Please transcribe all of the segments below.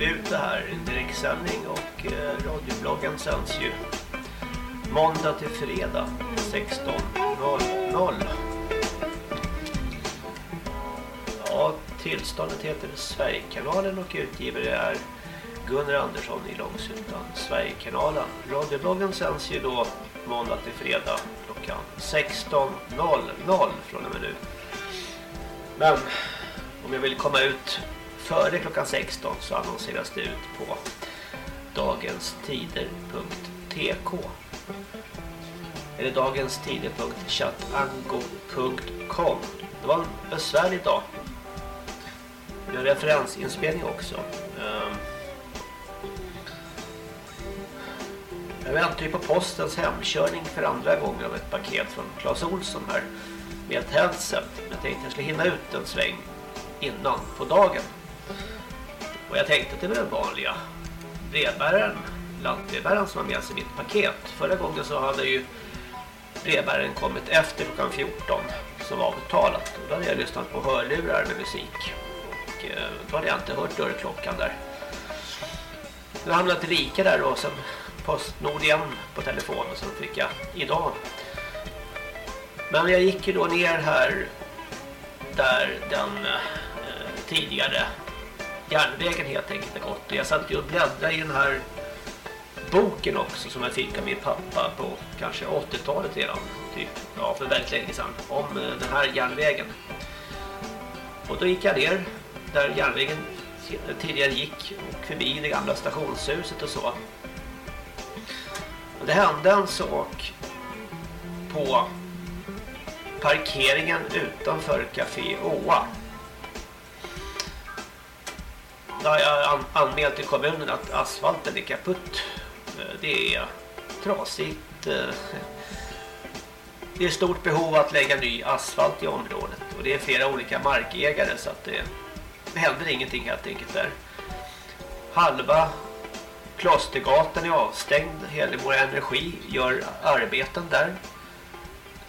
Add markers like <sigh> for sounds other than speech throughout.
Ja, vi ute här i direktsändning och eh, radiobloggen sänds ju måndag till fredag 16.00. Ja, tillståndet heter Sverigekanalen och utgivare är Gunnar Andersson i Långsuttan, Sverigekanalen. Radiobloggen sänds ju då måndag till fredag klockan 16.00 från och med nu. Men om jag vill komma ut före klockan 16 så annonseras det ut på dagenstider.tk eller dagenstider.chatango.com Det var en besvärlig dag. Vi har referensinspelning också. Ehm. Jag väntar ju på postens hemkörning för andra gången av ett paket från Claes Olsson här med ett headset. Jag tänkte att jag skulle hinna ut en sväng innan på dagen. Och jag tänkte att det var den vanliga brevbäraren, lantbrevbäraren som har med sig mitt paket. Förra gången så hade ju brevbäraren kommit efter klockan 14 som var avtalat. Och då hade jag lyssnat på hörlurar med musik. Och eh, då hade jag inte hört dörrklockan där. Jag hamnade Rika där och sen Postnord igen på telefon och sen fick jag idag. Men jag gick ju då ner här där den eh, tidigare järnvägen helt enkelt är gått. Och jag satt ju och bläddrade i den här boken också som jag fick av min pappa på kanske 80-talet redan. Typ, ja, för väldigt länge sedan. Om eh, den här järnvägen. Och då gick jag ner där järnvägen tidigare gick och förbi det gamla stationshuset och så. Och det hände en sak på parkeringen utanför Café Oa har jag anmält till kommunen att asfalten är kaputt. Eh, det är trasigt. Eh, det är stort behov att lägga ny asfalt i området. Och det är flera olika markägare så att det, händer ingenting helt enkelt där. Halva Klostergatan är avstängd. Hedemora Energi gör arbeten där.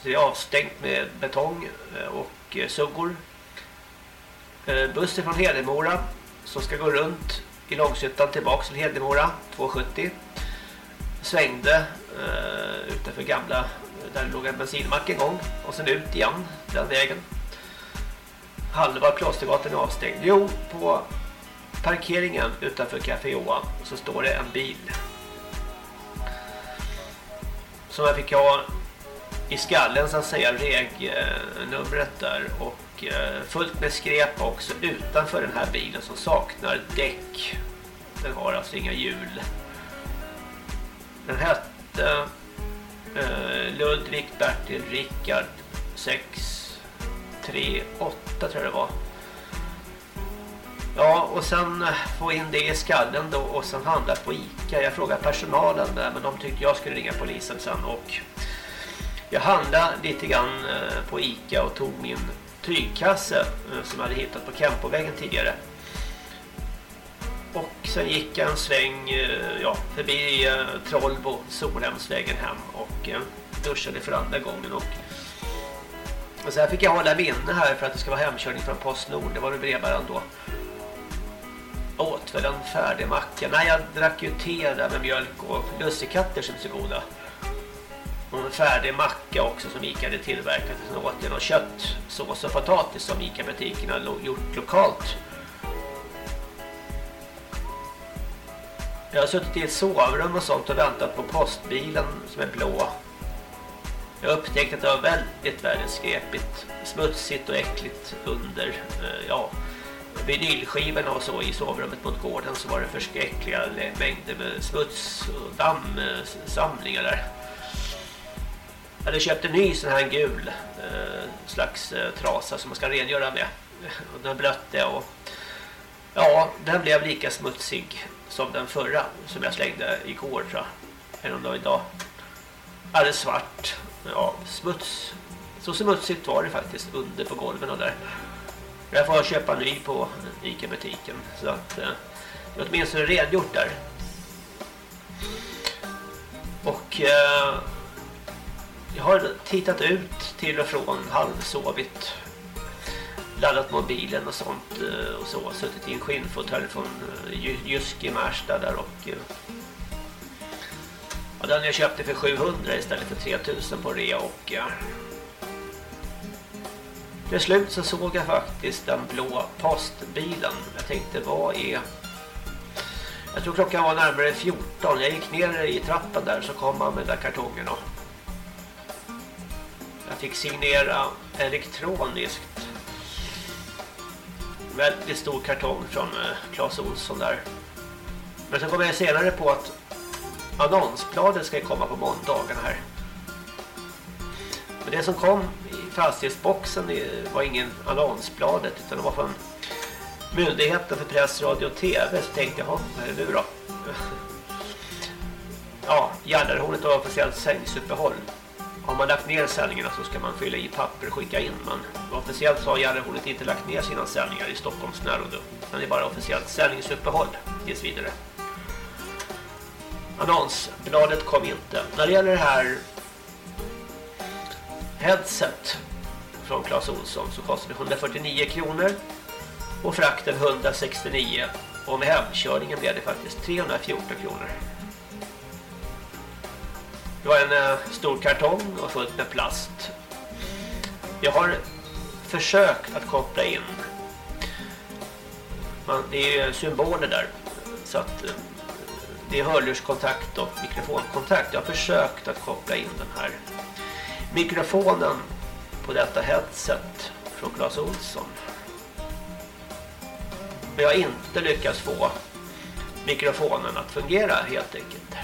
Så det är avstängt med betong eh, och suggor. Bussen från Hedemora som ska gå runt i Långshyttan tillbaks till Hedemora 270 svängde uh, utanför gamla där det låg en bensinmack en gång och sen ut igen den vägen. Halva Klostergatan är avstängd. Jo på parkeringen utanför Café Johan så står det en bil. Som jag fick ha i skallen så att säga regnumret eh, där och Eh, fullt med skräp också utanför den här bilen som saknar däck. Den har alltså inga hjul. Den hette eh, Ludvig Bertil Rickard 638 tror jag det var. Ja, och sen eh, få in det i skallen då och sen handla på Ica. Jag frågade personalen där men de tyckte jag skulle ringa polisen sen och jag handlade lite grann på Ica och tog min tygkasse eh, som jag hade hittat på Kempovägen tidigare. Och sen gick jag en sväng eh, ja, förbi eh, Trollbo, Solhemsvägen hem och duschade för andra gången. Och, och sen fick jag hålla minne här för att det ska vara hemkörning från Postnord. Det var det brevbäraren då. Åt väl en färdig macka. Nej, jag drack ju te där med mjölk och lussekatter som är så goda och en färdig macka också som Ica hade tillverkat. Sen åt jag någon kött, sås och potatis som Ica-butiken hade gjort lokalt. Jag har suttit i ett sovrum och sånt och väntat på postbilen som är blå. Jag upptäckte att det var väldigt, väldigt skräpigt, smutsigt och äckligt under, eh, ja, vinylskivorna och så i sovrummet mot gården så var det förskräckliga mängder med smuts och dammsamlingar där. Jag hade köpt en ny sån här gul eh, slags eh, trasa som man ska rengöra med. Och den blötte och ja, den blev lika smutsig som den förra som jag slängde igår tror jag. Eller om det var idag. Alldeles svart. Ja, smuts. Så smutsigt var det faktiskt under på golven och där. Jag får köpa ny på Ica-butiken så att eh, det är åtminstone rengjort där. Och eh, jag har tittat ut till och från halvsovit. laddat mobilen och sånt eh, och så. Suttit i en skinnfåtölj eh, från Jysk Märsta där och eh, ja, den jag köpte för 700 istället för 3000 på rea och ja. Till slut så såg jag faktiskt den blå postbilen. Jag tänkte, vad är... Jag tror klockan var närmare 14. Jag gick ner i trappen där så kom han med den där kartongen och jag fick signera elektroniskt. Väldigt stor kartong från eh, Claes Olsson där. Men sen kom jag senare på att annonsbladet ska komma på måndagen här. Men det som kom i fastighetsboxen var ingen annonsbladet utan det var från Myndigheten för press, radio och tv så tänkte jag, vad är det nu då? <laughs> Ja, Gällarhornet har officiellt sängsuppehåll. Har man lagt ner sändningarna så ska man fylla i papper och skicka in. Men officiellt så har Gällarhornet inte lagt ner sina sändningar i Stockholms närradio. Men det är bara officiellt sändningsuppehåll tills vidare. Annonsbladet kom inte. När det gäller det här headset från Clas Olsson så kostar det 149 kronor och frakten 169 och med hemkörningen blev det faktiskt 314 kronor. Det var en eh, stor kartong och fullt med plast. Jag har försökt att koppla in man, det är symboler där så att eh, det är hörlurskontakt och mikrofonkontakt. Jag har försökt att koppla in den här mikrofonen på detta headset från Clas Olsson. Men jag har inte lyckats få mikrofonen att fungera helt enkelt.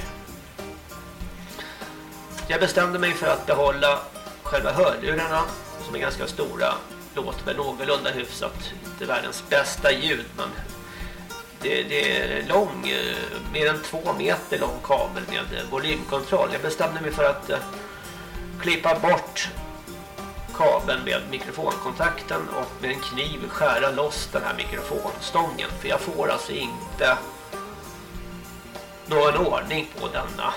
Jag bestämde mig för att behålla själva hörlurarna som är ganska stora. Låter väl någorlunda hyfsat. Inte världens bästa ljud men det, det, är lång, eh, mer än två meter lång kabel med volymkontroll. Jag bestämde mig för att eh, klippa bort kabeln med mikrofonkontakten och med en kniv skära loss den här mikrofonstången. För jag får alltså inte någon ordning på denna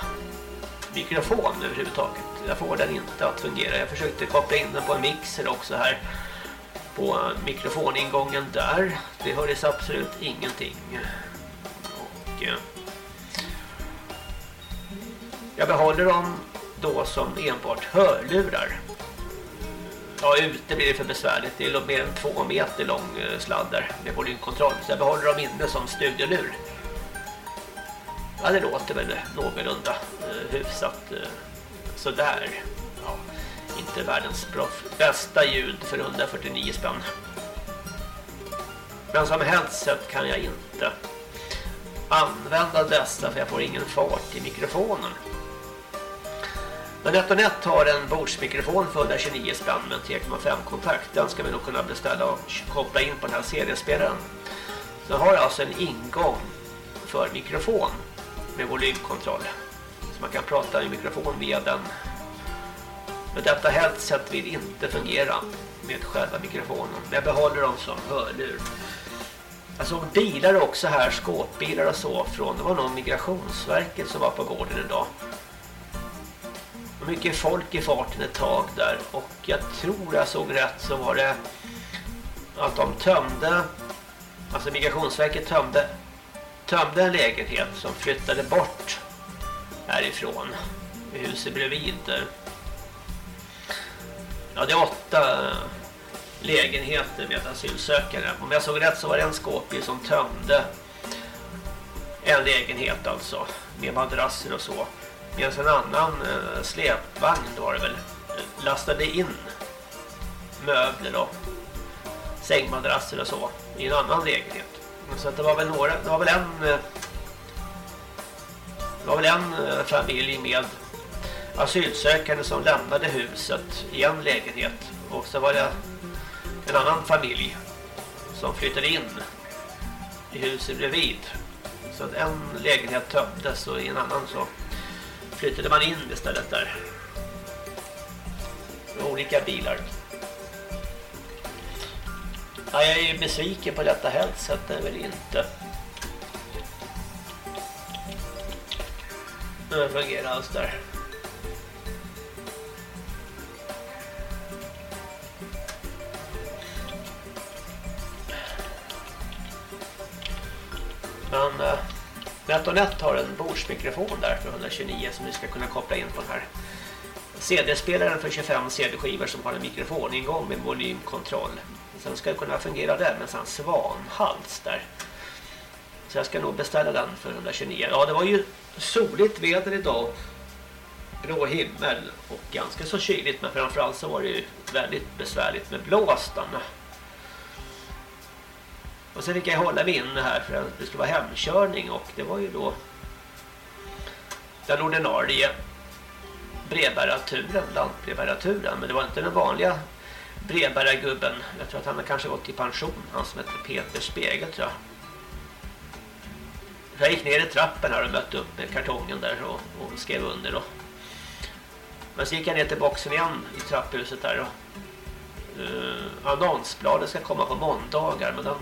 mikrofon överhuvudtaget. Jag får den inte att fungera. Jag försökte koppla in den på en mixer också här på mikrofoningången där. Det hördes absolut ingenting. Och eh, jag behåller dem då som enbart hörlurar. Ja, ute blir det för besvärligt. Det är mer än två meter lång eh, sladd där med volymkontroll. Så jag behåller dem inne som studiolur. Ja, det låter väl någorlunda eh, hyfsat eh, sådär. Ja, inte världens bästa ljud för 149 spänn. Men som headset kan jag inte använda dessa för jag får ingen fart i mikrofonen. Men NetOnNet har en bordsmikrofon för 129 spänn med 3,5 kontakt. Den ska vi nog kunna beställa och koppla in på den här seriespelaren. Så har alltså en ingång för mikrofon med volymkontroll. Så man kan prata i mikrofon via den. Men detta headset vill inte fungera med själva mikrofonen. Men jag behåller dem som hörlur. Alltså, jag såg bilar också här, skåpbilar och så från, det var nog migrationsverket som var på gården idag mycket folk i farten ett tag där och jag tror jag såg rätt så var det att de tömde alltså Migrationsverket tömde tömde en lägenhet som flyttade bort härifrån i huset bredvid där. Ja, det är åtta eh, lägenheter med asylsökare. Om jag såg rätt så var det en skåpbil som tömde en lägenhet alltså med madrasser och så. Medan en annan eh, släpvagn släpvagn var det väl eh, lastade in möbler och sängmadrasser och så i en annan lägenhet. Så att det var väl några, det var väl en eh, det var väl en eh, familj med asylsökande som lämnade huset i en lägenhet och så var det en annan familj som flyttade in i huset bredvid. Så att en lägenhet tömdes och i en annan så flyttade man in istället där. Med olika bilar. Ja, jag är besviken på detta headset, det är väl inte. Det fungerar alls där. Men eh, NetOnNet har en bordsmikrofon där för 129 som vi ska kunna koppla in på den här CD-spelaren för 25 CD-skivor som har en mikrofoningång med volymkontroll som ska kunna fungera där med en svanhals där. Så jag ska nog beställa den för 129. Ja, det var ju soligt väder idag. Blå himmel och ganska så kyligt men framförallt så var det ju väldigt besvärligt med blåsten. Och sen fick jag hålla mig inne här för det skulle vara hemkörning och det var ju då den ordinarie brevbäraturen, lantbrevbäraturen. Men det var inte den vanliga brevbärargubben. Jag tror att han har kanske gått i pension. Han som hette Peter Spegel tror jag. Jag gick ner i trappen här och mötte upp med kartongen där och, och skrev under då. Men så gick jag ner till boxen igen i trapphuset där då. Uh, eh, annonsbladet ska komma på måndagar men den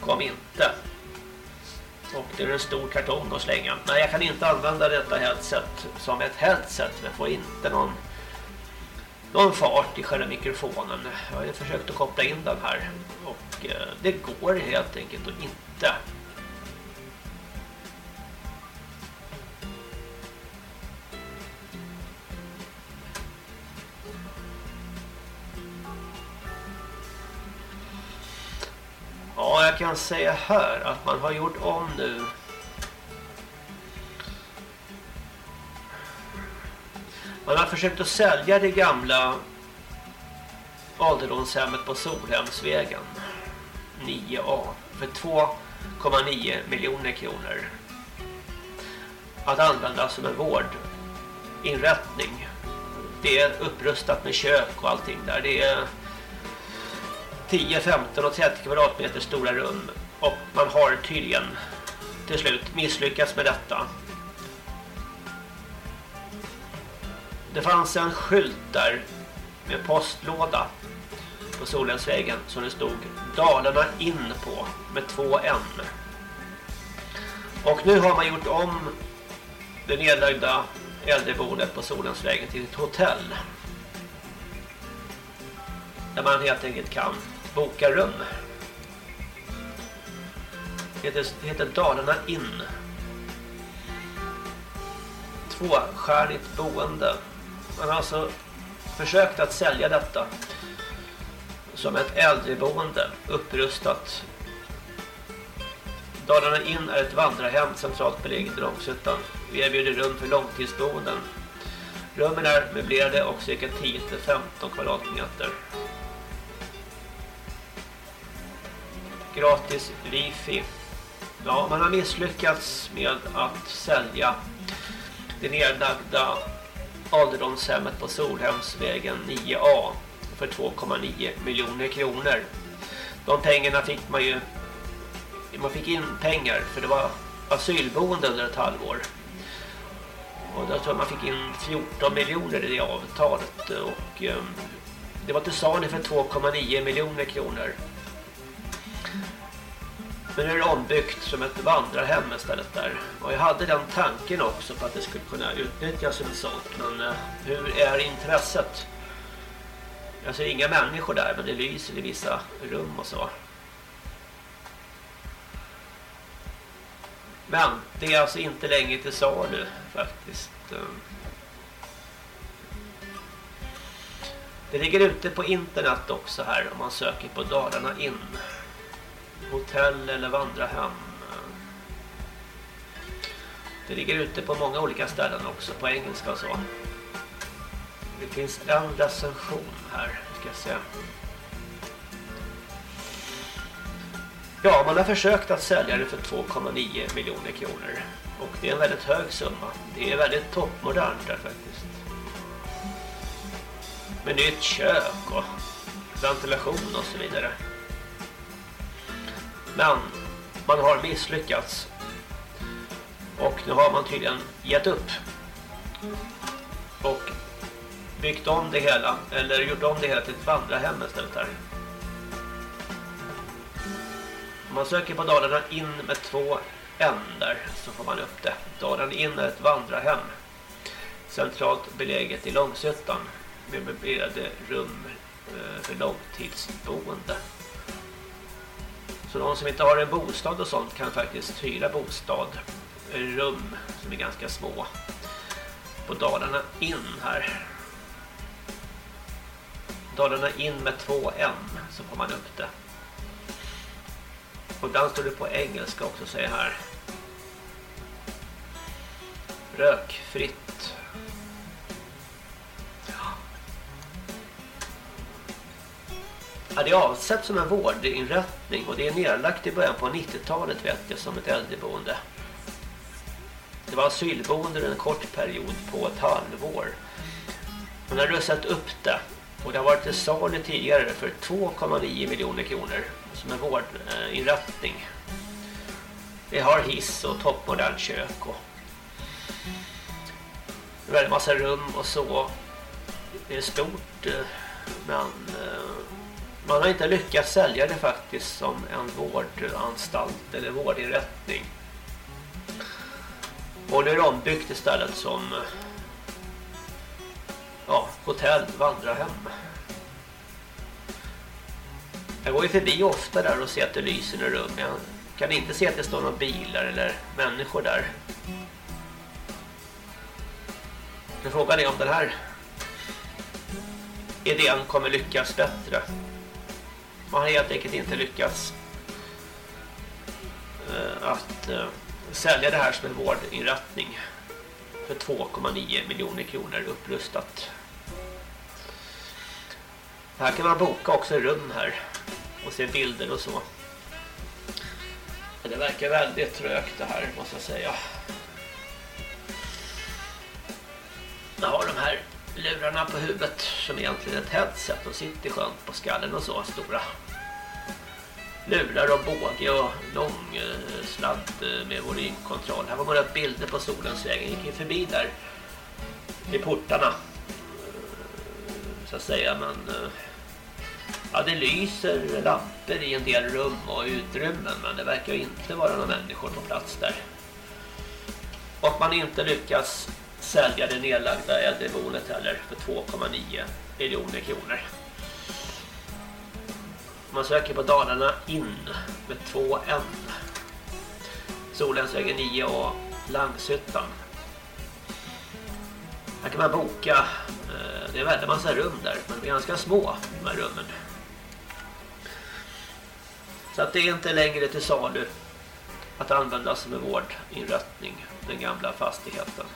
kom inte. Och det är en stor kartong att slänga. Nej, jag kan inte använda detta headset som ett headset. Jag får inte någon, någon fart i själva mikrofonen. Jag har försökt att koppla in den här. Och eh, det går helt enkelt att inte. Ja, jag kan säga här att man har gjort om nu Man har försökt att sälja det gamla ålderdomshemmet på Solhemsvägen 9A för 2,9 miljoner kronor. Att användas som en vårdinrättning. Det är upprustat med kök och allting där. Det är 10, 15 och 30 kvadratmeter stora rum och man har tydligen till slut misslyckats med detta. Det fanns en skylt där med postlåda på Solensvägen som det stod Dalarna in på med två N. Och nu har man gjort om det nedlagda äldreboendet på Solensvägen till ett hotell. Där man helt enkelt kan boka rum. Det heter, det heter Dalarna in. Tvåstjärnigt boende. Man har alltså försökt att sälja detta som ett äldreboende upprustat. Dalarna in är ett vandrarhem centralt beläget i Långsuttan. Vi erbjuder rum för långtidsboenden. Rummen är möblerade och cirka 10-15 kvadratmeter. gratis wifi. Ja, man har misslyckats med att sälja det nedlagda ålderdomshemmet på Solhemsvägen 9A för 2,9 miljoner kronor. De pengarna fick man ju man fick in pengar för det var asylboende under ett halvår. Och då tror jag man fick in 14 miljoner i det avtalet och um, det var till salu för 2,9 miljoner kronor. Men nu är det ombyggt som ett vandrarhem istället där. Och jag hade den tanken också på att det skulle kunna utnyttjas som ett sånt. Men eh, hur är intresset? Jag ser inga människor där men det lyser i vissa rum och så. Men det är alltså inte längre till salu faktiskt. Det ligger ute på internet också här om man söker på Dalarna in hotell eller vandrarhem. Det ligger ute på många olika ställen också, på engelska och så. Det finns en recension här, ska jag se. Ja, man har försökt att sälja det för 2,9 miljoner kronor. Och det är en väldigt hög summa. Det är väldigt toppmodernt där faktiskt. Med nytt kök och ventilation och så vidare. Men man har misslyckats. Och nu har man tydligen gett upp. Och byggt om det hela. Eller gjort om det hela till ett vandrarhem istället här. Om man söker på Dalarna in med två N där så får man upp det. Dalarna in är ett vandrarhem. Centralt beläget i Långsötan med möblerade rum eh, för långtidsboende. Så de som inte har en bostad och sånt kan faktiskt hyra bostad eh, rum som är ganska små på Dalarna in här. Dalarna in med två M så får man upp det. Och ibland står det på engelska också säger här. Rökfritt. Ja, det är avsett som en vårdinrättning och det är nedlagt i början på 90-talet vet jag som ett äldreboende. Det var asylboende en kort period på ett halvår. Man har röstat upp det och det har varit till salu tidigare för 2,9 miljoner kronor som en vårdinrättning. Det har hiss och toppmodern kök och väldigt massa rum och så. Det är stort eh, men eh, man har inte lyckats sälja det faktiskt som en vårdanstalt eller vårdinrättning. Och nu är det ombyggt istället som ja, hotell, vandrarhem. Jag går ju förbi ofta där och ser att det lyser i rum. Jag kan inte se att det står några bilar eller människor där. Men frågan är om den här idén kommer lyckas bättre. Man har helt enkelt inte lyckats eh, att eh, sälja det här som en vårdinrättning för 2,9 miljoner kronor upprustat. Här kan man boka också rum här och se bilder och så. Det verkar väldigt trögt det här måste jag säga. Jag har de här lurarna på huvudet som egentligen är ett headset. De sitter skönt på skallen och så stora. Lurar och båge och lång eh, eh med volymkontroll. Här var några bilder på solens väg. Jag gick ju förbi där i portarna. Eh, så att säga men eh, ja, det lyser lampor i en del rum och utrymmen men det verkar inte vara några människor på plats där. Och man inte lyckas sälja det nedlagda äldreboendet heller för 2,9 miljoner kronor. Man söker på Dalarna in med två N. Solensvägen 9 och Langshyttan. Här kan man boka. Eh, det är väldigt massa rum där, men de är ganska små de här rummen. Så att det är inte längre till salu att användas som en vårdinrättning, den gamla fastigheten.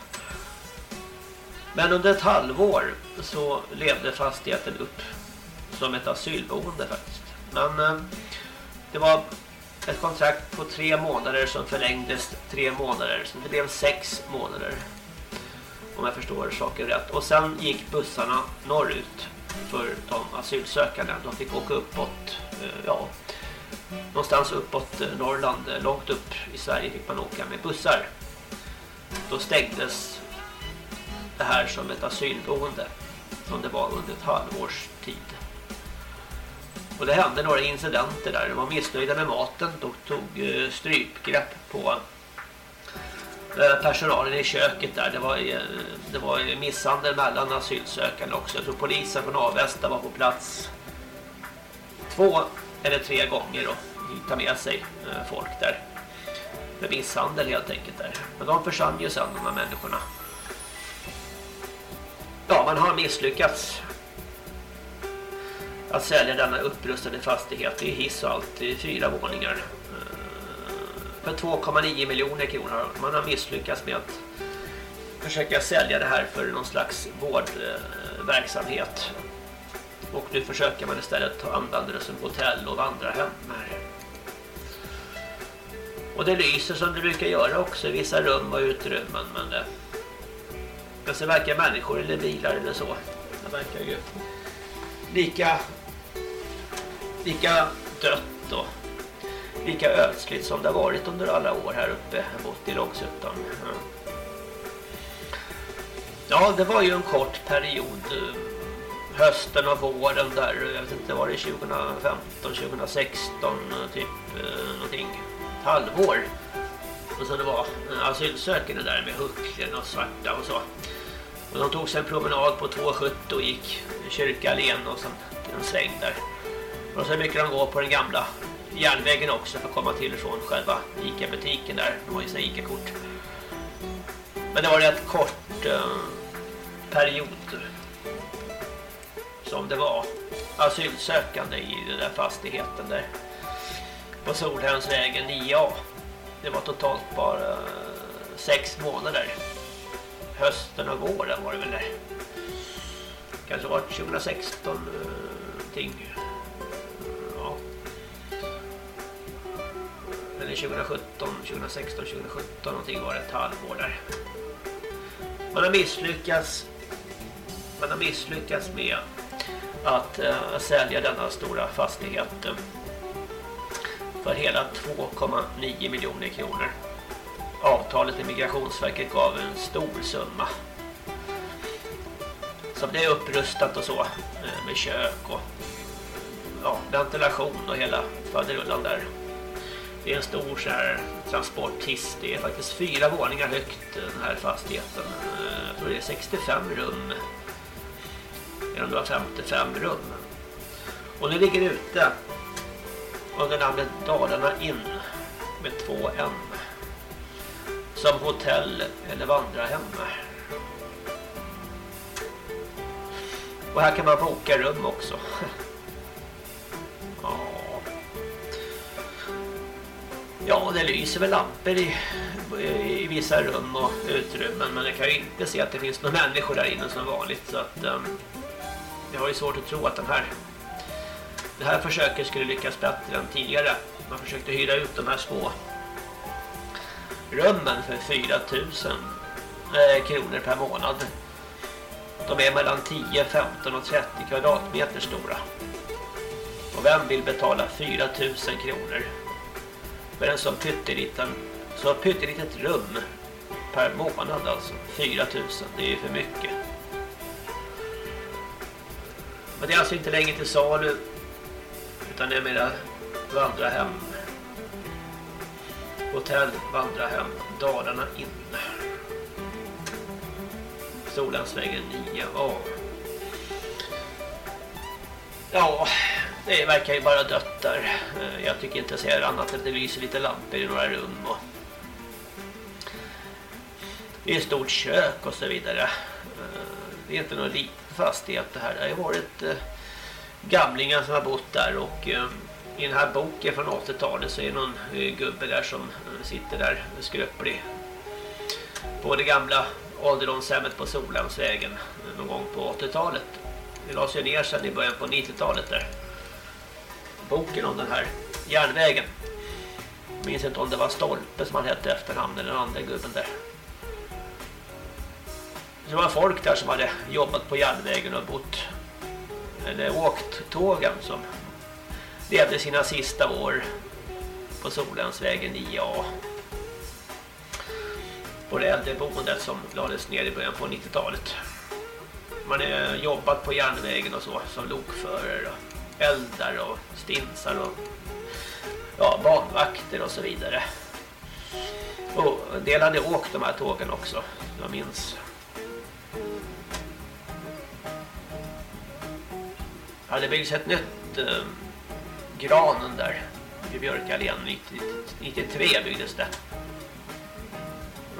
Men under ett halvår så levde fastigheten upp som ett asylboende faktiskt. Men eh, det var ett kontrakt på tre månader som förlängdes tre månader. Så det blev sex månader. Om jag förstår saken rätt. Och sen gick bussarna norrut för de asylsökande. De fick åka uppåt, eh, ja, någonstans uppåt eh, Norrland, långt upp i Sverige fick man åka med bussar. Då stängdes det här som ett asylboende som det var under ett halvårs tid. Och det hände några incidenter där. De var missnöjda med maten. och tog eh, strypgrepp på eh, personalen i köket där. Det var, eh, det var misshandel mellan asylsökande också. Jag tror polisen från Avesta var på plats två eller tre gånger och ta med sig folk där. Med misshandel helt enkelt där. Men de försvann ju sen de här människorna. Ja, man har misslyckats att sälja denna upprustade fastighet. Är hiss och allt, är fyra våningar. Eh, för 2,9 miljoner kronor. Man har misslyckats med att försöka sälja det här för någon slags vårdverksamhet. Och nu försöker man istället använda det som hotell och vandrarhem här. Och det lyser som det brukar göra också i vissa rum och utrymmen. Men det, det verkar människor eller bilar eller så. Det verkar ju lika lika dött och lika ödsligt som det har varit under alla år här uppe bort i Långsuttan. Ja, det var ju en kort period eh, hösten och våren där, jag vet inte, var det 2015, 2016 eh, typ eh, någonting, ett halvår. Och så det var asylsökande där med hucklen och svarta och så. Och de tog sig en promenad på 270 och gick kyrkallén och sen en sväng där. Och så mycket de går på den gamla järnvägen också för att komma till och från själva Ica-butiken där. De har ju sina Ica-kort. Men det var rätt kort eh, period som det var asylsökande i den där fastigheten där på Solhemsvägen 9A. Det var totalt bara eh, sex månader. Hösten och våren var det väl där. Kanske var 2016 eh, Eller 2017, 2016, 2017 någonting var det ett halvår där. Man har misslyckats man har misslyckats med att uh, sälja denna stora fastighet eh, för hela 2,9 miljoner kronor. Avtalet i Migrationsverket gav en stor summa. Så det är upprustat och så eh, med kök och ja, ventilation och hela faderullan där. Det är en stor så här transporthiss. Det är faktiskt fyra våningar högt den här fastigheten. Jag tror det är 65 rum. Eller det var 55 rum. Och det ligger ute under namnet Dalarna In med två N som hotell eller vandrarhem. Och här kan man boka rum också. Ja, det lyser väl lampor i, i vissa rum och utrymmen men jag kan ju inte se att det finns några människor där inne som vanligt så att um, jag har ju svårt att tro att den här det här försöket skulle lyckas bättre än tidigare. Man försökte hyra ut de här små rummen för 4 000 eh, kronor per månad. De är mellan 10, 15 och 30 kvadratmeter stora. Och vem vill betala 4 000 kronor för en sån pytteliten, så pyttelitet rum per månad alltså? 4 000, det är ju för mycket. Men det är alltså inte längre till salu utan det är mera vandrarhem. Hotell, vandrarhem, Dalarna in. Solandsvägen 9A. Ja, det verkar ju bara dött där. Eh, jag tycker inte jag ser annat än att det lyser lite lampor i några rum. Och det är ett stort kök och så vidare. Eh, det är inte någon liten fastighet det här. Det har ju varit eh, gamlingar som har bott där och i den här boken från 80-talet så är det någon gubbe där som sitter där skröplig på det gamla ålderdomshemmet på Solhemsvägen någon gång på 80-talet. Det lades ju ner sedan i början på 90-talet där. Boken om den här järnvägen. Jag minns inte om det var Stolpe som han hette efternamn eller den andra gubben där. Det var folk där som hade jobbat på järnvägen och bott eller åkt tågen som levde sina sista år på Solensvägen 9A. På det äldreboendet som lades ner i början på 90-talet. Man har jobbat på järnvägen och så som lokförare och eldar och stinsar och ja, banvakter och så vidare. Och en del hade åkt de här tågen också, jag minns. Ja, det byggdes ett nytt eh, granen där vid Björkallén 93 byggdes det.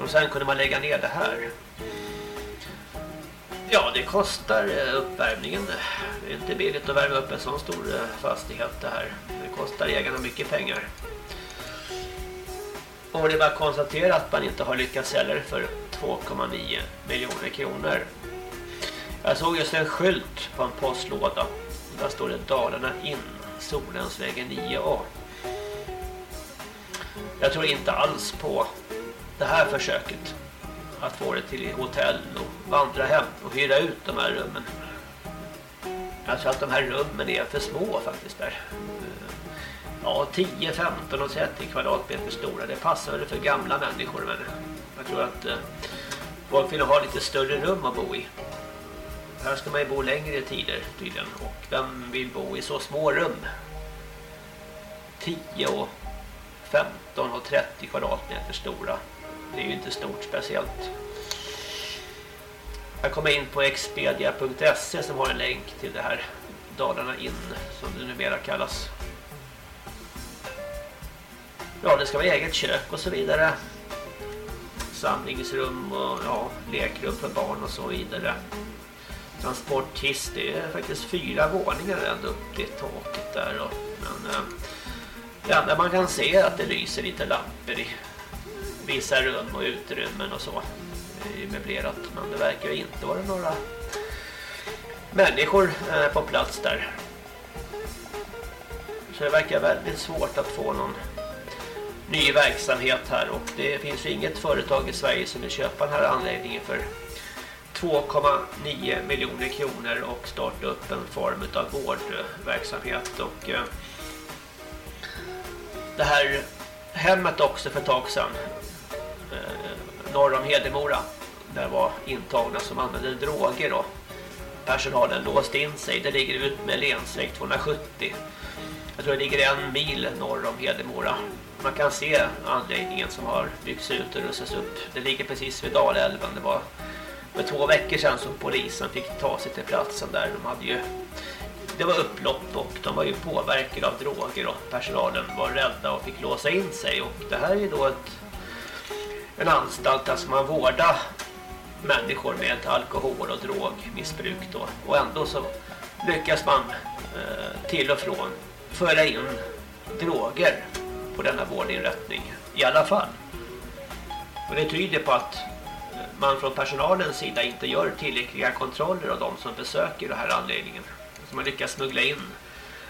Och sen kunde man lägga ner det här. Ja, det kostar eh, uppvärmningen. Det är inte billigt att värma upp en sån stor eh, fastighet det här. Det kostar ägarna mycket pengar. Och det är bara att konstatera att man inte har lyckats sälja det för 2,9 miljoner kronor. Jag såg just en skylt på en postlåda. Där står det Dalarna in, Solensvägen 9A. Jag tror inte alls på det här försöket att få det till hotell och vandra hem och hyra ut de här rummen. Jag tror att de här rummen är för små faktiskt där. Eh, ja, 10, 15 och 30 kvadratmeter stora. Det passar väl för gamla människor men jag tror att eh, folk vill ha lite större rum att bo i. Här ska man ju bo längre tider tydligen. Och vem vill bo i så små rum? 10 och 15 och 30 kvadratmeter stora. Det är ju inte stort speciellt. Jag kommer in på expedia.se som har en länk till det här Dalarna in som det numera kallas. Ja, det ska vara eget kök och så vidare. samlingsrum och ja, lekrum för barn och så vidare. Transporthiss, det är faktiskt fyra våningar ända upp till taket där. Och, men eh, det enda man kan se är att det lyser lite lampor i vissa rum och utrymmen och så. Det är möblerat, men det verkar ju inte vara några människor eh, på plats där. Så det verkar väldigt svårt att få någon ny verksamhet här och det finns inget företag i Sverige som vill köpa den här anläggningen för 2,9 miljoner kronor och starta upp en form av vårdverksamhet och eh, det här hemmet också för ett tag sedan Eh, norr om Hedemora där var intagna som använde droger och personalen låste in sig. Det ligger ut med länsväg 270. Jag tror det ligger en mil norr om Hedemora. Man kan se anläggningen som har byggts ut och rustats upp. Det ligger precis vid Dalälven. Det var för två veckor sedan som polisen fick ta sig till platsen där. De hade ju det var upplopp och de var ju påverkade av droger och personalen var rädda och fick låsa in sig och det här är ju då ett, en anstalt där man vårdar människor med alkohol- och drogmissbruk då. Och ändå så lyckas man eh, till och från föra in droger på denna vårdinrättning i alla fall. Och det tyder på att eh, man från personalens sida inte gör tillräckliga kontroller av de som besöker den här anläggningen. Så man lyckas smuggla in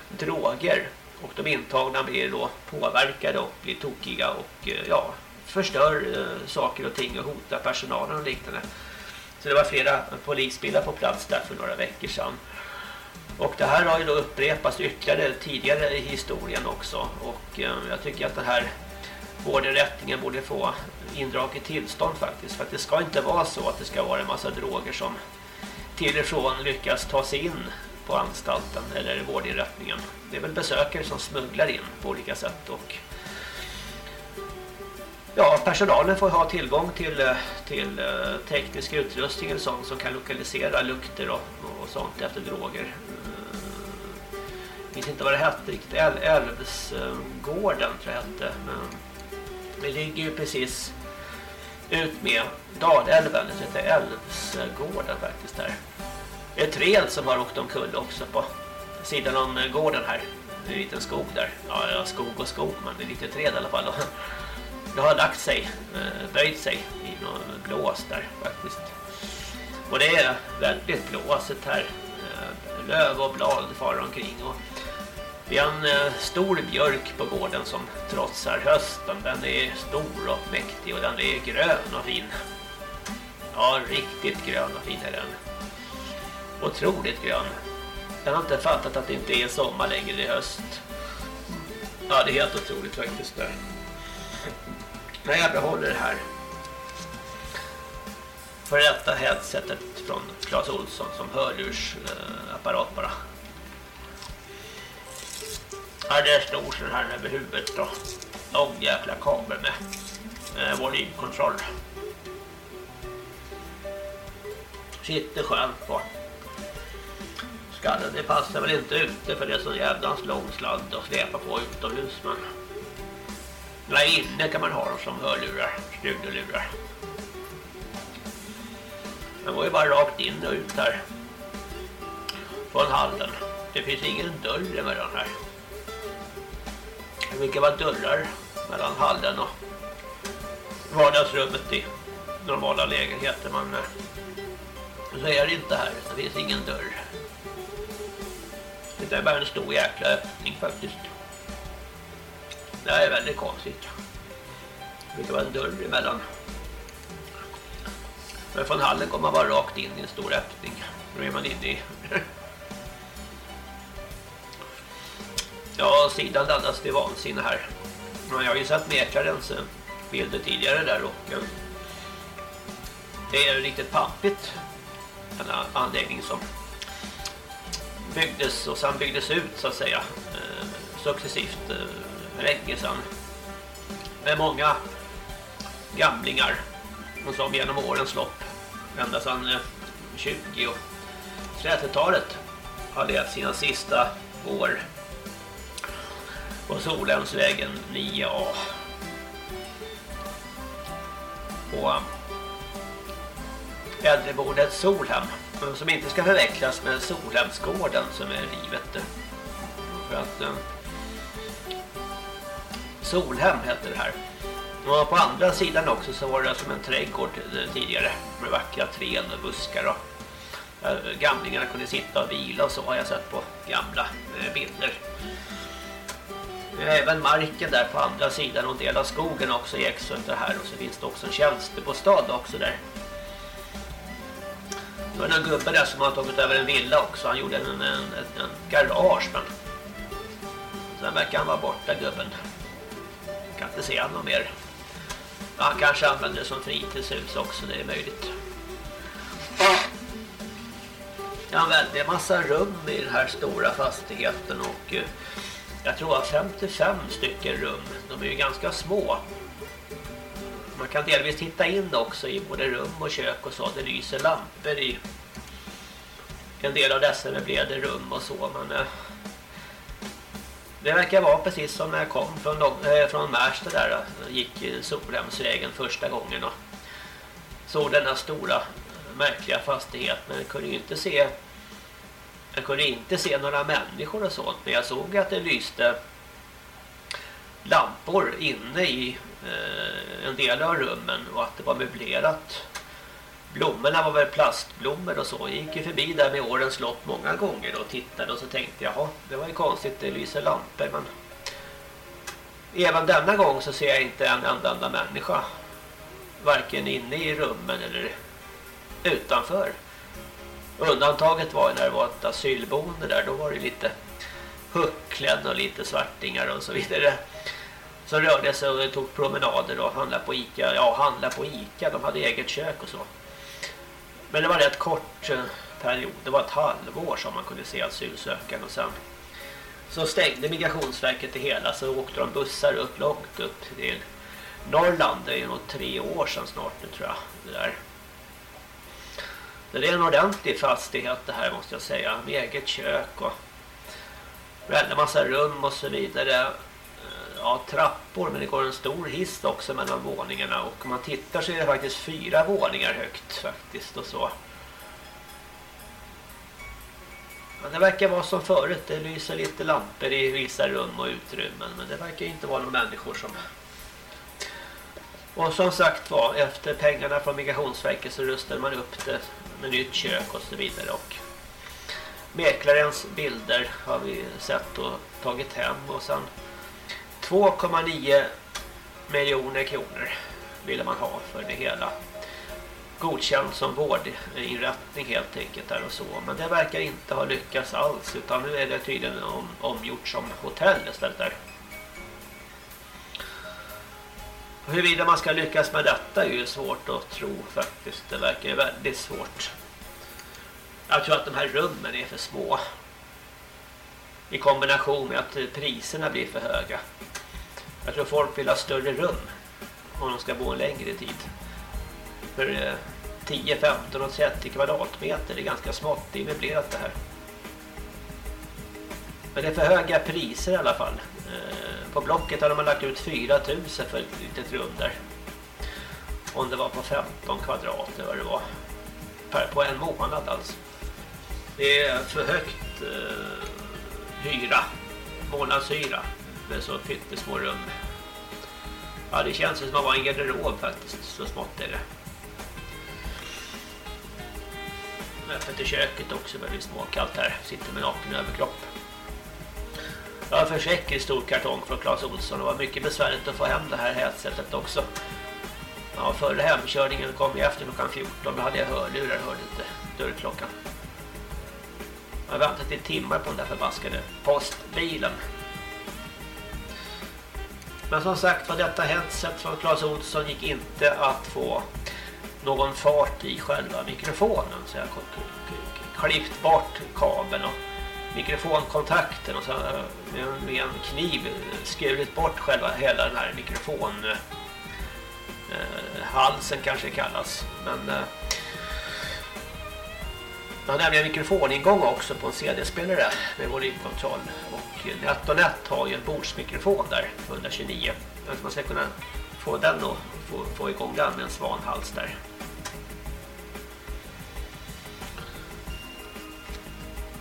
droger och de intagna blir då påverkade och blir tokiga och eh, ja, förstör eh, saker och ting och hotar personalen och liknande. Så det var flera polisbilar på plats där för några veckor sedan. Och det här har ju då upprepats ytterligare tidigare i historien också. Och eh, jag tycker att den här vårdinrättningen borde få indraget tillstånd faktiskt. För att det ska inte vara så att det ska vara en massa droger som till och från lyckas ta sig in på anstalten eller vårdinrättningen. Det är väl besökare som smugglar in på olika sätt och ja, personalen får ha tillgång till, eh, till eh, teknisk utrustning eller sånt som kan lokalisera lukter och, och sånt efter droger. Jag minns inte vad det hette riktigt. Älvsgården tror jag hette. Men det ligger ju precis ut med Dalälven. Det heter Älvsgården faktiskt här. Det är träd som har åkt omkull också på sidan om gården här. Det är en liten skog där. Ja, skog och skog, men det är lite träd i alla fall. <laughs> Det har lagt sig, eh, böjt sig i någon blås där faktiskt. Och det är väldigt blåsigt här. Eh, löv och blad far omkring och vi har en eh, stor björk på gården som trotsar hösten. Den är stor och mäktig och den är grön och fin. Ja, riktigt grön och fin är den. Otroligt grön. Jag har inte fattat att det inte är sommar längre i höst. Ja, det är helt otroligt faktiskt där. Men jag behåller det här. För detta headsetet från Claes Olsson som hörlursapparat eh, bara. Ja, det stor så här över huvudet då. Lång jäkla kabel med eh, volymkontroll. Sitter skönt på. Skallen, det passar väl inte ute för det är så jävla lång sladd att släpa på utomhus men Nej, inne kan man ha dem som hörlurar, studiolurar. Den går ju bara rakt in och ut här. Från hallen. Det finns ingen dörr emellan här. Det brukar vara dörrar mellan hallen och vardagsrummet i normala lägenheter. Men eh, så är det inte här. Det finns ingen dörr. Det är bara en stor jäkla öppning faktiskt. Det är väldigt konstigt. Det brukar vara en dörr emellan. Men från hallen kommer man bara rakt in i en stor öppning. Då är man inne i... ja, sidan laddas till vansinne här. Men jag har ju sett mäklarens eh, bilder tidigare där och eh, det är riktigt pampigt. Denna anläggning som byggdes och sen byggdes ut så att säga eh, successivt räcker sedan. Med många gamlingar som genom årens lopp ända sedan 20 eh, och 30-talet har levt sina sista år på Solhemsvägen 9A. på eh, äldreboendet Solhem eh, som inte ska förväxlas med Solhemsgården som är rivet för att Solhem hette det här och på andra sidan också så var det som en trädgård eh, tidigare med vackra träd och buskar och eh, gamlingarna kunde sitta och vila och så har jag sett på gamla eh, bilder. Även marken där på andra sidan och en del av skogen också i Exeter här och så finns det också en tjänstebostad också där. Det var en gubbe där som har tagit över en villa också. Han gjorde en, en, en garage men sen verkar han vara borta gubben. Jag kan inte se honom mer. Han kanske använder det som fritidshus också, det är möjligt. Jag har en väldigt massa rum i den här stora fastigheten och eh, jag tror att 55 stycken rum. De är ju ganska små. Man kan delvis titta in också i både rum och kök och så. Det lyser lampor i en del av dessa möblerade rum och så. Men eh, det verkar vara precis som när jag kom från, äh, från Märsta där. Jag gick Solhemsvägen första gången och såg denna stora märkliga fastighet. Men jag kunde ju inte se jag kunde inte se några människor och sånt. Men jag såg att det lyste lampor inne i eh, en del av rummen och att det var möblerat. Blommorna var väl plastblommor och så. Jag gick ju förbi där med årens lopp många gånger och tittade och så tänkte jag, ja, det var ju konstigt, det lyser lampor men även denna gång så ser jag inte en enda, enda människa varken inne i rummen eller utanför. Undantaget var när det var ett asylboende där, då var det lite hucklen och lite svartingar och så vidare. Så rörde sig och tog promenader och handlade på Ica. Ja, handlade på Ica, de hade eget kök och så. Men det var rätt kort eh, period, det var ett halvår som man kunde se asylsökande och sen så stängde Migrationsverket det hela så åkte de bussar upp långt upp till Norrland. Det är nog tre år sedan snart nu tror jag. Det där. Det är en ordentlig fastighet det här måste jag säga. Med eget kök och väldigt massa rum och så vidare. Ja, trappor men det går en stor hiss också mellan våningarna. Och om man tittar så är det faktiskt fyra våningar högt faktiskt och så. Men det verkar vara som förut. Det lyser lite lampor i vissa rum och utrymmen. Men det verkar inte vara några människor som... Och som sagt var, efter pengarna från Migrationsverket så rustade man upp det med nytt kök och så vidare. Och mäklarens bilder har vi sett och tagit hem. Och sen 2,9 miljoner kronor ville man ha för det hela. Godkänd som vårdinrättning helt enkelt där och så. Men det verkar inte ha lyckats alls utan nu är det tydligen om, omgjort som hotell istället där. Huruvida man ska lyckas med detta är ju svårt att tro faktiskt. Det verkar ju väldigt svårt. Jag tror att de här rummen är för små. I kombination med att priserna blir för höga. Jag tror folk vill ha större rum om de ska bo en längre tid. För eh, 10, 15 och 30 kvadratmeter är ganska smått. Det är möblerat det här. Men det är för höga priser i alla fall. Eh, på Blocket hade man lagt ut 4 000 för ett litet rum där. Om det var på 15 kvadrat eller vad det var. Per, på en månad alltså. Det är för högt eh, hyra. Månadshyra. Med så pyttesmå rum. Ja, det känns som att vara en garderob faktiskt. Så smått är det. Öppet i köket också, väldigt småkallt här. Sitter med naken överkropp. Jag har försäkrat stor kartong från Claes Olsson. Det var mycket besvärligt att få hem det här headsetet också. Ja, förra hemkörningen kom jag efter klockan 14. Då hade jag hörlurar hörde inte dörrklockan. Jag har väntat i timmar på den där förbaskade postbilen. Men som sagt var detta headset från Claes Olsson gick inte att få någon fart i själva mikrofonen så jag klippt bort kabeln och mikrofonkontakten och så med en kniv skurit bort själva hela den här mikrofon eh, halsen kanske kallas. Men eh, jag har nämligen mikrofoningång också på en CD-spelare med volymkontroll och NetOnNet har ju en bordsmikrofon där 129 Att man ska kunna få den och få, få igång den med en svanhals där.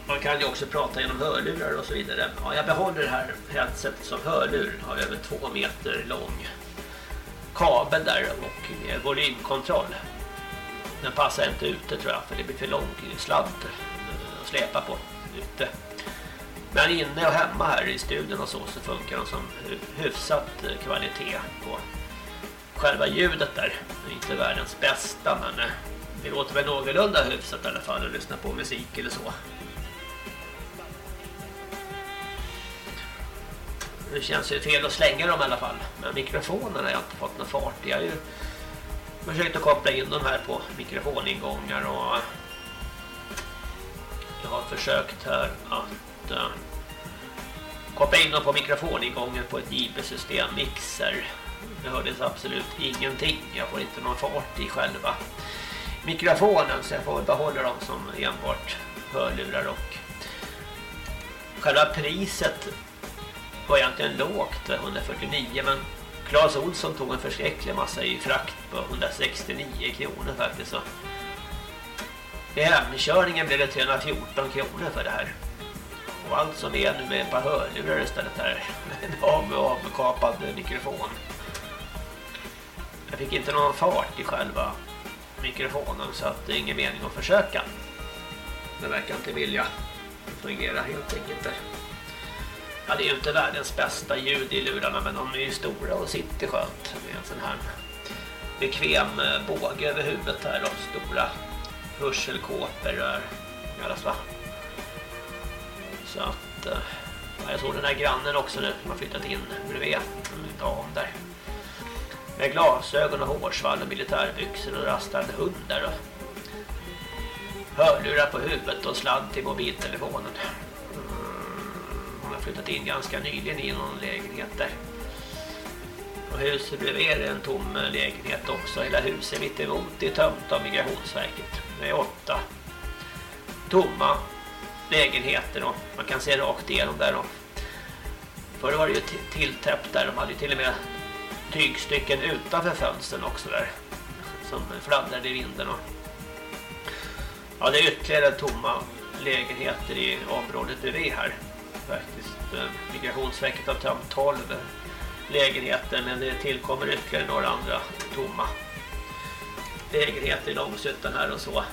Man kan ju också prata genom hörlurar och så vidare. Ja, jag behåller det här headsetet som hörlur. Har över två meter lång kabel där och volymkontroll. Den passar inte ute tror jag för det blir för lång sladd att släpa på ute. Men inne och hemma här i studion och så så funkar de som hyfsat kvalitet på själva ljudet där. Det är inte världens bästa men eh, det låter väl någorlunda hyfsat i alla fall att lyssna på musik eller så. Det känns ju fel att slänga dem i alla fall. Men mikrofonerna har jag inte fått någon fart. Jag är ju försökt att koppla in dem här på mikrofoningångar och jag har försökt här att äh, koppla in dem på mikrofoningången på ett JB-system mixer. Det hördes absolut ingenting. Jag får inte någon fart i själva mikrofonen så jag får behålla dem som enbart hörlurar och själva priset var egentligen lågt, eh, 149 men Claes Olsson tog en förskräcklig massa i frakt på 169 kronor faktiskt så. I hemkörningen blev det 314 kronor för det här. Och allt som är nu med ett par hörlurar istället här. En av, avkapad mikrofon. Jag fick inte någon fart i själva mikrofonen så att det är ingen mening att försöka. Det verkar inte vilja fungera helt enkelt där. Ja, det är ju inte världens bästa ljud i lurarna men de är ju stora och sitter skönt med en sån här bekväm eh, båge över huvudet här och stora hörselkåpor där i alla fall. Så att eh, ja, jag såg den här grannen också nu som har flyttat in bredvid en dam där. Med glasögon och hårsvall och militärbyxor och rastande hundar och hörlurar på huvudet och sladd till mobiltelefonen har flyttat in ganska nyligen i någon lägenhet där. Och huset bredvid är en tom lägenhet också. Hela huset mitt emot är tömt av Migrationsverket. Det är åtta tomma lägenheter och man kan se rakt igenom där. Och förr var det ju tilltäppt där. De hade ju till och med tygstycken utanför fönstren också där. Som fladdrade i vinden. Och ja, det är ytterligare tomma lägenheter i området bredvid här faktiskt. Eh, Migrationsverket har tömt 12 lägenheter men det tillkommer ytterligare några andra tomma lägenheter i Långsuttan här och så. Eh,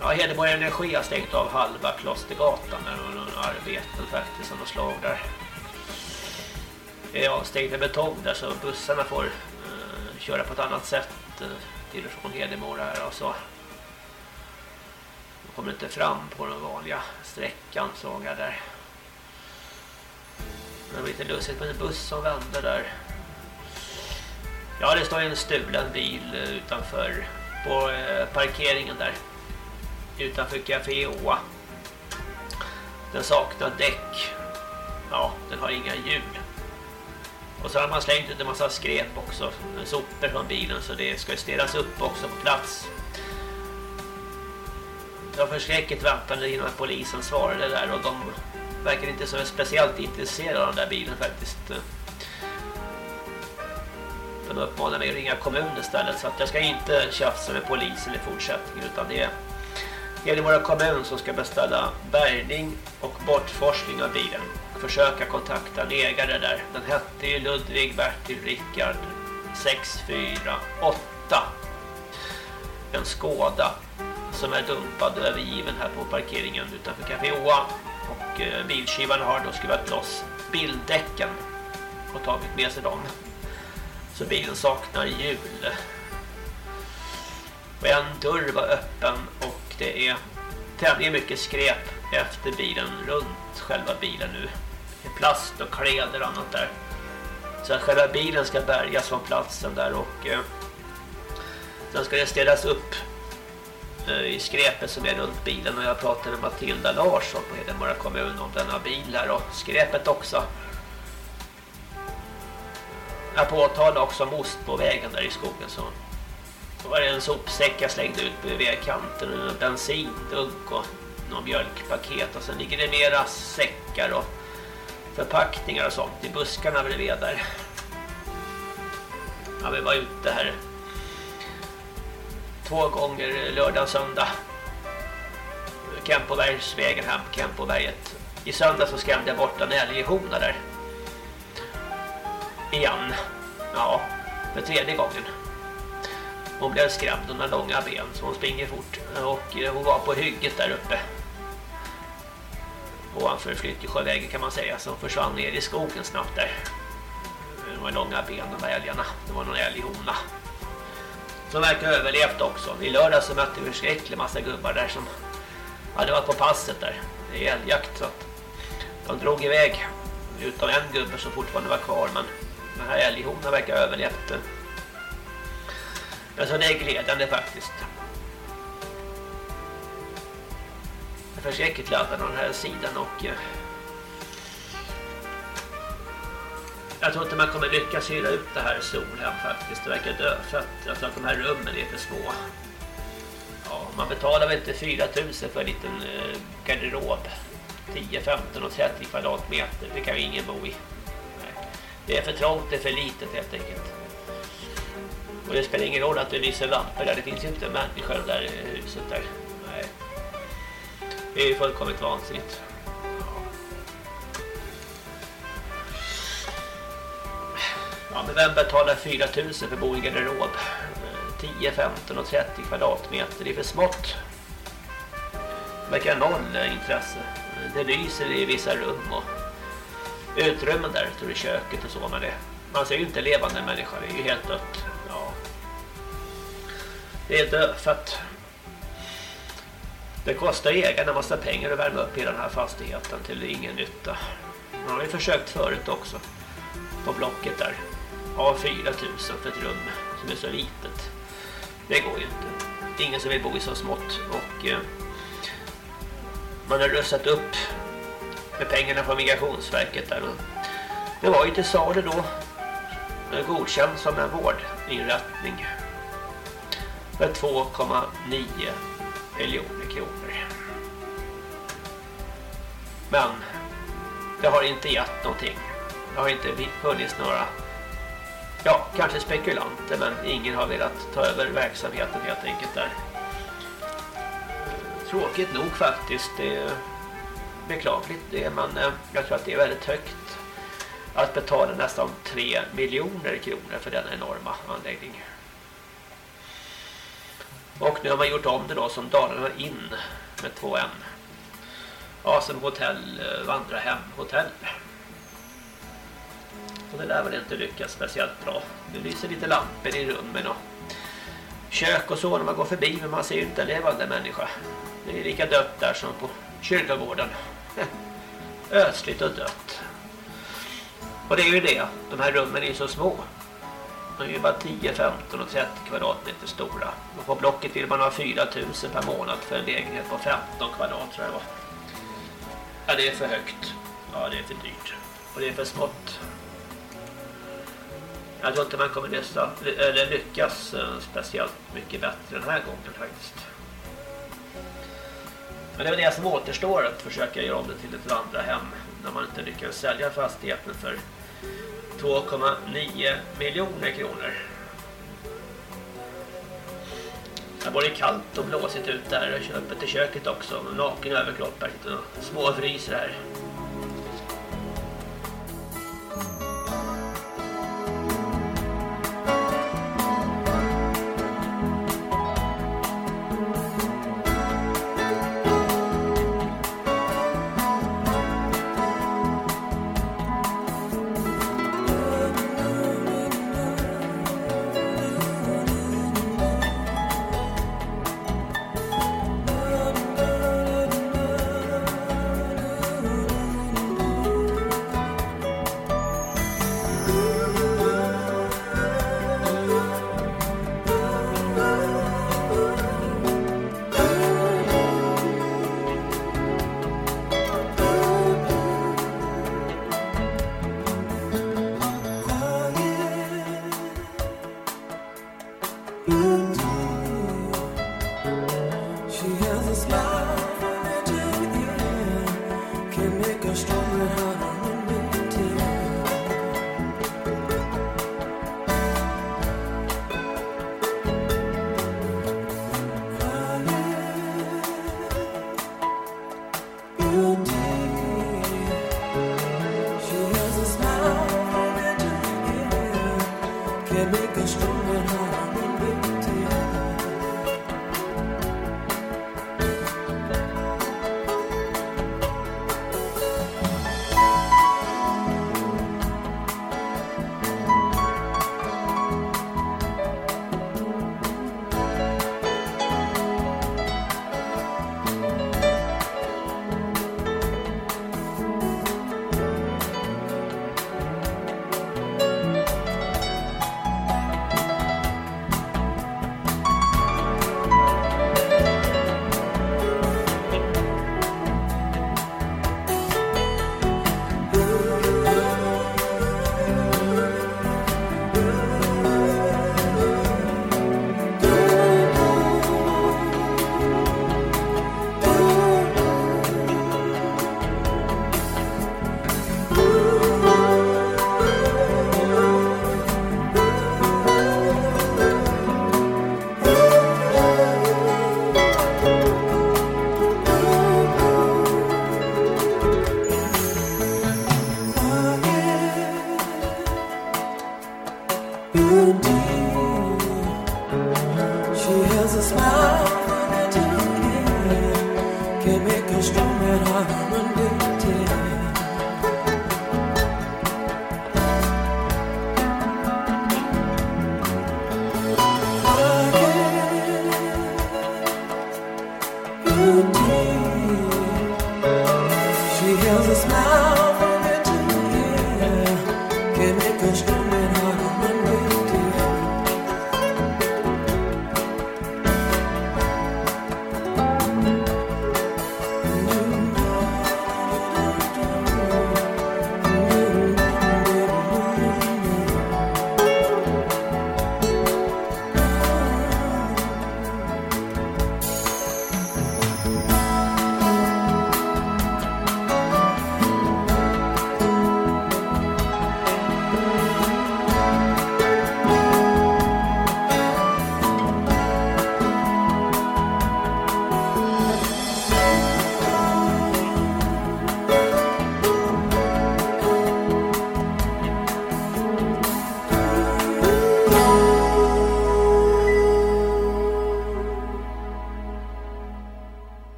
ja, Hedeborg Energi har stängt av halva Klostergatan där och någon arbeten faktiskt som de slag där. Det är avstängt med betong där så bussarna får eh, köra på ett annat sätt eh, till och från Hedemora här och så kommer inte fram på de vanliga sträckan såg jag där. Det var lite lustigt med en buss som vände där. Ja, det står en stulen bil eh, utanför på eh, parkeringen där. Utanför Café Åa. Den saknar däck. Ja, den har inga hjul. Och så har man slängt ut en massa skräp också. Sopor från bilen så det ska städas upp också på plats. Var förskräckligt väntande innan polisen svarade där och de verkar inte så speciellt intresserade av den där bilen faktiskt. De uppmanade mig att ringa kommunen istället så att jag ska inte tjafsa med polisen i fortsättningen utan det är Hedemora kommun som ska beställa bärgning och bortforskning av bilen och försöka kontakta en ägare där. Den hette ju Ludvig Bertil Rickard 648 en Skoda som är dumpad och övergiven här på parkeringen utanför Café Oa. Och eh, har då skruvat loss bildäcken och tagit med sig dem. Så bilen saknar hjul. Och en dörr var öppen och det är tämligen mycket skräp efter bilen runt själva bilen nu. Det är plast och kläder och annat där. Så att själva bilen ska bärgas från platsen där och eh, sen ska det städas upp i skräpet som är runt bilen och jag pratade med Matilda Larsson på Hedemora kommun om denna bil här och skräpet också. Jag påtalade också most på vägen där i skogen så då var det en sopsäck jag slängde ut på vägkanten och en bensindunk och någon mjölkpaket och sen ligger det mera säckar och förpackningar och sånt i buskarna bredvid där. Ja, vi var ute här två gånger lördag och söndag. Kempobergsvägen hem, Kempoberget. I söndag så skrämde jag bort en älghona där. Igen. Ja, för tredje gången. Hon blev skrämd, hon har långa ben så hon springer fort. Och eh, hon var på hygget där uppe. Ovanför Flyttesjövägen kan man säga. Så hon försvann ner i skogen snabbt där. Det var långa ben de där älgarna. Det var någon älghona. Som verkar ha överlevt också. I lördag så mötte vi en skräcklig massa gubbar där som hade varit på passet där. Det är älgjakt så att de drog iväg. Utom en gubbe som fortfarande var kvar men den här älghonan verkar ha överlevt. Alltså det är glädjande faktiskt. Det är förskräckligt laddad den här sidan och eh, jag tror inte man kommer lyckas hyra ut det här Solhem faktiskt. Det verkar dödfött. Jag tror att de här rummen är för små. Ja, man betalar väl inte 4 000 för en liten eh, garderob. 10, 15 och 30 kvadratmeter. Det kan ju ingen bo i. Nej. Det är för trångt, det är för litet helt enkelt. Och det spelar ingen roll att det lyser lampor där. Det finns ju inte människor där i huset där. Nej. Det är ju fullkomligt vansinnigt. Ja, men vem betalar 4 000 för bo i garderob? 10, 15 och 30 kvadratmeter. Det är för smått. Det verkar noll intresse. Det lyser i vissa rum och utrymmen där, tror du köket och så. Men det, man ser ju inte levande människor, det är ju helt dött. Ja. Det är dödfött. Det kostar ägarna massa pengar att värma upp hela den här fastigheten till ingen nytta. Man har ju försökt förut också. På blocket där ha 4000 för ett rum som är så litet. Det går ju inte. Det är ingen som vill bo i så smått. Och eh, man har röstat upp med pengarna från Migrationsverket där. Det var ju till salu då godkänd som en vårdinrättning för 2,9 miljoner kronor. Men det har inte gett någonting. Det har inte funnits några ja, kanske spekulanter men ingen har velat ta över verksamheten helt enkelt där. Tråkigt nog faktiskt, det är beklagligt det men eh, jag tror att det är väldigt högt att betala nästan 3 miljoner kronor för denna enorma anläggning. Och nu har man gjort om det då som Dalarna in med 2 M. Ja, som hotell, eh, vandrarhem, hotell. Och det lär väl inte lyckas speciellt bra. Det lyser lite lampor i rummen och kök och så när man går förbi men man ser ju inte en levande människa. Det är lika dött där som på kyrkogården. <laughs> Ödsligt och dött. Och det är ju det. De här rummen är ju så små. De är ju bara 10, 15 och 30 kvadratmeter stora. Och på blocket vill man ha 4 000 per månad för en lägenhet på 15 kvadrat tror jag det var. Ja, det är för högt. Ja, det är för dyrt. Och det är för smått. Jag tror inte man kommer nästa, eller lyckas eh, speciellt mycket bättre den här gången faktiskt. Men det är väl det som återstår att försöka göra om det till ett andra hem när man inte lyckas sälja fastigheten för 2,9 miljoner kronor. Det både kallt och blåsigt ut där. Öppet i köket också. Naken överkropp här. Små fryser här.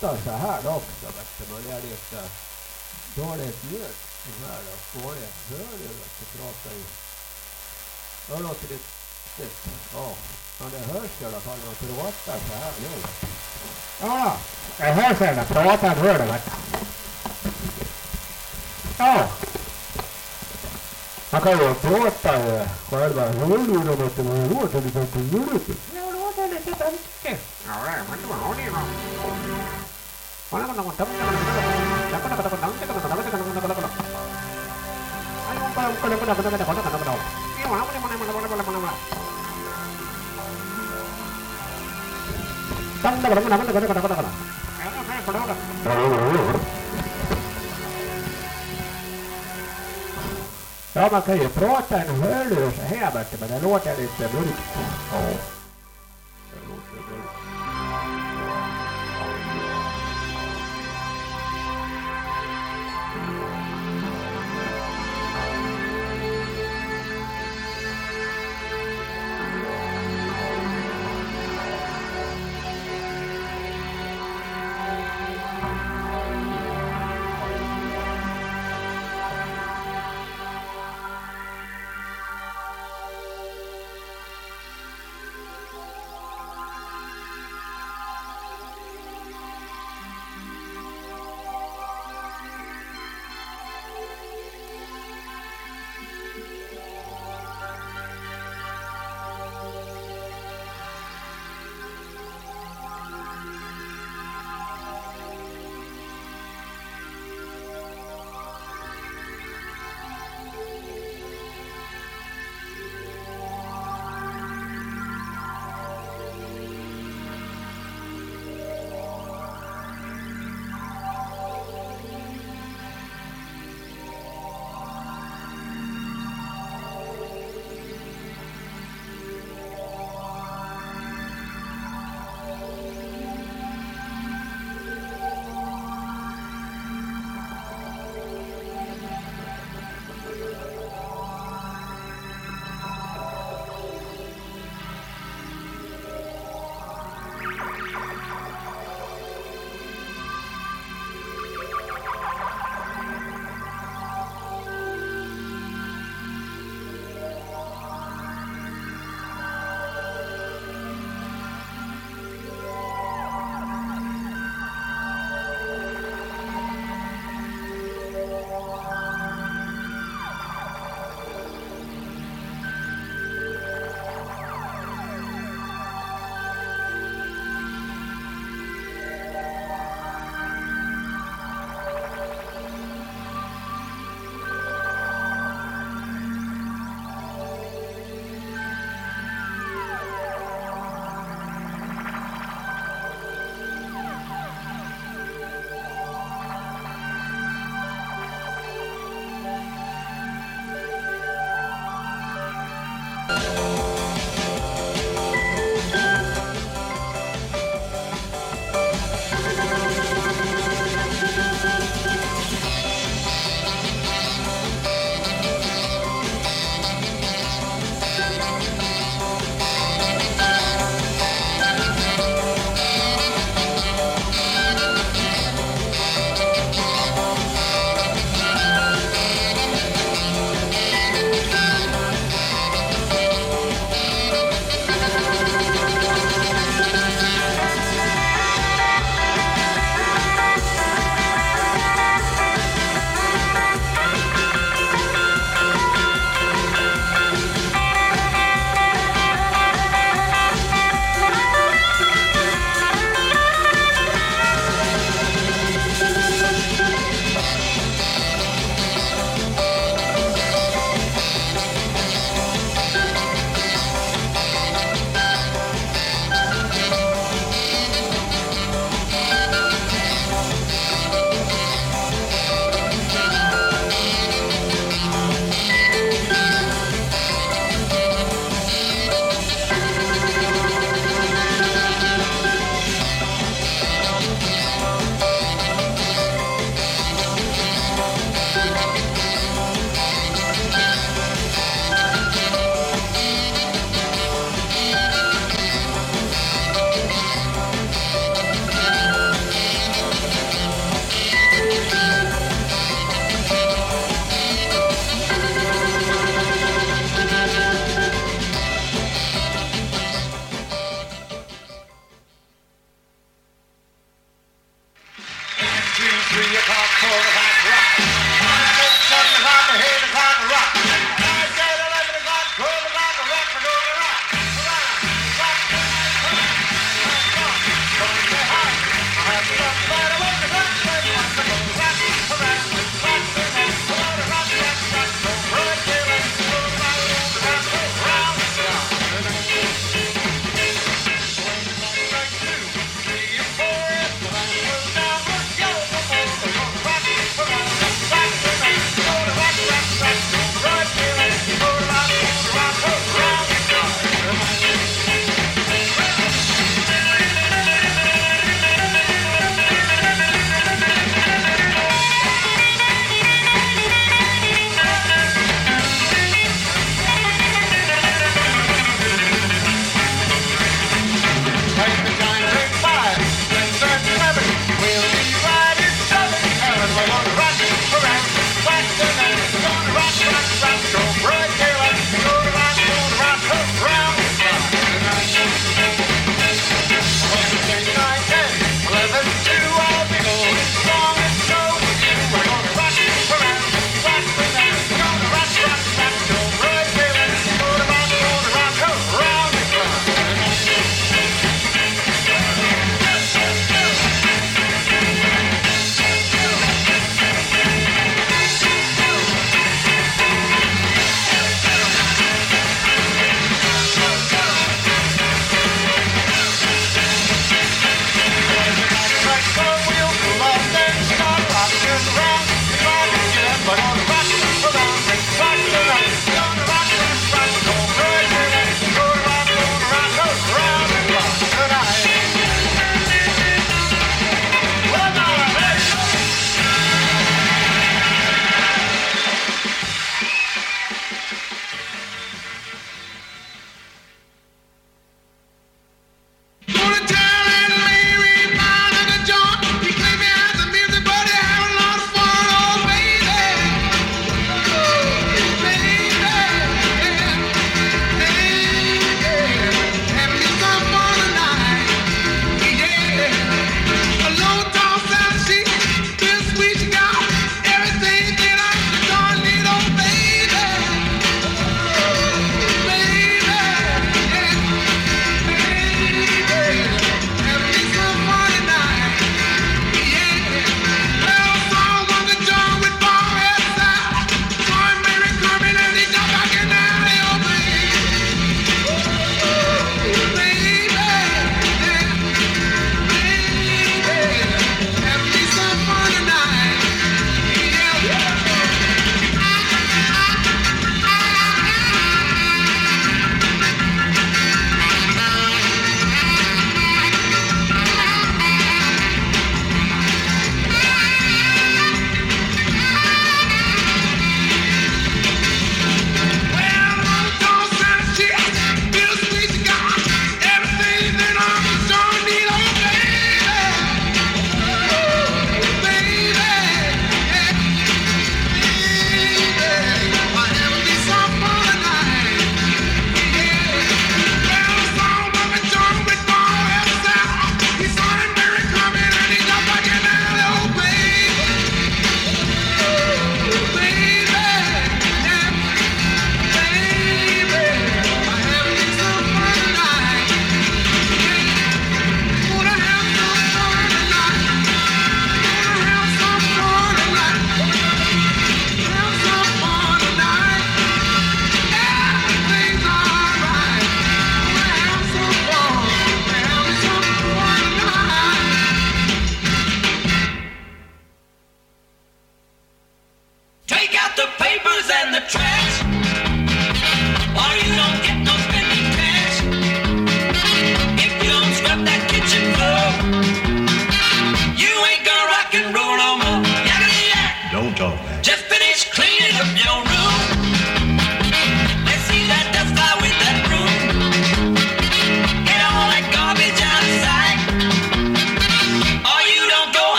Ju prata så här också. Vet du. Man är lite dåligt ljud. Så här då. Dåligt hör du vet du. Pratar ju. Det låter lite... Ja. Men det hörs i alla fall när man pratar så här nu. Ja, det hörs när man pratar. Hör du vet du. Ja. Man kan ju prata eh, själva. Hör du då vet du. Man låter lite. Ja, det var lite töntigt. Ja, men det var det. va. Ja, man kan ju prata en hörlur så här vet du, men det låter lite mörkt.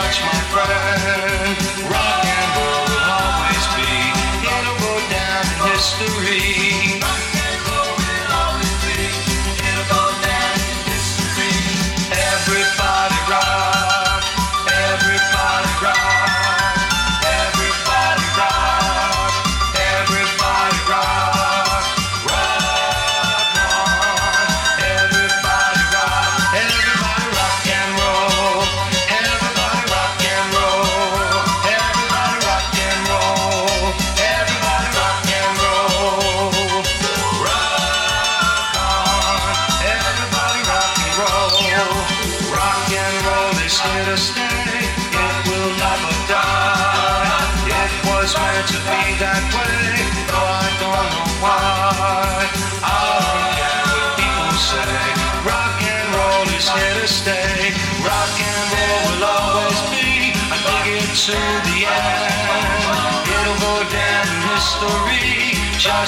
Just you watch, my friend.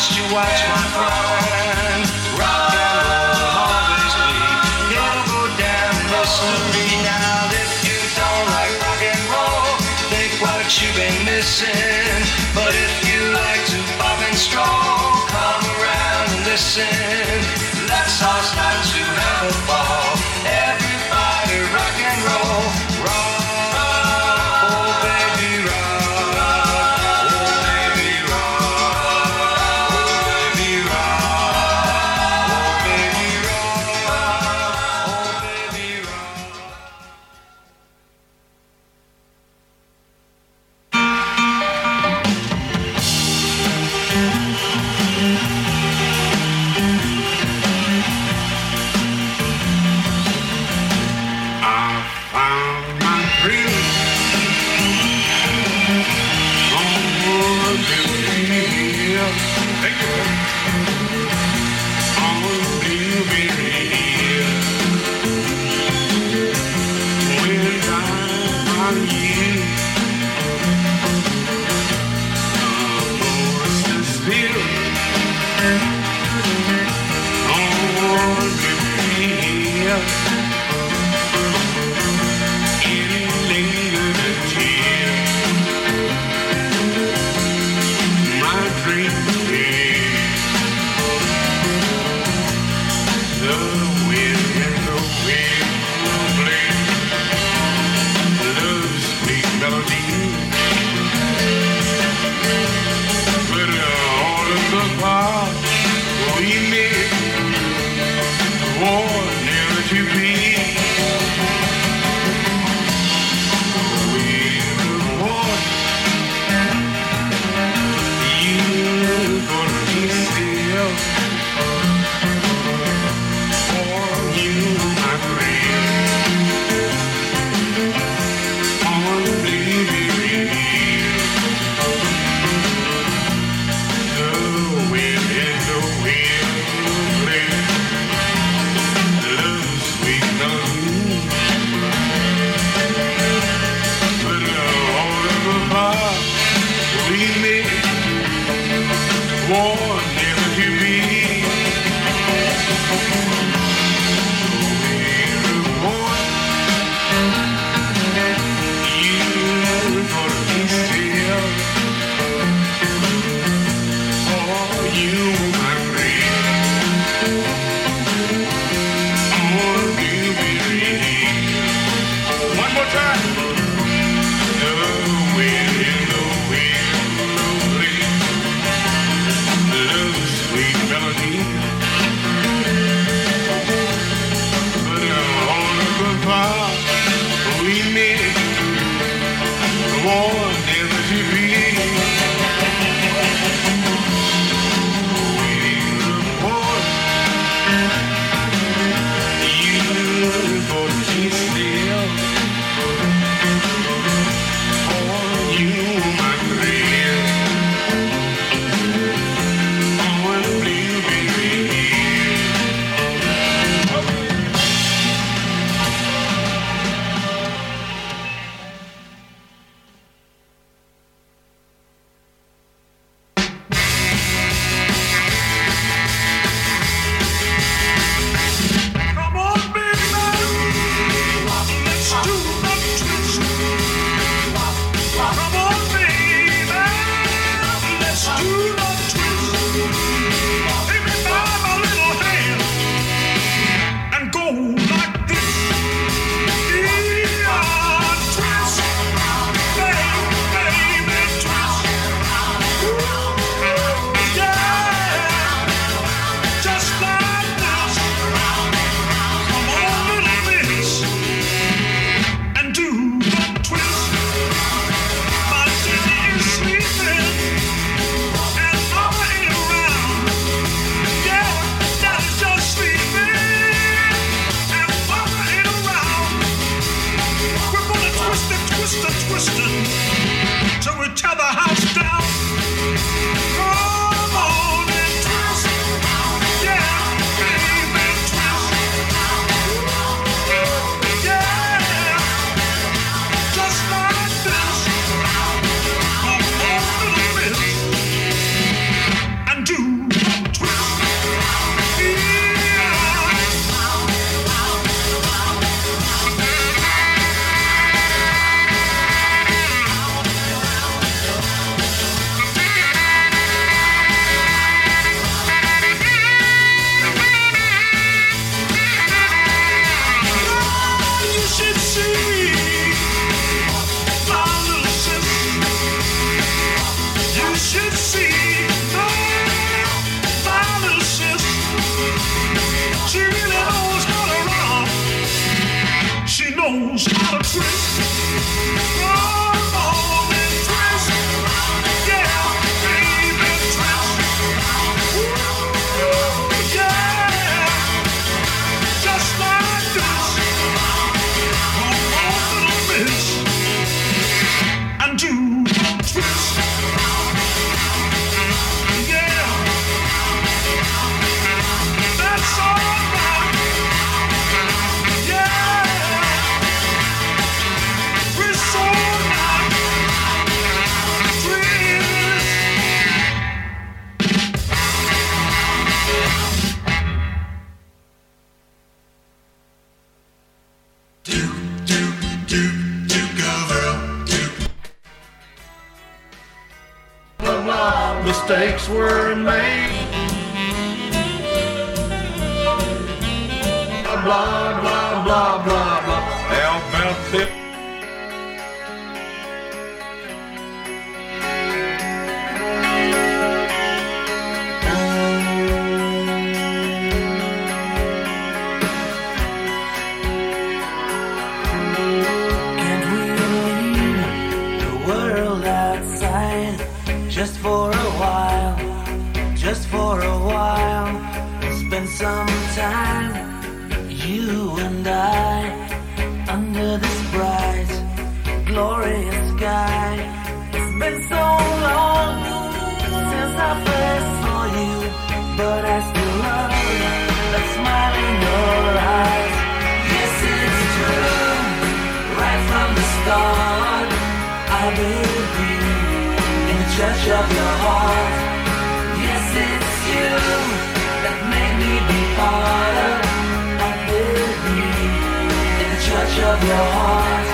Just you watch, my friend. sometime, you and I, under this bright, glorious sky. It's been so long since I first saw you, but I still love you. That smile in your eyes. Yes, it's true. Right from the start, I believe in the church of your heart. Yes, it's you in the touch of your heart.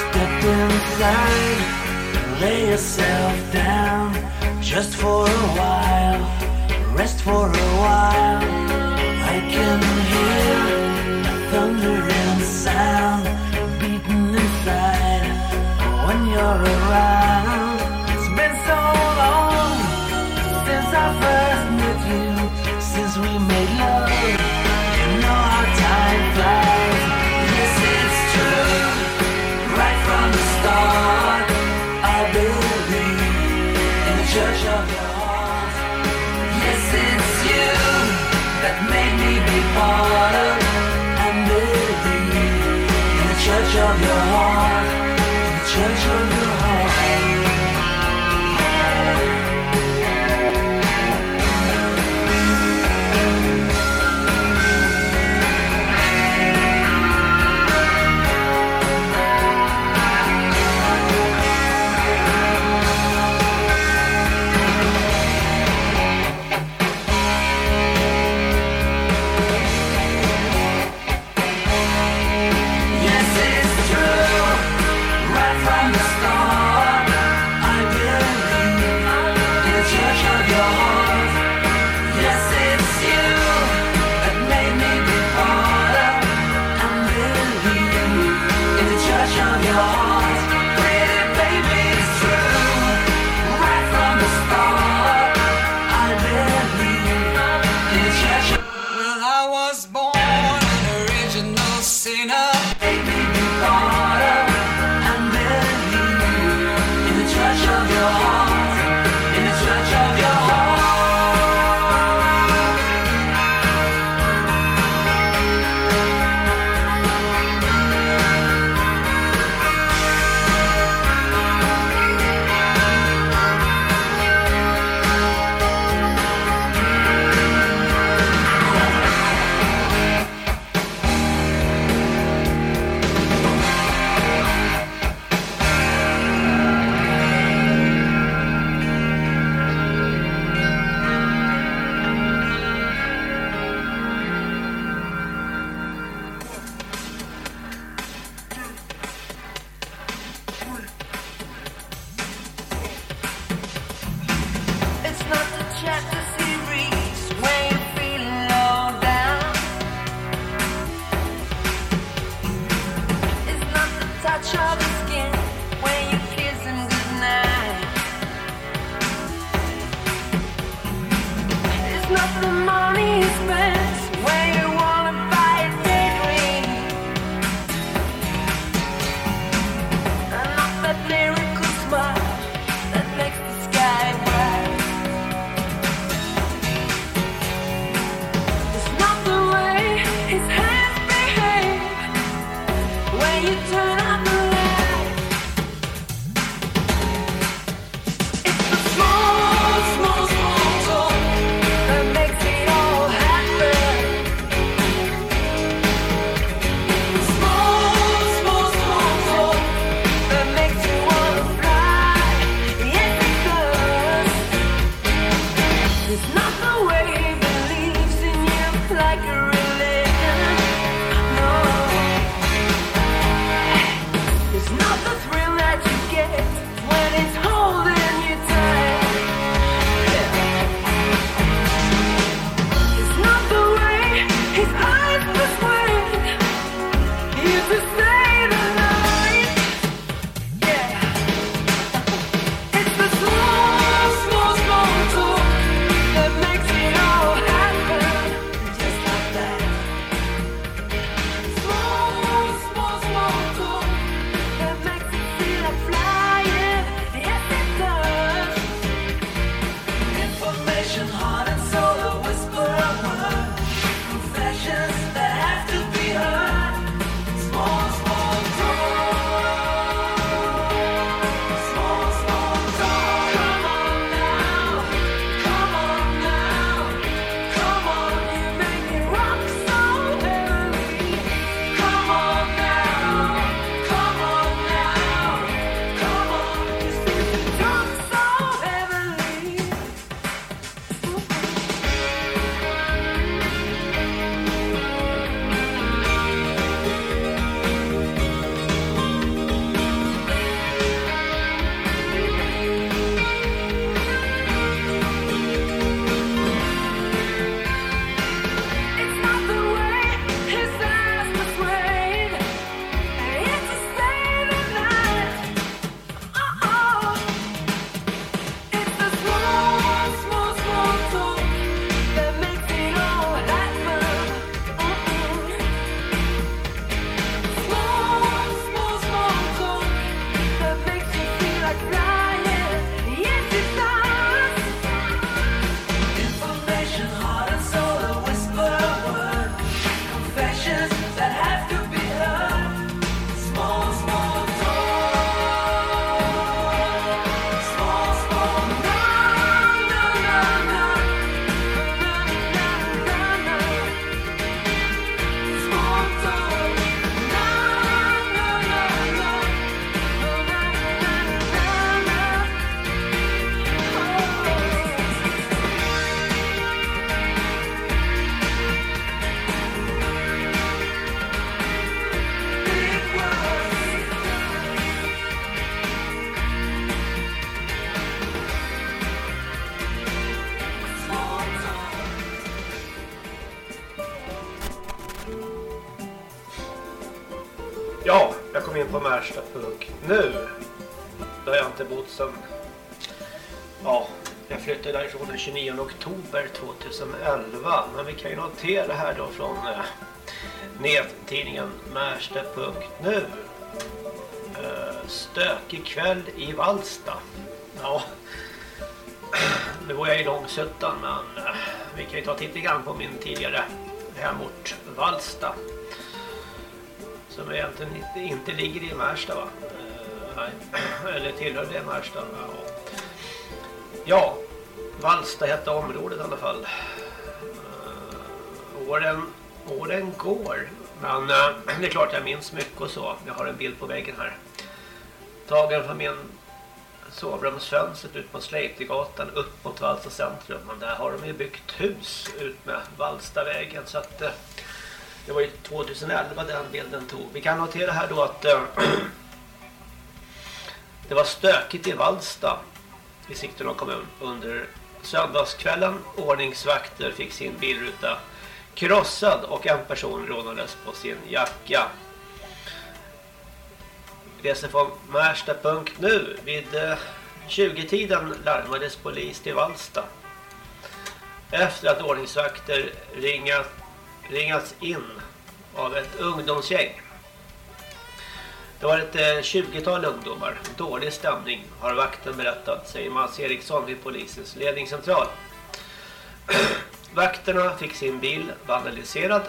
Step inside, lay yourself down just for a while. Rest for a while. I can hear a thundering sound beating inside when you're around. of your heart. 29 oktober 2011. Men vi kan ju notera här då från eh, nättidningen Märsta.nu. Eh, stökig kväll i Valsta. Ja, <clears throat> nu var jag i Långsuttan men eh, vi kan ju ta titta grann på min tidigare hemort Valsta. Som egentligen inte, ligger i Märsta va? Eh, <clears throat> eller tillhör det Märsta va? Vallsta hette området i alla fall. Eh, åren, åren går. Men eh, det är klart jag minns mycket och så. Jag har en bild på väggen här. Tagen från min sovrumsfönstret ut mot Slejtegatan upp mot Vallsta centrum. Men där har de ju byggt hus ut med Vallstavägen så att eh, det var ju 2011 den bilden tog. Vi kan notera här då att <clears throat> det var stökigt i Vallsta i Sigtuna kommun under söndagskvällen. Ordningsvakter fick sin bilruta krossad och en person rånades på sin jacka. Reser från Märsta.nu vid eh, 20-tiden larmades polis till Valsta. Efter att ordningsvakter ringat, ringats in av ett ungdomsgäng. Det var ett eh, 20-tal ungdomar. Dålig stämning har vakten berättat, säger Mats Eriksson vid polisens ledningscentral. <clears throat> Vakterna fick sin bil vandaliserad.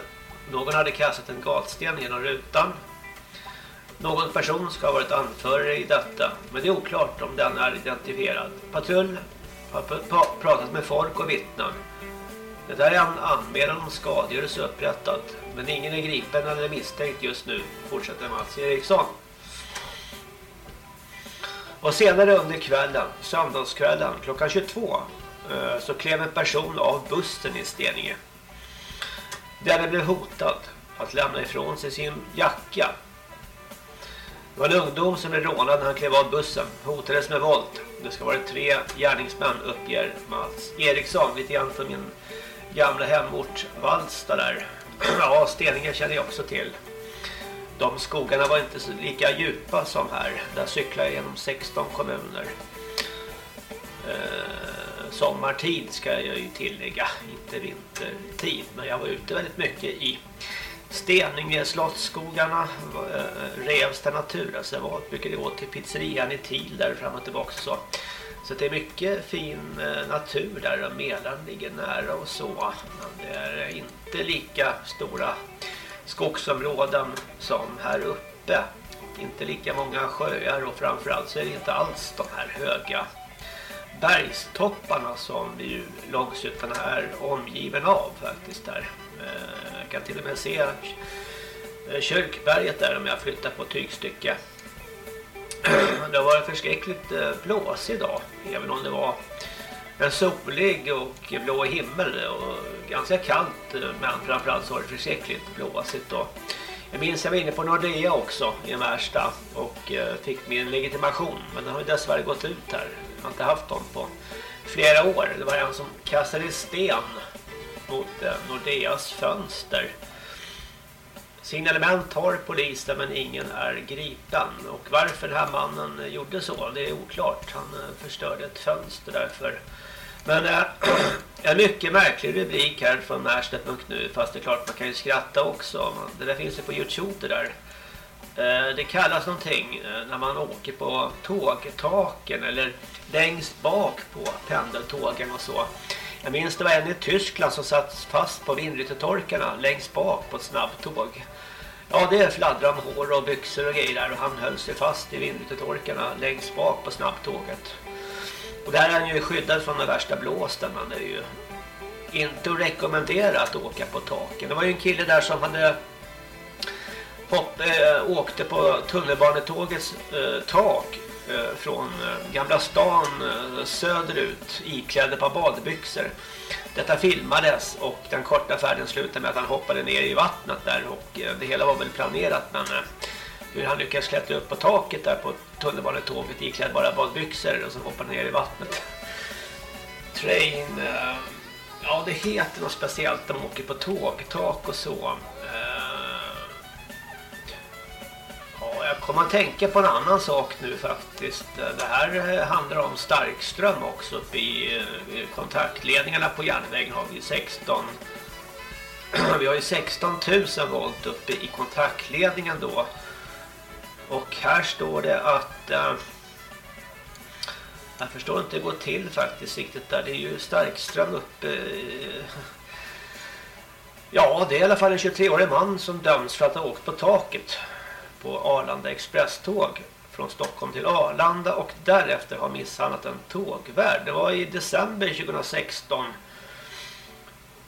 Någon hade kastat en gatsten genom rutan. Någon person ska ha varit anförare i detta, men det är oklart om den är identifierad. Patrull har pratat med folk och vittnen. Det där är en anmälan om skadegörelse upprättad, men ingen är gripen eller misstänkt just nu, fortsätter Mats Eriksson. Och senare under kvällen, söndagskvällen, klockan 22, eh, så klev en person av bussen i Steninge. Denne blev hotad att lämna ifrån sig sin jacka. Det var en ungdom som blev rånad när han klev av bussen. Hotades med våld. Det ska vara tre gärningsmän uppger Mats Eriksson. Lite grann från min gamla hemort Valsta där. <clears throat> Ja, Steninge känner jag också till. De skogarna var inte så lika djupa som här. Där cyklar jag genom 16 kommuner. Eh, sommartid ska jag ju tillägga, inte vintertid. Men jag var ute väldigt mycket i Steninge, Slottsskogarna, eh, Revsta naturreservat. Alltså, brukade gå till pizzerian i Til där fram och tillbaka så. Så det är mycket fin eh, natur där och Mälaren ligger nära och så. Men det är inte lika stora skogsområden som här uppe. Inte lika många sjöar och framförallt så är det inte alls de här höga bergstopparna som ju Långsuttarna är omgiven av faktiskt där. Eh, jag kan till och med se eh, kyrkberget där om jag flyttar på tygstycke. <clears throat> Det har varit förskräckligt eh, blåsig idag, även om det var en solig och blå himmel och ganska kallt eh, men framförallt så var det förskräckligt blåsigt då. Jag minns jag var inne på Nordea också i Märsta och eh, fick min legitimation men den har ju dessvärre gått ut här. Jag har inte haft dem på flera år. Det var en som kastade sten mot Nordeas fönster. Signalement har polisen men ingen är gripen. Och varför den här mannen gjorde så, det är oklart. Han eh, förstörde ett fönster därför. Men äh, <clears throat> en mycket märklig rubrik här från Märsta.nu fast det är klart man kan ju skratta också. Det där finns ju på Youtube det där. Eh, det kallas någonting när man åker på tågtaken eller längst bak på pendeltågen och så. Jag minns det var en i Tyskland som satt fast på vindrutetorkarna längst bak på ett snabbtåg. Ja, det fladdrade om hår och byxor och grejer där och han höll sig fast i vindrutetorkarna längst bak på snabbtåget. Och där är han ju skyddad från den värsta blåsten, men det är ju inte att rekommendera att åka på taken. Det var ju en kille där som hade hopp, äh, åkte på tunnelbanetågets äh, tak äh, från äh, Gamla stan äh, söderut iklädd på badbyxor. Detta filmades och den korta färden slutade med att han hoppade ner i vattnet där och eh, det hela var väl planerat men eh, hur han lyckades klättra upp på taket där på tunnelbanetåget iklädd bara badbyxor och så hoppade ner i vattnet. Train... Eh, ja, det heter något speciellt. De åker på tåg, tak och så. Jag kommer att tänka på en annan sak nu faktiskt. Det här eh, handlar om starkström också uppe i eh, kontaktledningarna på järnvägen har vi 16 <clears throat> vi har ju 16 000 volt uppe i kontaktledningen då. Och här står det att eh, jag förstår inte hur det går till faktiskt riktigt där. Det är ju starkström uppe. i... <laughs> Ja, det är i alla fall en 23-årig man som döms för att ha åkt på taket på Arlanda Expresståg från Stockholm till Arlanda och därefter har misshandlat en tågvärd. Det var i december 2016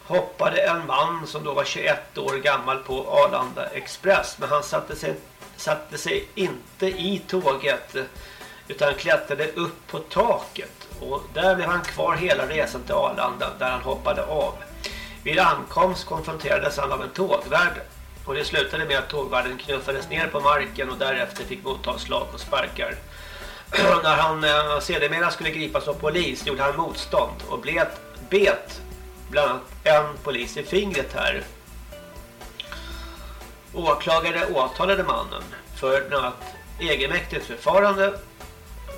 hoppade en man som då var 21 år gammal på Arlanda Express men han satte sig, satte sig inte i tåget utan klättrade upp på taket och där blev han kvar hela resan till Arlanda där han hoppade av. Vid ankomst konfronterades han av en tågvärd och det slutade med att tågvärden knuffades ner på marken och därefter fick motta slag och sparkar. <clears throat> När han eh, sedermera skulle gripas av polis gjorde han motstånd och blev bet bland annat en polis i fingret här. Åklagare åtalade mannen för bland annat egenmäktigt förfarande,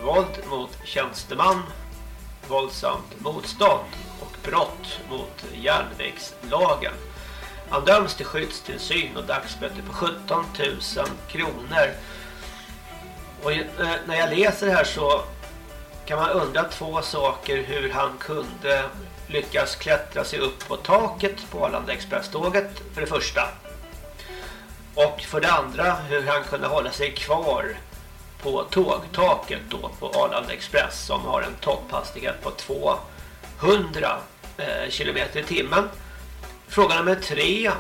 våld mot tjänsteman, våldsamt motstånd och brott mot järnvägslagen. Han döms till skyddstillsyn och dagsböter på 17 000 kronor. Och eh, när jag läser det här så kan man undra två saker hur han kunde lyckas klättra sig upp på taket på Arlanda Express-tåget för det första. Och för det andra hur han kunde hålla sig kvar på tågtaket då på Arlanda Express som har en topphastighet på 200 eh, km i timmen. Fråga nummer tre.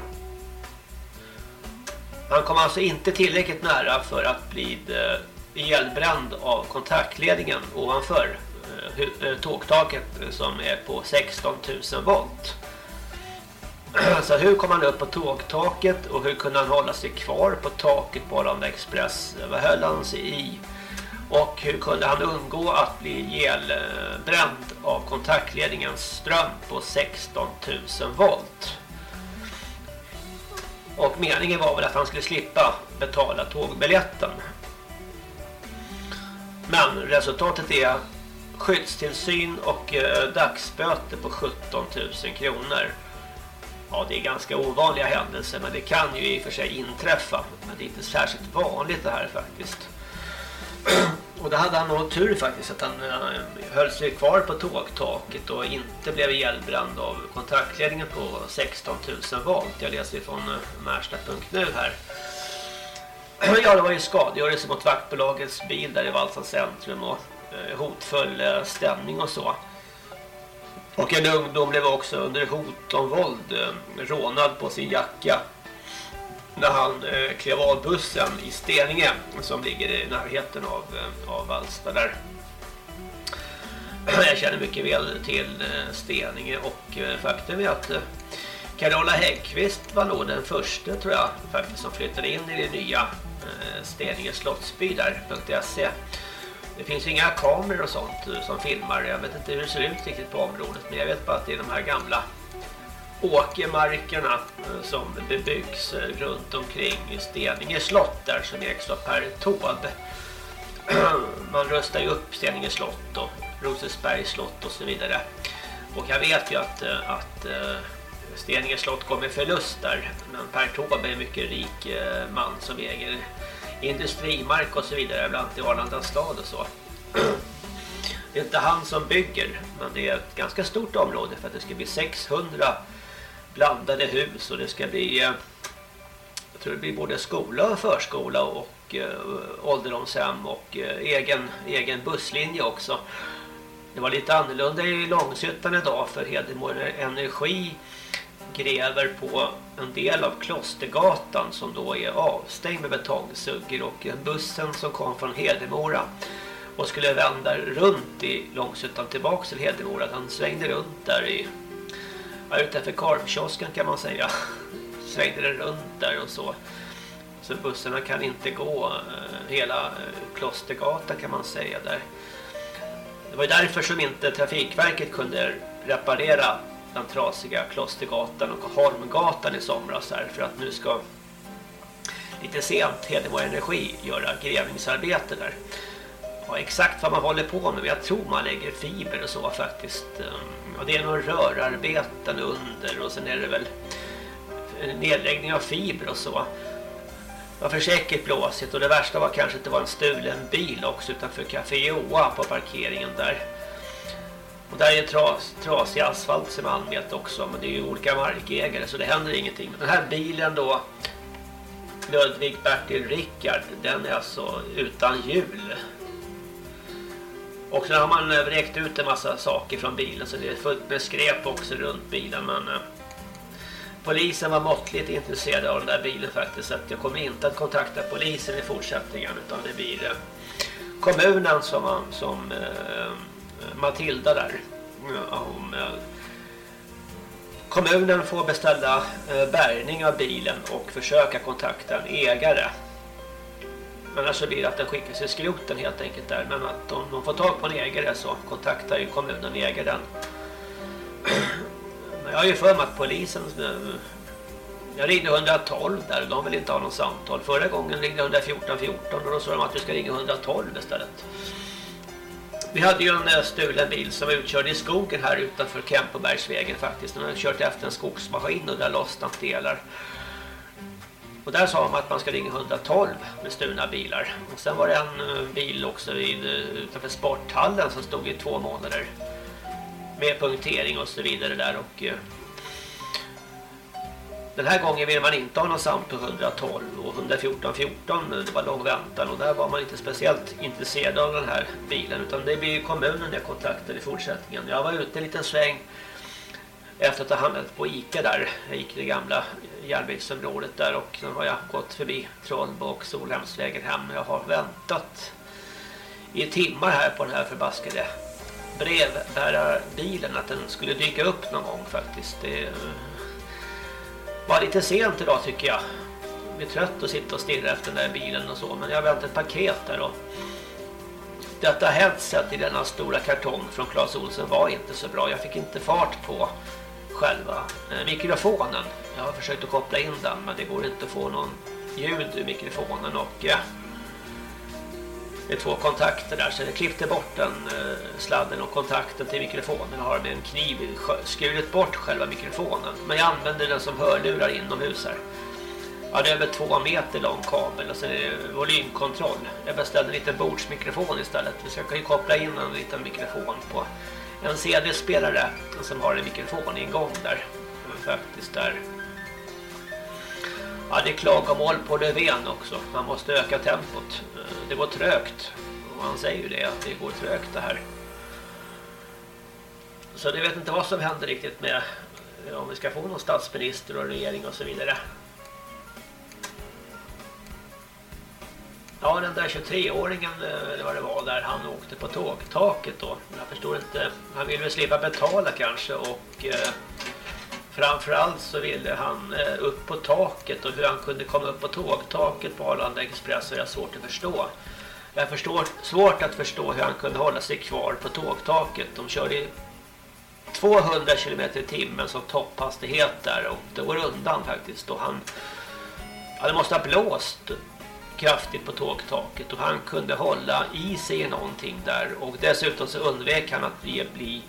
Han kom alltså inte tillräckligt nära för att bli eh, elbränd av kontaktledningen ovanför eh, eh, tågtaket som är på 16 000 volt. <clears throat> Så hur kom han upp på tågtaket och hur kunde han hålla sig kvar på taket på Arlanda Express? Vad höll han sig i? Och hur kunde han undgå att bli elbränd av kontaktledningens ström på 16 000 volt? Och meningen var väl att han skulle slippa betala tågbiljetten. Men resultatet är skyddstillsyn och eh, dagsböter på 17 000 kronor. Ja, det är ganska ovanliga händelser men det kan ju i och för sig inträffa. Men det är inte särskilt vanligt det här faktiskt. Och då hade han nog tur faktiskt att han eh, höll sig kvar på tågtaket och inte blev ihjälbränd av kontaktledningen på 16 000 volt. Jag läser från eh, Märsta.nu här. Ja, det var ju skadegörelse mot vaktbolagets bil där i Valsans centrum och eh, hotfull stämning och så. Och en ungdom blev också under hot om våld rånad på sin jacka när han eh, klev av bussen i Steninge som ligger i närheten av, eh, av Vallsta där. <clears throat> Jag känner mycket väl till eh, Steninge och eh, faktum är att eh, Carola Häggqvist var nog den första tror jag faktiskt som flyttade in i det nya eh, Steninge slottsby där.se. Det finns inga kameror och sånt eh, som filmar. Jag vet inte hur det ser ut riktigt på området men jag vet bara att det är de här gamla åkermarkerna eh, som bebyggs eh, runt omkring Steninge slott där som ägs av Per Taube. <clears throat> Man röstar ju upp Steninge slott och Rosesbergs slott och så vidare. Och jag vet ju att, eh, att Steninge slott går med förlust där. Men Per Taube är en mycket rik man som äger industrimark och så vidare, bland annat i Arlanda stad och så. <clears throat> Det är inte han som bygger, men det är ett ganska stort område för att det ska bli 600 blandade hus och det ska bli eh, jag tror det blir både skola och förskola och eh, ålderdomshem och eh, egen, egen busslinje också. Det var lite annorlunda i Långshyttan idag för Hedemora Energi gräver på en del av Klostergatan som då är avstängd med betongsugger och bussen som kom från Hedemora och skulle vända runt i Långshyttan tillbaks till Hedemora. Den svängde runt där i ja, utanför korvkiosken kan man säga. <laughs> Svängde det runt där och så. Så bussarna kan inte gå eh, hela eh, Klostergatan kan man säga där. Det var ju därför som inte Trafikverket kunde reparera den trasiga Klostergatan och Holmgatan i somras här för att nu ska lite sent Hedemora Energi göra grävningsarbete där. Ja, exakt vad man håller på med, men jag tror man lägger fiber och så faktiskt. Ehm, och det är några rörarbeten under och sen är det väl eh, nedläggning av fiber och så. Det var försäkert blåsigt och det värsta var kanske att det var en stulen bil också utanför Café Oa på parkeringen där. Och där är tras, trasig asfalt som man anmält också men det är ju olika markägare så det händer ingenting. Men den här bilen då Ludvig Bertil Rickard den är alltså utan hjul. Och så har man eh, vräkt ut en massa saker från bilen så det är fullt med skräp också runt bilen men eh, polisen var måttligt intresserad av den där bilen faktiskt så att jag kommer inte att kontakta polisen i fortsättningen utan det blir eh, kommunen som, som eh, Matilda där. Om, eh, kommunen får beställa eh, bärgning av bilen och försöka kontakta en ägare men annars blir det att den skickas i skroten helt enkelt där. Men att om de får tag på en ägare så kontaktar ju kommunen ägaren. <clears throat> Men jag har ju för mig att polisen eh, Jag ringde 112 där, och de vill inte ha någon samtal. Förra gången ringde jag 114 14 och då sa de att du ska ringa 112 istället. Vi hade ju en eh, stulen bil som var utkörd i skogen här utanför Kempobergsvägen faktiskt. Den hade kört efter en skogsmaskin och där lossnat delar. Och där sa de att man ska ringa 112 med stulna bilar. Och sen var det en eh, bil också vid, eh, utanför sporthallen som stod i två månader. Med punktering och så vidare där och... Eh, den här gången vill man inte ha någon samtal 112 och 114 14 det var lång väntan och där var man inte speciellt intresserad av den här bilen utan det blir kommunen jag kontaktade i fortsättningen. Jag var ute en liten sväng efter att ha handlat på Ica där. Jag gick i det gamla järnvägsområdet där och sen har jag gått förbi Trollbo och Solhemsvägen hem och jag har väntat i timmar här på den här förbaskade brevbärarbilen att den skulle dyka upp någon gång faktiskt. Det eh, var lite sent idag tycker jag. Jag är trött att sitta och stirra efter den där bilen och så men jag har väntat ett paket där och detta headset i denna stora kartong från Clas Olsson var inte så bra. Jag fick inte fart på själva eh, mikrofonen. Jag har försökt att koppla in den men det går inte att få någon ljud ur mikrofonen och eh, det är två kontakter där så jag klippte bort den eh, sladden och kontakten till mikrofonen och har med en kniv skurit bort själva mikrofonen. Men jag använder den som hörlurar inomhus här. Ja, det är över två meter lång kabel och sen är det volymkontroll. Jag beställde en liten bordsmikrofon istället. Vi ska ju koppla in en liten mikrofon på en CD-spelare som har en mikrofoningång där. Faktiskt där. Ja, det är klagomål på Löfven också. Man måste öka tempot. Det går trögt. Och han säger ju det, att det går trögt det här. Så det vet inte vad som händer riktigt med om vi ska få någon statsminister och regering och så vidare. Ja, den där 23-åringen, eh, eller vad det var, där han åkte på tågtaket då. Jag förstår inte, han ville väl slippa betala kanske och eh, framförallt så ville han eh, upp på taket och hur han kunde komma upp på tågtaket på Arlanda Express är jag svårt att förstå. Jag förstår svårt att förstå hur han kunde hålla sig kvar på tågtaket. De körde i 200 km i timmen som topphastighet där och det går undan faktiskt och han han det måste ha blåst kraftigt på tågtaket och han kunde hålla i sig någonting där. Och dessutom så undvek han att bli, bli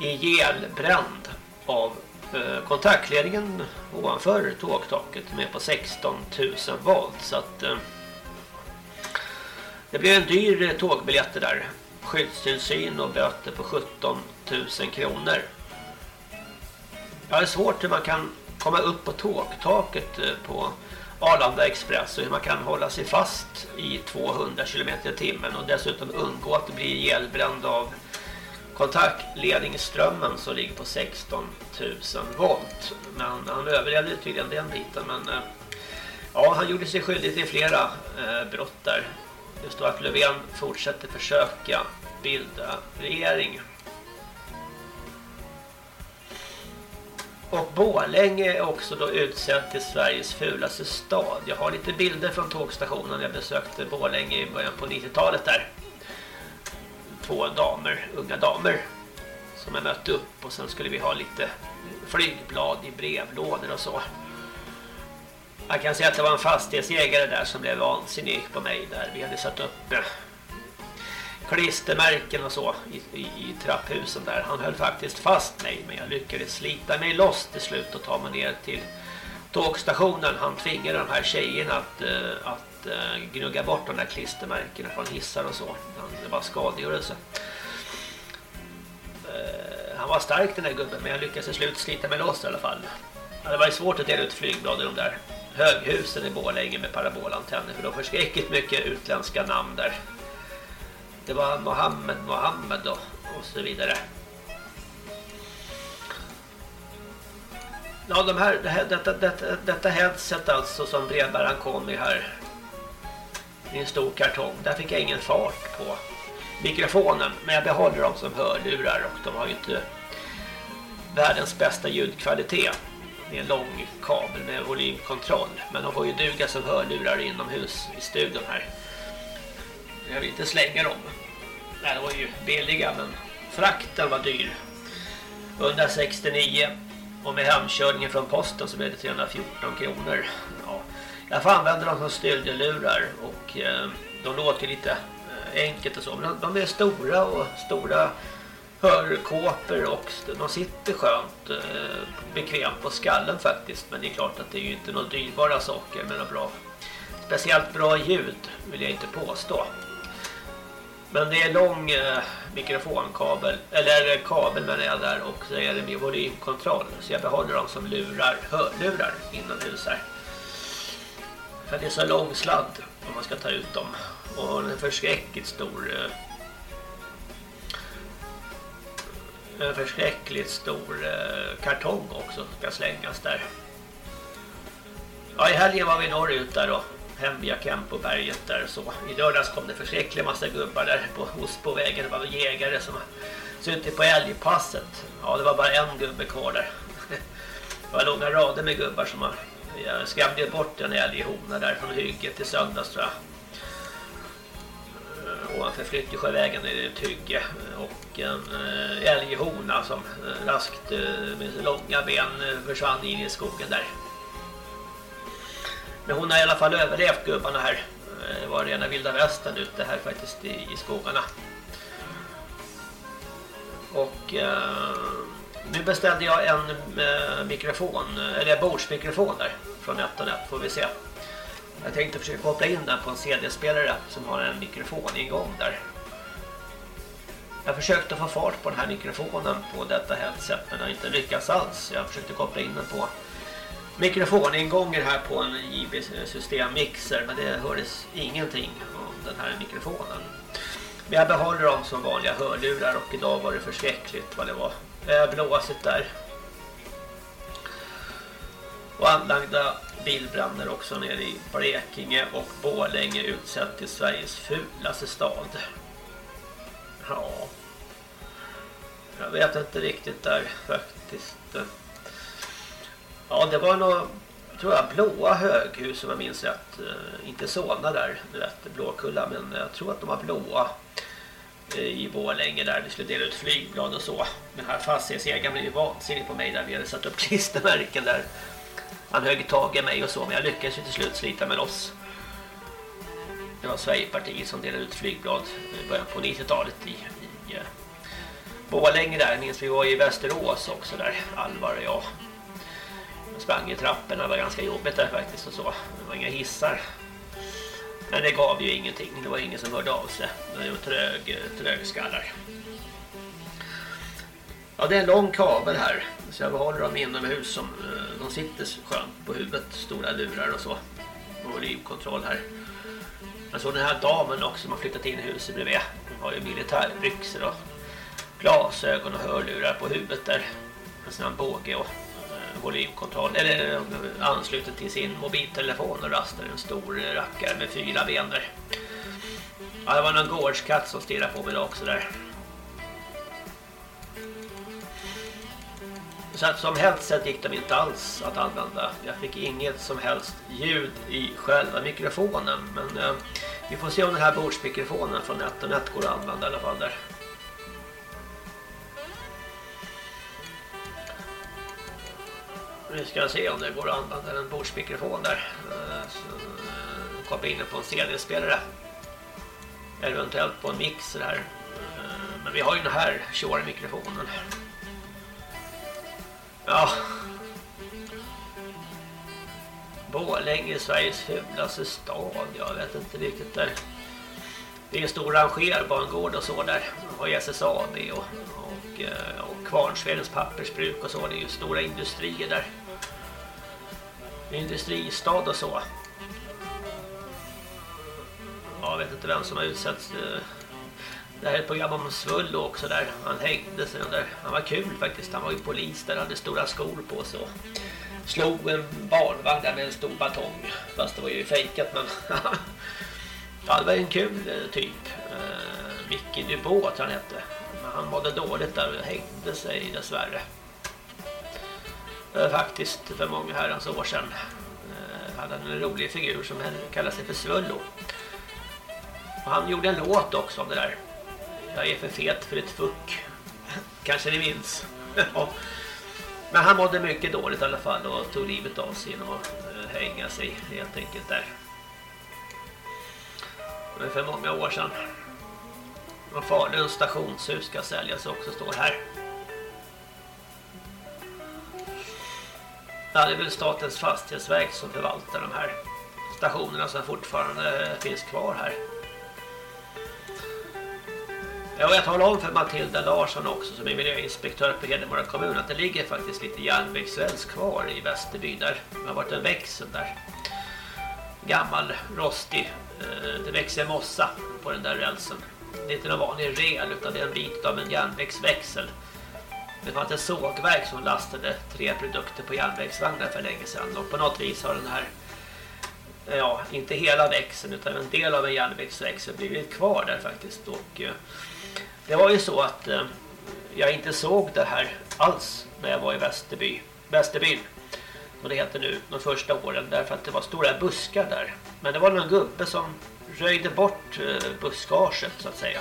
ihjälbränd av eh, kontaktledningen ovanför tågtaket med på 16 000 volt. Så att eh, det blev en dyr eh, tågbiljett det där. Skyddstillsyn och böter på 17 000 kronor. Jag det är svårt hur man kan komma upp på tågtaket eh, på Arlanda Express och hur man kan hålla sig fast i 200 km i timmen och dessutom undgå att bli ihjälbränd av kontaktledningsströmmen som ligger på 16 000 volt. Men han överlevde tydligen den biten men eh, ja, han gjorde sig skyldig till flera eh, brott där. Det står att Löfven fortsätter försöka bilda regering. Och Borlänge är också då utsedd till Sveriges fulaste stad. Jag har lite bilder från tågstationen. Jag besökte Borlänge i början på 90-talet där. Två damer, unga damer som jag mötte upp och sen skulle vi ha lite flygblad i brevlådor och så. Jag kan säga att det var en fastighetsägare där som blev vansinnig på mig där. Vi hade satt upp eh, klistermärken och så i, i, i trapphusen där. Han höll faktiskt fast mig men jag lyckades slita mig loss till slut och ta mig ner till tågstationen. Han tvingade de här tjejerna att, uh, att uh, gnugga bort de där klistermärkena från hissar och så. Det var skadegörelse. Eh, han var stark den där gubben men jag lyckades till slut slita mig loss i alla fall. Det var ju svårt att dela ut flygblad i de där höghusen i Borlänge med parabolantenner för då förskräckligt mycket utländska namn där. Det var Mohammed Mohammed och, och så vidare. Ja, de här, det här, detta, detta, detta headset alltså som brevbäraren kom i här i en stor kartong. Där fick jag ingen fart på mikrofonen. Men jag behåller dem som hörlurar och de har ju inte världens bästa ljudkvalitet. Det är en lång kabel med volymkontroll. Men de får ju duga som hörlurar inomhus i studion här. Jag vill inte slänga dem. Nej, de var ju billiga men frakten var dyr. 169 Och med hemkörningen från posten så blev det 314 kronor. Ja, jag får använda dem som stöldelurar och eh, de låter lite eh, enkelt och så. Men de, är stora och stora hörkåpor och de sitter skönt eh, bekvämt på skallen faktiskt. Men det är klart att det är ju inte några dyrbara saker men några bra. Speciellt bra ljud vill jag inte påstå. Men det är lång eh, mikrofonkabel, eller eh, kabel menar jag där och så är det med volymkontroll. Så jag behåller dem som lurar, hörlurar inomhus här. För det är så lång sladd om man ska ta ut dem. Och den är förskräckligt stor. eh, En förskräckligt stor eh, kartong också ska slängas där. Ja, i helgen var vi norrut där då. Hem via Kempoberget där och så. I lördags kom det förskräckliga massa gubbar där på Osbovägen. Det var jägare som suttit på älgpasset. Ja, det var bara en gubbe kvar där. Det var långa rader med gubbar som har jag skrämde bort en älghona där från hygget till söndags tror jag. Eh, ovanför Flyttesjövägen är det ett hygge och en eh, älghona som eh, raskt med långa ben försvann in i skogen där. Men hon har i alla fall överlevt gubbarna här. Eh, det var rena vilda västern ute här faktiskt i, i skogarna. Och eh, nu beställde jag en eh, mikrofon, eller bordsmikrofon där från 1 får vi se. Jag tänkte försöka koppla in den på en CD-spelare som har en mikrofon igång där. Jag försökte få fart på den här mikrofonen på detta headset men har inte lyckats alls. Jag försökte koppla in den på mikrofoningånger här på en JB-systemmixer men det hördes ingenting om den här mikrofonen. Men jag behåller dem som vanliga hörlurar och idag var det förskräckligt vad det var blåsigt där. Och anlagda bilbränder också nere i Blekinge och Borlänge utsett till Sveriges fulaste stad. Ja. Jag vet inte riktigt där faktiskt. Ja, det var nog tror jag blåa höghus om jag minns rätt. Eh, inte Solna där, du vet, Blåkulla, men jag tror att de var blåa eh, i Borlänge där vi skulle dela ut flygblad och så. Den här fastighetsägaren blev ju vansinnig på mig där vi hade satt upp <laughs> klistermärken där. Han högg tag i mig och så, men jag lyckades ju till slut slita med loss. Det var Sverigepartiet som delade ut flygblad eh, i början på 90-talet i, i Borlänge där. Jag minns vi var i Västerås också där, Alvar och jag. Sprang i trapporna, det var ganska jobbigt där faktiskt och så. Det var inga hissar. Men det gav ju ingenting, det var ingen som hörde av sig. Det var trög, trögskallar. Ja, det är en lång kabel här. Så jag behåller dem inomhus som eh, de sitter skönt på huvudet. Stora lurar och så. Och volymkontroll här. Jag såg den här damen också som har flyttat in i huset bredvid. Hon har ju militärbyxor och glasögon och hörlurar på huvudet där. En sån här båge och volymkontroll. Eller anslutet till sin mobiltelefon och rastar en stor rackare med fyra ben där. Ja, det var någon gårdskatt som stirrade på mig då också där. Så att som headset gick de inte alls att använda. Jag fick inget som helst ljud i själva mikrofonen. Men eh, vi får se om den här bordsmikrofonen från NetOnNet går att använda i alla fall där. Vi ska se om det går att använda en bordsmikrofon där. Eh, eh, koppla in på en CD-spelare. Eventuellt på en mixer här. Eh, men vi har ju den här Shure-mikrofonen. Ja. Borlänge, Sveriges fulaste stad. Jag vet inte riktigt där. Det är en stor rangerbangård och så där. De har ju SSAB och, och, och Kvarnsvedens pappersbruk och så. Det är ju stora industrier där. Industristad och så. Jag vet inte vem som har utsatts. Eh, det här är ett program om Svullo också där. Han hängde sig under. Han var kul faktiskt. Han var ju polis där. hade stora skor på sig. och Slog en barnvagn där med en stor batong. Fast det var ju fejkat men... <laughs> ja, det var en kul eh, typ. Eh, Micke Dubot tror han hette. Men han mådde dåligt där och hängde sig dessvärre. Eh, faktiskt för många herrans år sedan. Eh, hade han en rolig figur som kallar sig för Svullo. Och han gjorde en låt också om det där. Jag är för fet för ett fuck. Kanske ni minns. <laughs> Men han mådde mycket dåligt i alla fall och tog livet av sig genom att eh, hänga sig helt enkelt där. Det för många år sedan. Och Faluns stationshus ska säljas också står här. Ja, det är väl Statens fastighetsverk som förvaltar de här stationerna som fortfarande finns kvar här. Ja, jag talar om för Matilda Larsson också som är miljöinspektör på Hedemora kommun att det ligger faktiskt lite järnvägsräls kvar i Västerby där. Det har varit en växel där. Gammal, rostig. Eh, det växer mossa på den där rälsen. Det är inte någon vanlig rel utan det är en bit av en järnvägsväxel. Det fanns ett sågverk som lastade tre produkter på järnvägsvagnar för länge sedan. Och på något vis har den här ja, inte hela växeln utan en del av en järnvägsväxel blivit kvar där faktiskt. Och eh, det var ju så att eh, jag inte såg det här alls när jag var i Västerby, Västerbyn som det heter nu de första åren därför att det var stora buskar där. Men det var någon gubbe som röjde bort eh, buskaget så att säga.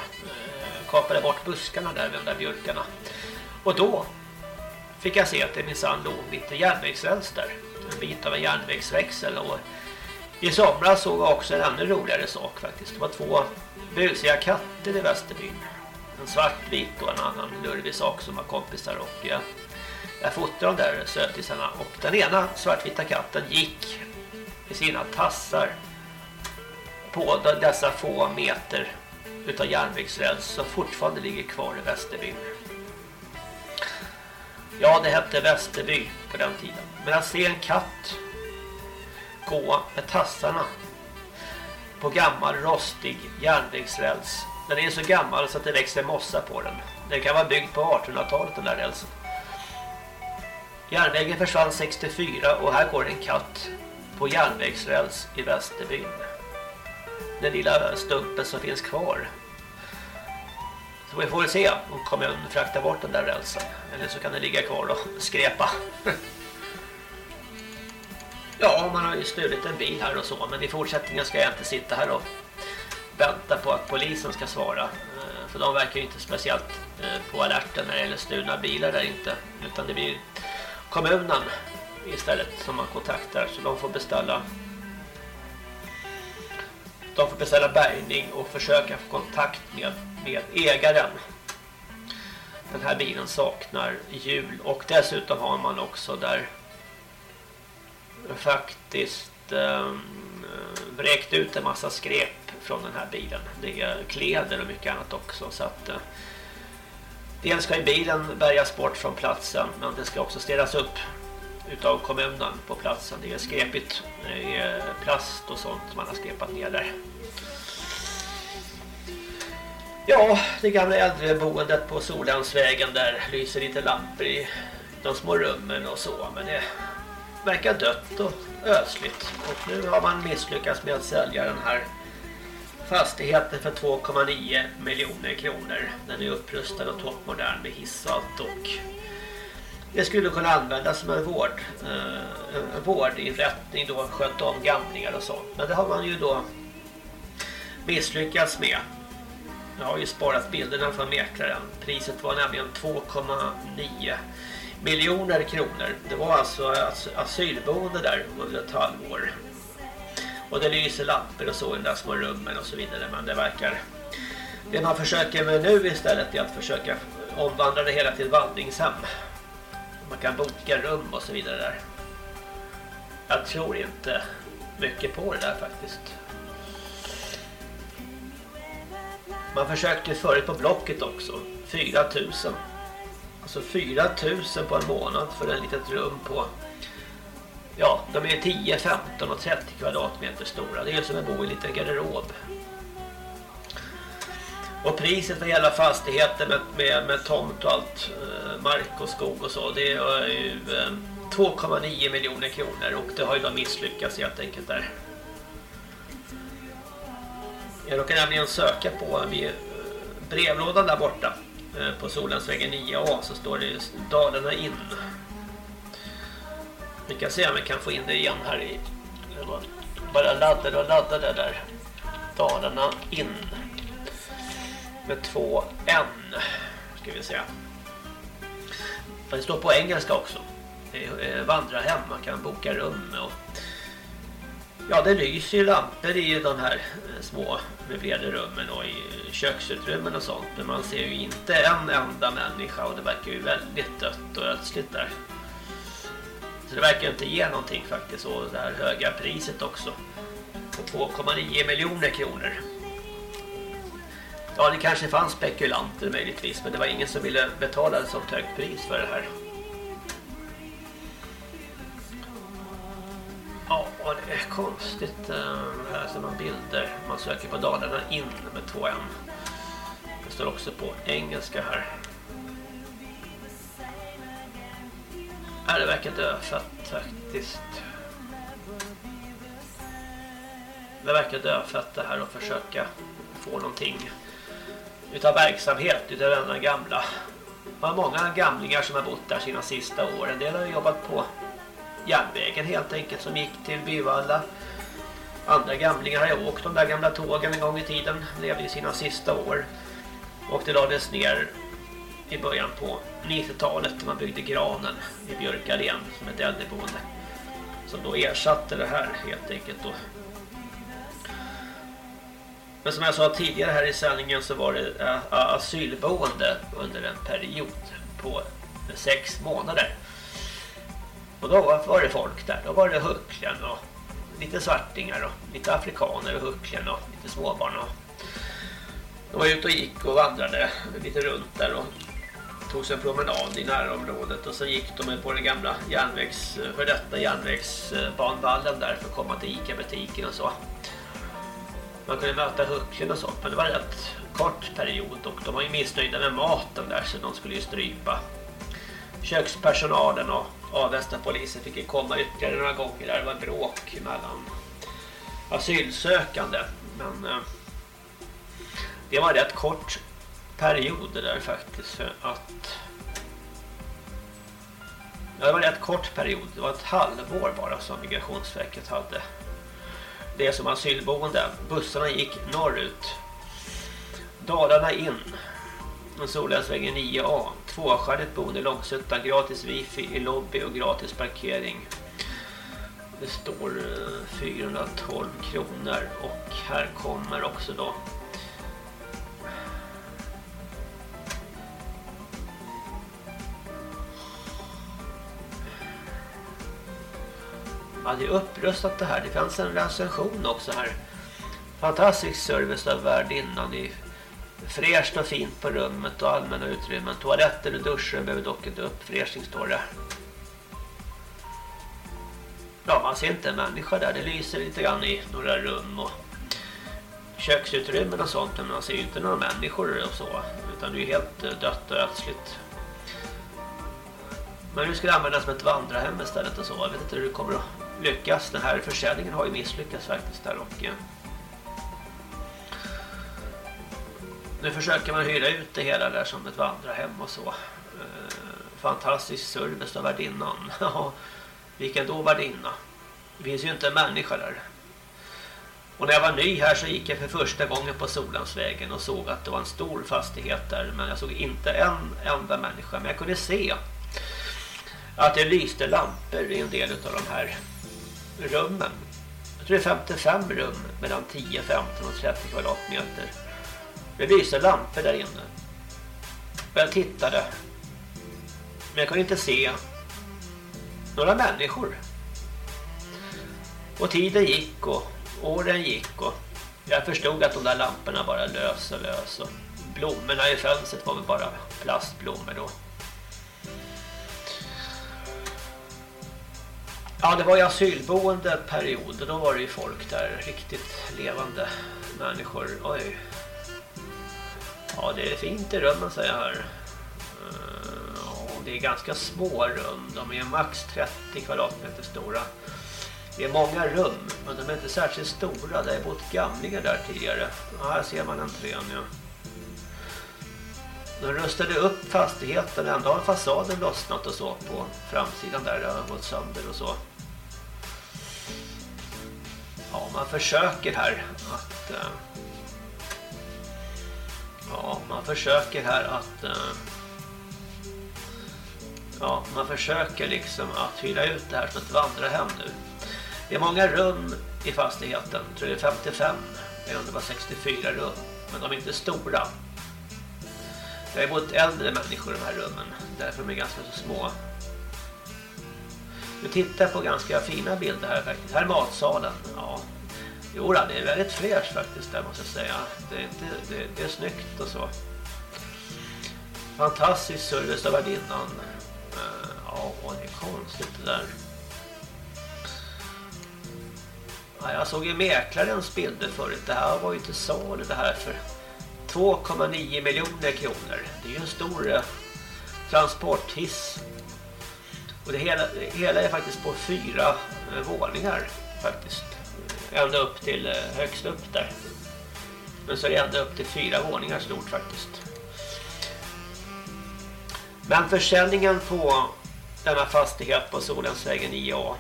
Kapade bort buskarna där vid de där björkarna och då fick jag se att det minsann låg lite järnvägsräls där en bit av en järnvägsväxel och i somras såg jag också en ännu roligare sak faktiskt. Det var två busiga katter i Västerbyn. En svartvit och en annan lurvig sak som var kompisar och jag, jag fotade de där sötisarna och den ena svartvita katten gick med sina tassar på dessa få meter utav järnvägsräls som fortfarande ligger kvar i Västerbyn. Ja, det hette Västerby på den tiden. Men att se en katt gå med tassarna på gammal rostig järnvägsräls. Den är så gammal så att det växer mossa på den. Den kan vara byggd på 1800-talet den där rälsen. Järnvägen försvann 64 och här går en katt på järnvägsräls i Västerbyn. Den lilla stumpen som finns kvar. Så vi får väl se om kommunen fraktar bort den där rälsen. Eller så kan den ligga kvar och skräpa. <laughs> Ja, man har ju stulit en bil här och så, men i fortsättningen ska jag inte sitta här och vänta på att polisen ska svara. Eh, för de verkar ju inte speciellt eh, på alerten när det gäller stulna bilar där inte. Utan det blir kommunen istället som man kontaktar, så de får beställa de får beställa bärgning och försöka få kontakt med, med ägaren. Den här bilen saknar hjul och dessutom har man också där faktiskt eh, vräkt ut en massa skräp från den här bilen. Det är kläder och mycket annat också så att eh, dels ska ju bilen bärgas bort från platsen men det ska också städas upp utav kommunen på platsen. Det är skräpigt, det är plast och sånt man har skräpat ner där. Ja, det gamla äldreboendet på Solhemsvägen där lyser lite lampor i de små rummen och så men det verkar dött och ödsligt. Och nu har man misslyckats med att sälja den här fastigheten för 2,9 miljoner kronor. Den är upprustad och toppmodern med hiss och allt och det skulle kunna användas som en vård, eh, en vårdinrättning då, sköta om gamlingar och sånt. Men det har man ju då misslyckats med. Jag har ju sparat bilderna från mäklaren. Priset var nämligen 2,9 miljoner kronor. Det var alltså as- asylboende där under ett halvår. Och det lyser lampor och så i de där små rummen och så vidare. Men det verkar... Det man försöker med nu istället är att försöka omvandla det hela till vandringshem. Man kan boka rum och så vidare där. Jag tror inte mycket på det där faktiskt. Man försökte förut på Blocket också. 4000. Alltså 4000 på en månad för en litet rum på Ja, de är 10, 15 och 30 kvadratmeter stora. Det är som att bo i en liten garderob. Och priset för hela fastigheten med, med, med tomt och allt, eh, mark och skog och så, det är ju eh, 2,9 miljoner kronor och det har ju då misslyckats helt enkelt där. Jag råkar nämligen söka på eh, vid brevlådan där borta eh, på Solensvägen 9A så står det Dalarna in. Vi kan se om vi kan få in det igen här i bara laddade och laddade där. Dalarna in. Med två N ska vi säga. Det står på engelska också. Eh, vandra vandrarhem. Man kan boka rum och Ja, det lyser ju lampor i de här små möblerade rummen och i köksutrymmen och sånt. Men man ser ju inte en enda människa och det verkar ju väldigt dött och ödsligt där. Så det verkar inte ge någonting faktiskt och det här höga priset också. På 2,9 miljoner kronor. Ja, det kanske fanns spekulanter möjligtvis men det var ingen som ville betala ett sånt högt pris för det här. Konstigt. Eh, här ser man bilder. Man söker på Dalarna in med två n. Det står också på engelska här. Ja, det verkar dödfött faktiskt. Det verkar dödfött det här och försöka få någonting utav verksamhet utav denna gamla. Det var många gamlingar som har bott där sina sista år. En del har jobbat på järnvägen helt enkelt som gick till Byvalla. Andra gamlingar har ju åkt de där gamla tågen en gång i tiden. Levde i sina sista år. Och det lades ner i början på 90-talet när man byggde granen i Björkalen som ett äldreboende. Som då ersatte det här helt enkelt då. Men som jag sa tidigare här i sändningen så var det eh, asylboende under en period på sex månader. Och då var- det folk där. Då var det hucklen och lite svartingar och lite afrikaner och hucklen och lite småbarn. Och de var ute och gick och vandrade lite runt där och tog sig en promenad i närområdet och så gick de på den gamla järnvägs, för detta järnvägsbanvallen där för att komma till Ica-butiken och så. Man kunde möta hucklen och sånt men det var en rätt kort period och de var ju missnöjda med maten där så de skulle ju strypa kökspersonalen och Avesta polisen fick ju komma ytterligare några gånger. Där det var bråk mellan asylsökande. Men eh, det var en rätt kort period det där faktiskt för att ja, det var en rätt kort period. Det var ett halvår bara som Migrationsverket hade det som asylboende. Bussarna gick norrut. Dalarna in. Solensvägen 9A Tvåstjärnigt boende Långsötta, Gratis wifi i lobby och gratis parkering Det står eh, 412 kronor Och här kommer också då Ja, det är upprustat det här. Det fanns en recension också här. Fantastisk service av värdinnan i fräscht och fint på rummet och allmänna utrymmen. Toaletter och duscher behöver dock inte uppfräschning står det. Ja, man ser inte en människa där. Det lyser lite grann i några rum och köksutrymmen och sånt. Men man ser ju inte några människor och så. Utan det är ju helt eh, dött och ödsligt. Men nu ska det användas som ett vandrarhem istället och så. Jag vet inte hur det kommer att lyckas. Den här försäljningen har ju misslyckats faktiskt där och eh, nu försöker man hyra ut det hela där som ett vandrarhem och så. Eh, fantastisk service av värdinnan. <laughs> Ja, vilken då värdinna? Det finns ju inte en människa där. Och när jag var ny här så gick jag för första gången på Solansvägen och såg att det var en stor fastighet där. Men jag såg inte en enda människa. Men jag kunde se att det lyste lampor i en del av de här rummen. Jag tror det är 55 rum mellan 10, 15 och 30 kvadratmeter. Det lyser lampor där inne. Och jag tittade. Men jag kunde inte se några människor. Och tiden gick och åren gick och jag förstod att de där lamporna bara lös och lös och blommorna i fönstret var väl bara plastblommor då. Ja, det var ju asylboende period och då var det ju folk där, riktigt levande människor. Oj. Ja, det är fint i rummen säger jag här. Eh, ja, Det är ganska små rum, de är max 30 kvadratmeter stora. Det är många rum, men de är inte särskilt stora. Det är bott gamlingar där tidigare. Ja, här ser man entrén ja. De rustade upp fastigheten, ändå har fasaden lossnat och så på framsidan där, det har gått sönder och så. Ja, man försöker här att... Eh, Ja, man försöker här att... Eh, ja, man försöker liksom att hyra ut det här som ett vandrarhem nu. Det är många rum i fastigheten, jag tror det är 55 eller om det var 64 rum, men de är inte stora. Det är bott äldre människor i de här rummen, därför de är ganska så små. Nu tittar på ganska fina bilder här faktiskt. Här är matsalen, ja. Jo, det är väldigt fräscht faktiskt där måste jag säga. Det är, inte, det, det är snyggt och så. Fantastisk service av värdinnan. Eh, ja, Ja, det är konstigt det där. Ja, jag såg ju mäklarens bilder förut. Det här var ju inte salu det här för 2,9 miljoner kronor. Det är ju en stor eh, transporthiss. Och det hela, det hela är faktiskt på fyra eh, våningar faktiskt. Ända upp till eh, högst upp där. Men så är det ända upp till fyra våningar stort faktiskt. Men försäljningen på denna fastighet på Solensvägen IA,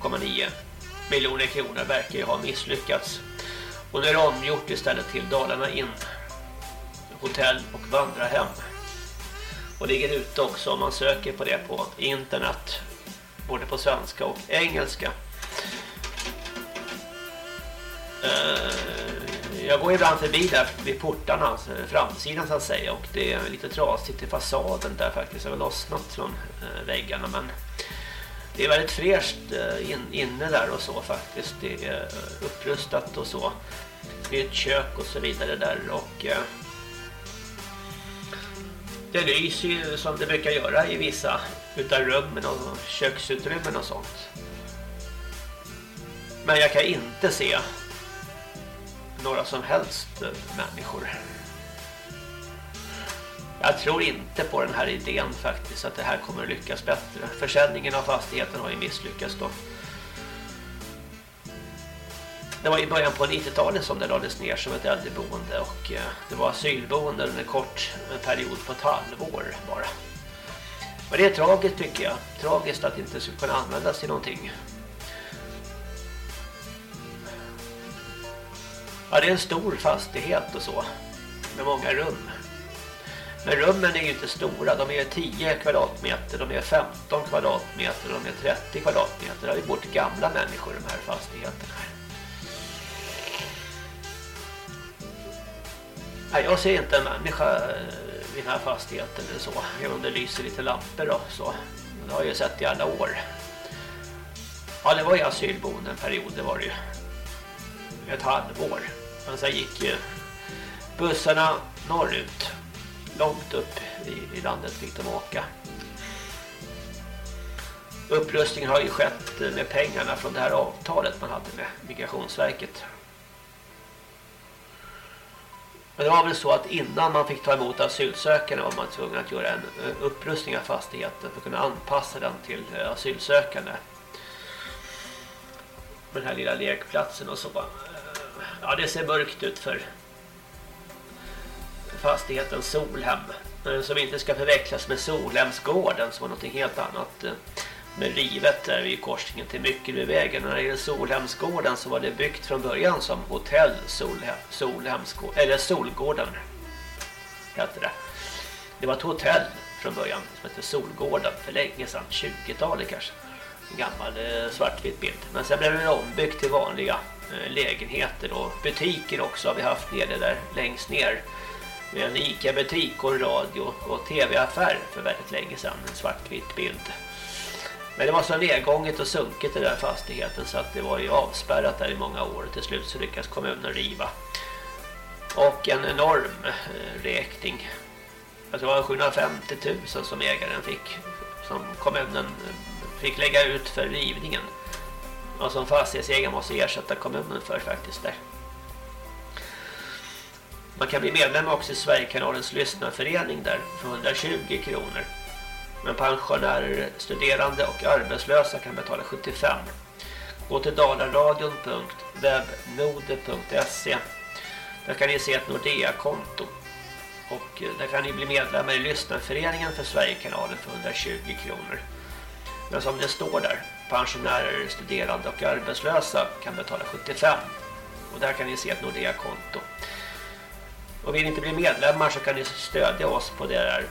2,9 miljoner kronor verkar ju ha misslyckats. Och nu är det omgjort istället till Dalarna in hotell och vandrarhem. Och ligger ute också om man söker på det på internet både på svenska och engelska. Eh, jag går ibland förbi där vid portarna, alltså framsidan så att säga och det är lite trasigt i fasaden där faktiskt. Det har lossnat från eh, väggarna men det är väldigt fräscht eh, in, inne där och så faktiskt. Det är upprustat och så. Nytt kök och så vidare där och det lyser ju som det brukar göra i vissa utav rummen och köksutrymmen och sånt. Men jag kan inte se några som helst eh, människor. Jag tror inte på den här idén faktiskt att det här kommer att lyckas bättre. Försäljningen av fastigheten har ju misslyckats då. Det var i början på 90-talet som det lades ner som ett äldreboende och eh, det var asylboende under en kort eh, period på ett halvår bara. Och det är tragiskt tycker jag. Tragiskt att det inte skulle kunna användas till någonting. Ja, det är en stor fastighet och så. Med många rum. Men rummen är ju inte stora. De är 10 kvadratmeter, de är 15 kvadratmeter, de är 30 kvadratmeter. Det har ju bott gamla människor i de här fastigheterna. Nej, jag ser inte en människa eh, i den här fastigheten eller så. Även om det lyser lite lampor och så. Det har jag ju sett i alla år. Ja, det var ju asylboende en period, det var det ju. Ett halvår. Men sen gick ju bussarna norrut. Långt upp i, i landet fick de åka. Upprustningen har ju skett med pengarna från det här avtalet man hade med Migrationsverket. Men det var väl så att innan man fick ta emot asylsökande var man tvungen att göra en eh, upprustning av fastigheten för att kunna anpassa den till eh, asylsökande. Med den här lilla lekplatsen och så. Ja, det ser mörkt ut för fastigheten Solhem. Eh, som inte ska förväxlas med Solhemsgården som var något helt annat. Eh, med rivet där vid korsningen till Myckelbyvägen. När det gäller Solhemsgården så var det byggt från början som hotell Solhem, Solhemsgården. Eller Solgården hette det. Det var ett hotell från början som hette Solgården för länge sedan, 20-talet kanske. En gammal eh, svartvit bild. Men sen blev det ombyggt till vanliga Eh, lägenheter och butiker också har vi haft nere där längst ner. Med en Ica-butik och en radio och tv-affär för väldigt länge sedan. En svartvit bild. Men det var så nedgånget och sunket i den här fastigheten så att det var ju avspärrat där i många år. och Till slut så lyckas kommunen riva. Och en enorm eh, räkning. Jag tror det var 750 000 som ägaren fick. Som kommunen eh, fick lägga ut för rivningen. Och som fastighetsägare måste ersätta kommunen för faktiskt där. Man kan bli medlem också i Sverigekanalens lyssnarförening där för 120 kronor. Men pensionärer, studerande och arbetslösa kan betala 75. Gå till dalaradion.webnode.se Där kan ni se ett Nordea-konto. Och där kan ni bli medlemmar i lyssnarföreningen för Sverigekanalen för 120 kronor. Men som det står där, pensionärer, studerande och arbetslösa kan betala 75. Och där kan ni se ett Nordea-konto. Och vill ni inte bli medlemmar så kan ni stödja oss på det där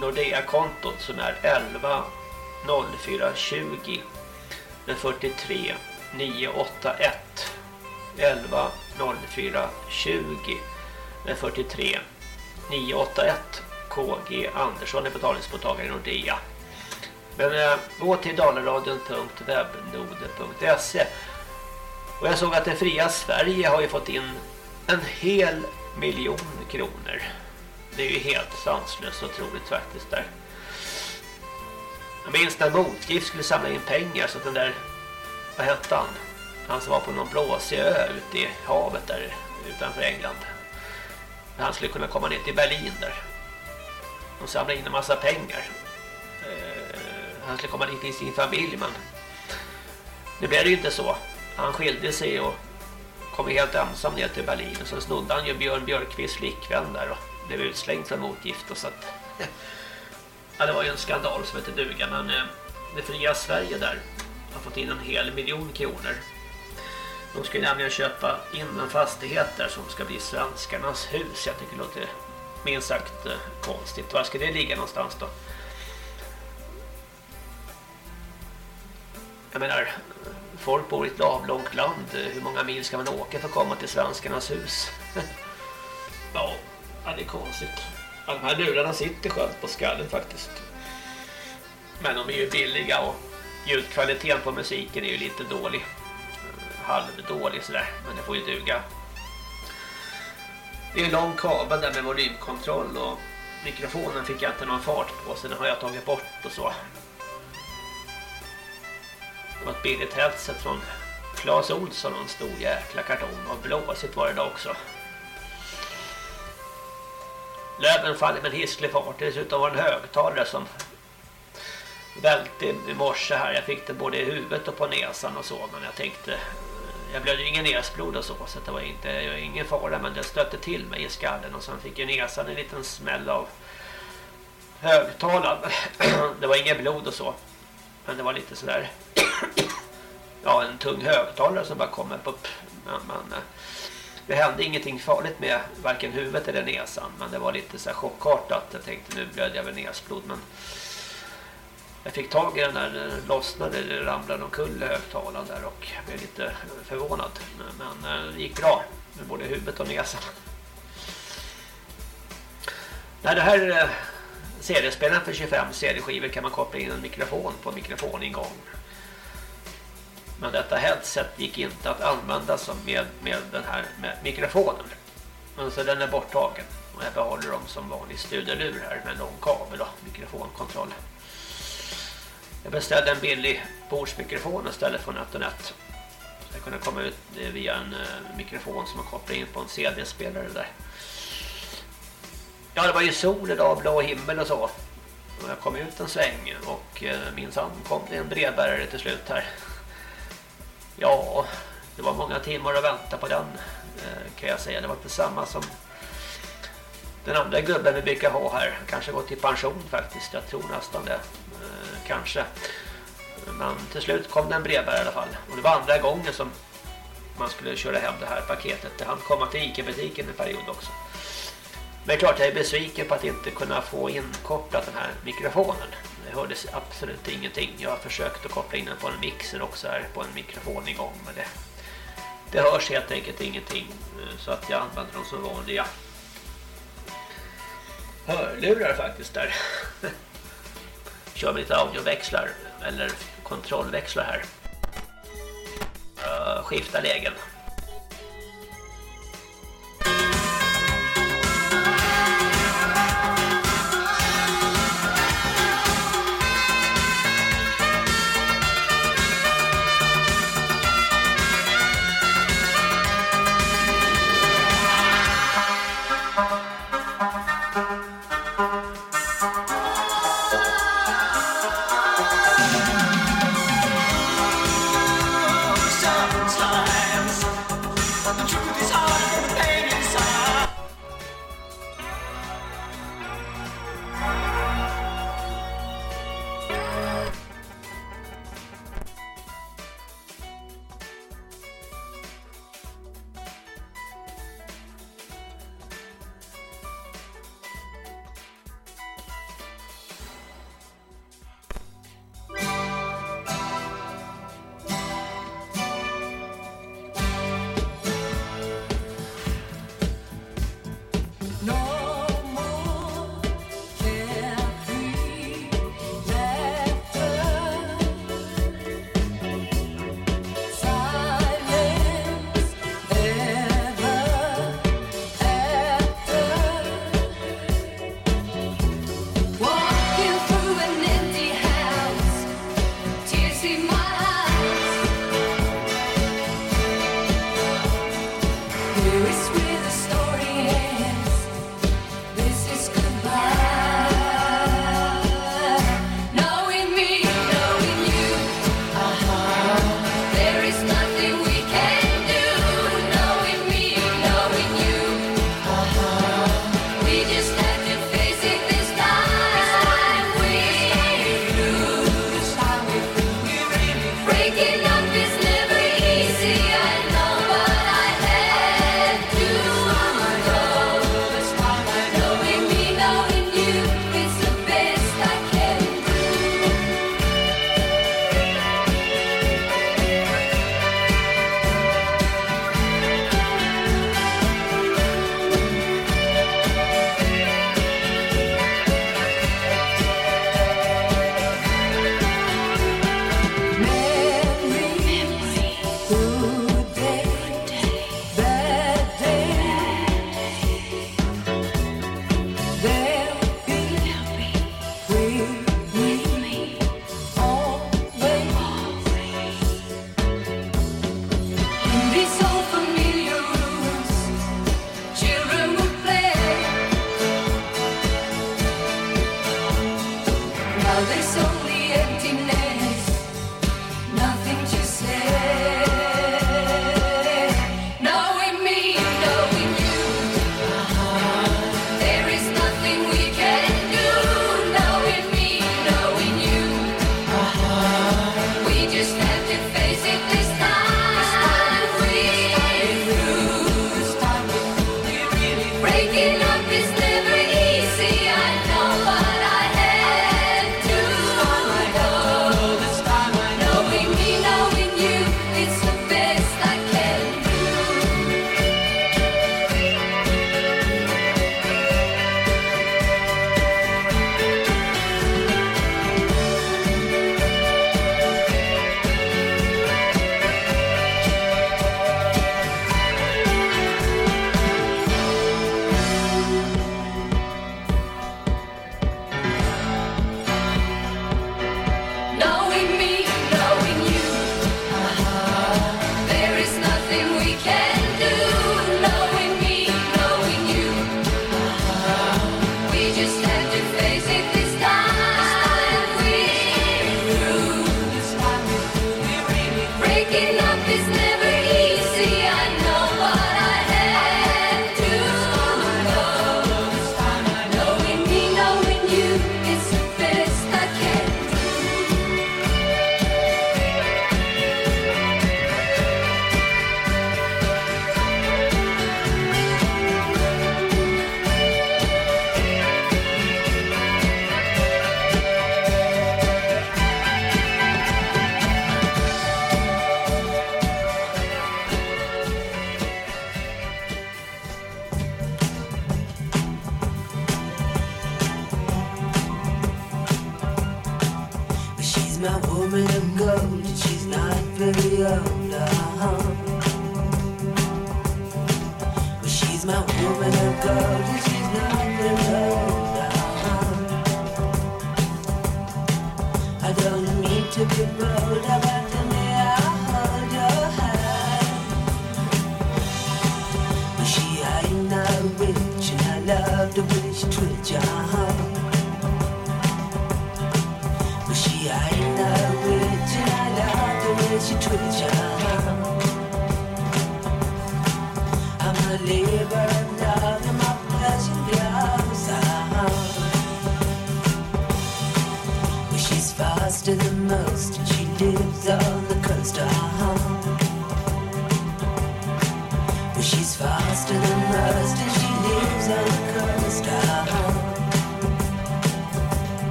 Nordea-kontot som är 11 0420 med 43 981 11 04 20 med 43 981 KG Andersson är betalningsmottagare i Nordea. Men eh, gå till dalaradion.webnode.se och jag såg att det fria Sverige har ju fått in en hel miljon kronor. Det är ju helt sanslöst otroligt faktiskt där. Jag minns när Motgift skulle samla in pengar så att den där, vad hette han? Han som var på någon blåsig ö ute i havet där utanför England. Han skulle kunna komma ner till Berlin där. Och samla in en massa pengar. Eh, han skulle komma dit i sin familj men det blev det ju inte så. Han skilde sig och kom helt ensam ner till Berlin och så snodde han ju Björn Björkqvists flickvän där och blev utslängd för motgift och så att <laughs> ja, det var ju en skandal som hette duga men eh, det fria Sverige där har fått in en hel miljon kronor. De ska ju nämligen köpa in en fastighet där som ska bli svenskarnas hus. Jag tycker det låter minst sagt eh, konstigt. Var ska det ligga någonstans då? Jag menar, folk bor i ett avlångt land. Hur många mil ska man åka för att komma till svenskarnas hus? <laughs> ja, det är konstigt. Ja, de här lurarna sitter skönt på skallen faktiskt. Men de är ju billiga och ljudkvaliteten på musiken är ju lite dålig. Halvdålig sådär, men det får ju duga. Det är en lång kabel där med volymkontroll och mikrofonen fick jag inte någon fart på så den har jag tagit bort och så. Det var ett billigt headset från Claes Olsson och en stor jäkla kartong och blåsigt var det då också. Löven faller med en hisklig fart. Dessutom var det en högtalare som välte i morse här. Jag fick det både i huvudet och på näsan och så. Men jag tänkte, jag blödde ju ingen näsblod och så. Så det var inte, det var ingen fara. Men det stötte till mig i skallen. Och sen fick ju näsan en liten smäll av högtalaren. <clears throat> Det var inget blod och så. Men det var lite sådär. <clears throat> Ja, en tung högtalare som bara kommer upp. Men, men eh, det hände ingenting farligt med varken huvudet eller näsan. Men det var lite så här chockartat. Jag tänkte nu blödde jag väl näsblod. Men jag fick tag i den där, den lossnade, det ramlade omkull högtalaren där och blev lite eh, förvånad. Men det gick bra med både huvudet och näsan. <laughs> Nej, det här CD-spelaren för 25 CD-skivor kan man koppla in en mikrofon på mikrofoningång. Men detta headset gick inte att använda som med, med den här med mikrofonen. Men så den är borttagen. Och jag behåller dem som vanlig studiolur här med lång kabel och mikrofonkontroll. Jag beställde en billig bordsmikrofon istället för Netonet. Jag kunde komma ut via en eh, mikrofon som man kopplar in på en CD-spelare där. Ja, det var ju sol idag, blå himmel och så. Och jag kom ut en sväng och eh, min minsann kom det en brevbärare till slut här. Ja, det var många timmar att vänta på den eh, kan jag säga. Det var inte samma som den andra gubben vi brukar ha här. Kanske gått i pension faktiskt, jag tror nästan det eh, kanske. Men till slut kom det en brevbärare i alla fall. Och det var andra gången som man skulle köra hem det här paketet. Det hann komma till Ica-butiken en period också. Men klart jag är besviken på att inte kunna få inkopplat den här mikrofonen. Det hördes absolut ingenting. Jag har försökt att koppla in den på en mixer också här på en mikrofon igång. Men det, det hörs helt enkelt ingenting. Eh, så att jag använder dem som vanliga hörlurar faktiskt där. <laughs> kör med lite audioväxlar eller kontrollväxlar här. Eh, skifta lägen.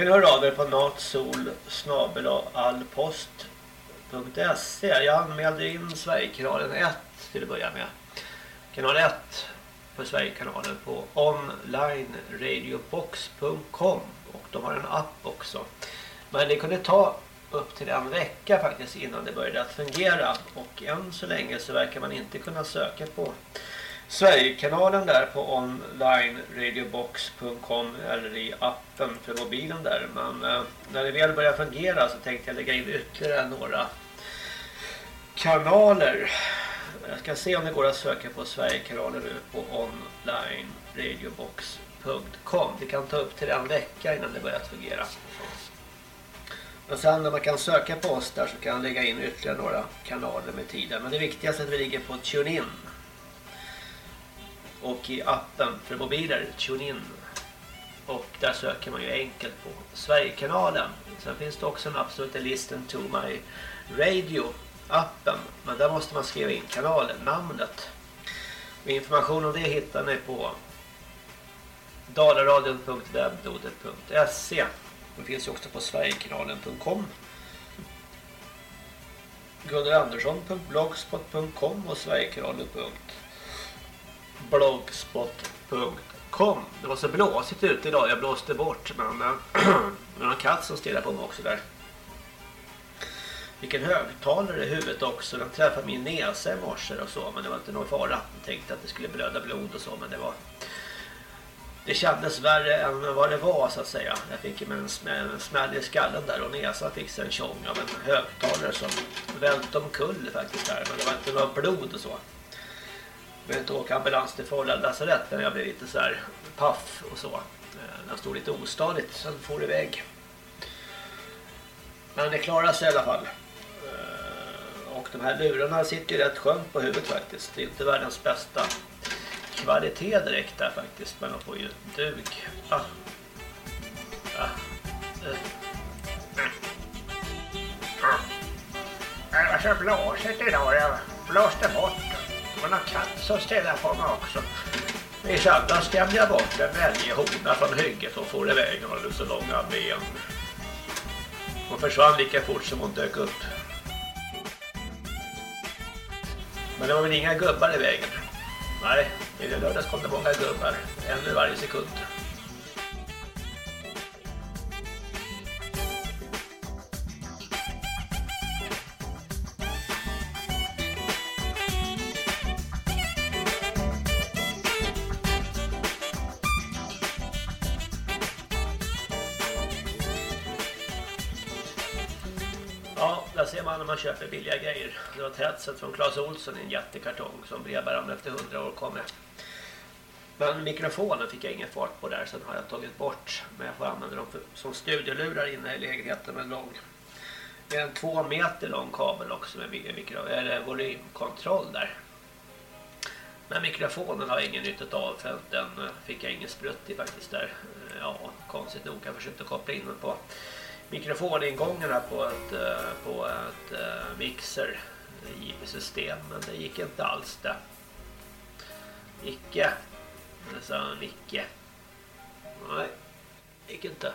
Kan du höra av er på natsol Jag anmälde in Sverigekanalen 1 till att börja med. Kanal 1 på Sverigekanalen på onlineradiobox.com och de har en app också. Men det kunde ta upp till en vecka faktiskt innan det började att fungera och än så länge så verkar man inte kunna söka på Sverigekanalen där på onlineradiobox.com eller i appen för mobilen där. Men eh, när det väl börjar fungera så tänkte jag lägga in ytterligare några kanaler. Jag ska se om det går att söka på Sverigekanalen nu på onlineradiobox.com. Det kan ta upp till en vecka innan det börjar fungera. Och sen när man kan söka på oss där så kan jag lägga in ytterligare några kanaler med tiden. Men det viktigaste är att vi ligger på TuneIn och i appen för mobiler, TuneIn. Och där söker man ju enkelt på Sverigekanalen. Sen finns det också en app som heter Listen to my radio appen. Men där måste man skriva in kanalen, namnet. Och information om det hittar ni på dalaradion.webnodet.se Det finns ju också på sverigekanalen.com gunnarandersson.blogspot.com och blogspot.com Det var så blåsigt ute idag, jag blåste bort men eh, <clears throat> det var en katt som stirrade på mig också där. Vilken högtalare i huvudet också, den träffade min näsa i morse och så men det var inte någon fara. Jag tänkte att det skulle blöda blod och så men det var det kändes värre än vad det var så att säga. Jag fick en, smäll, en smäll i skallen där och näsan fick sig en tjong av en högtalare som välte omkull faktiskt där. Men det var inte något blod och så. Jag behövde inte åka ambulans till Fårla lasarett när jag blev lite så här paff och så. Eh, Den stod lite ostadigt sen får iväg. Men det klarade sig i alla fall. Eh, och de här lurarna sitter ju rätt skönt på huvudet faktiskt. Det är inte världens bästa kvalitet direkt där faktiskt. Men de får ju dug. Ah. Ah. Eh. eh. Det var så blåsigt idag. Jag blåste bort den. Det var någon katt som på mig också. I söndags skrämde jag bort en älghona från hygget och for iväg. Hon hade så långa ben. Hon försvann lika fort som hon dök upp. Men det var väl inga gubbar i vägen. Nej, i lördags kom det många gubbar. En i varje sekund. Man köper billiga grejer. Det var ett headset från Clas Olsson i en jättekartong som brevbäraren efter hundra år kom med. Men mikrofonen fick jag ingen fart på där, sen har jag tagit bort. Men jag får använda dem för, som studiolurar inne i lägenheten med lång. Det är en två meter lång kabel också med mikro, eller volymkontroll där. Men mikrofonen har jag ingen nytta av för den eh, fick jag ingen sprutt i faktiskt där. Eh, ja, konstigt nog. Jag försökte koppla in den på mikrofoningången här på ett, eh, på ett eh, mixer eh, JP-system men det gick inte alls det. Icke. Det sa han icke. Nej, gick inte.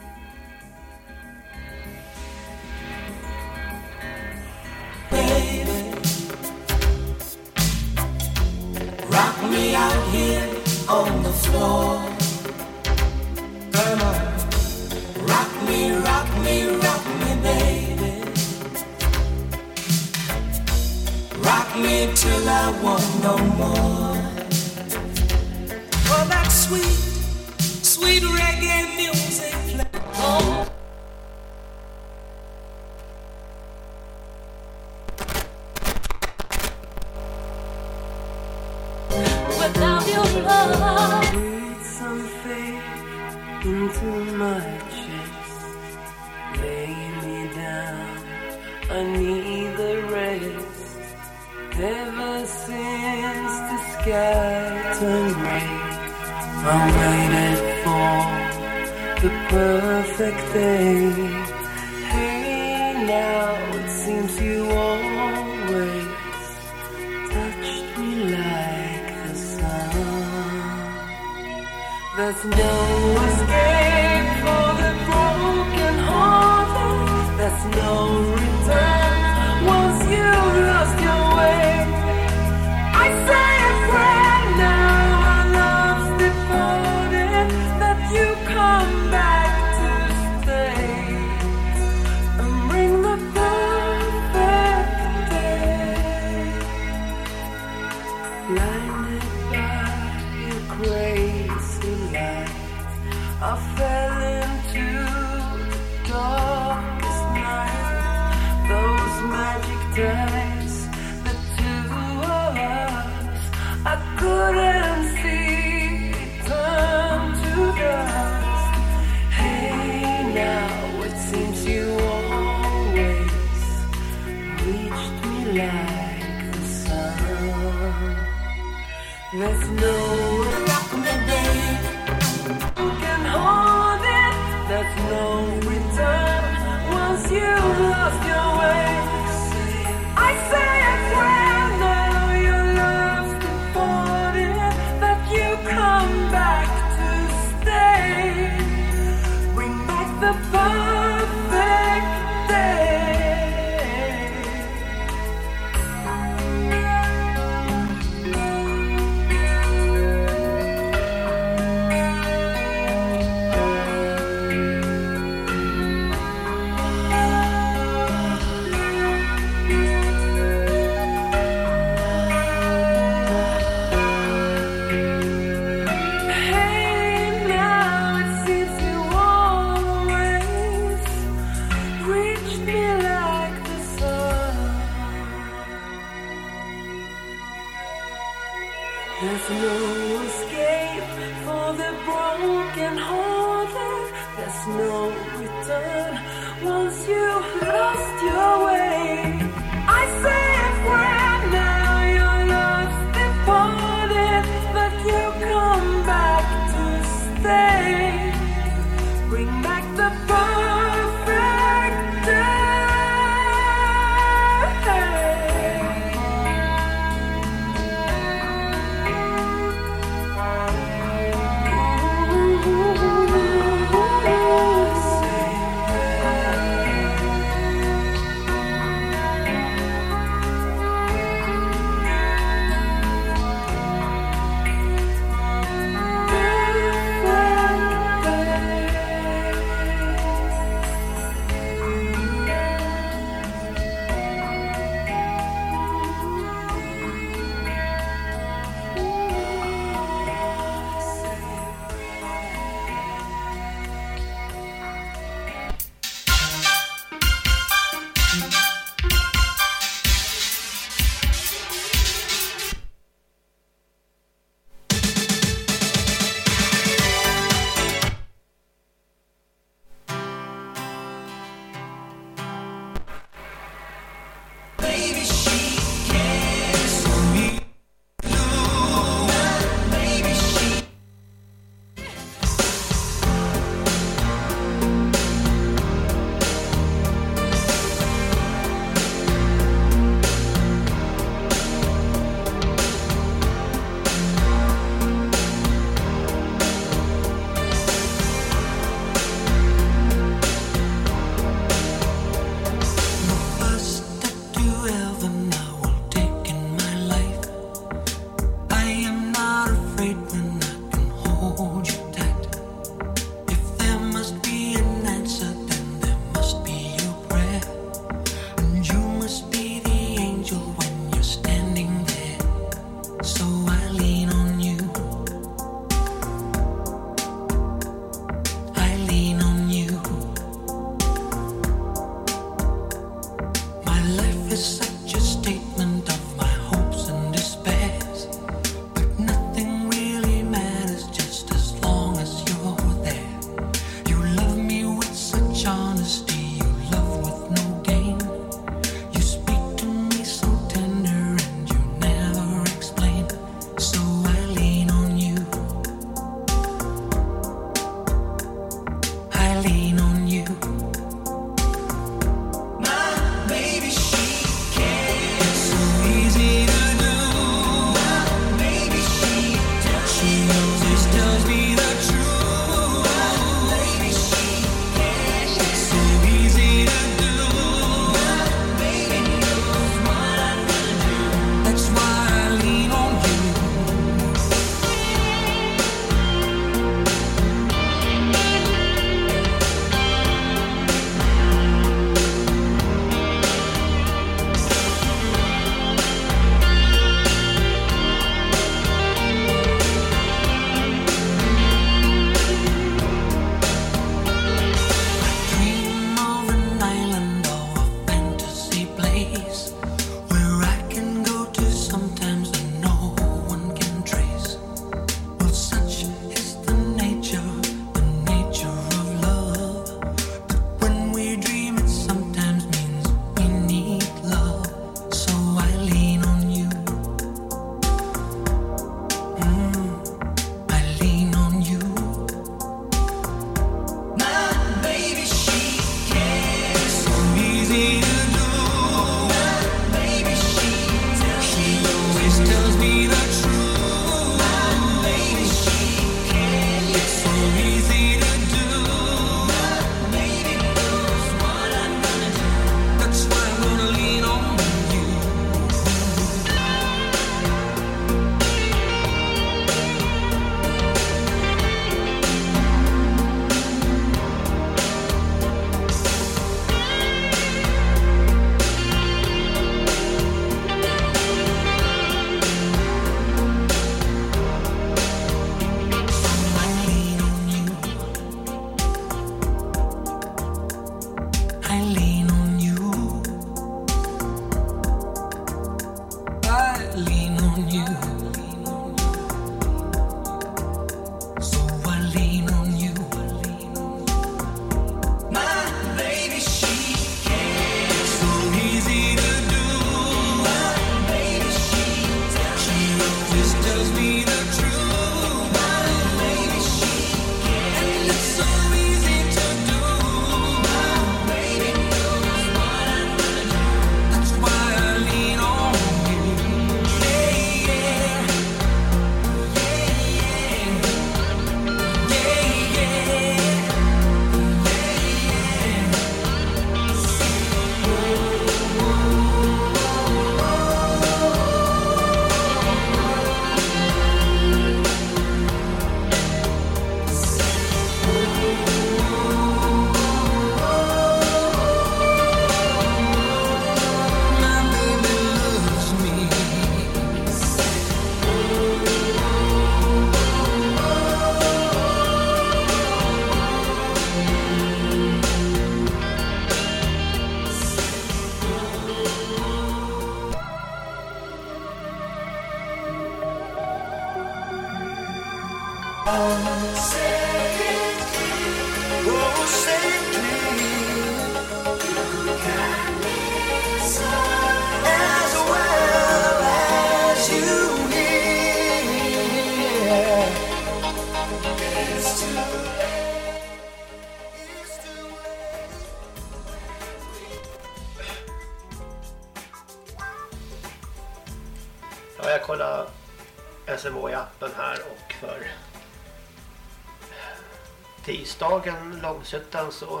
Långsuttan så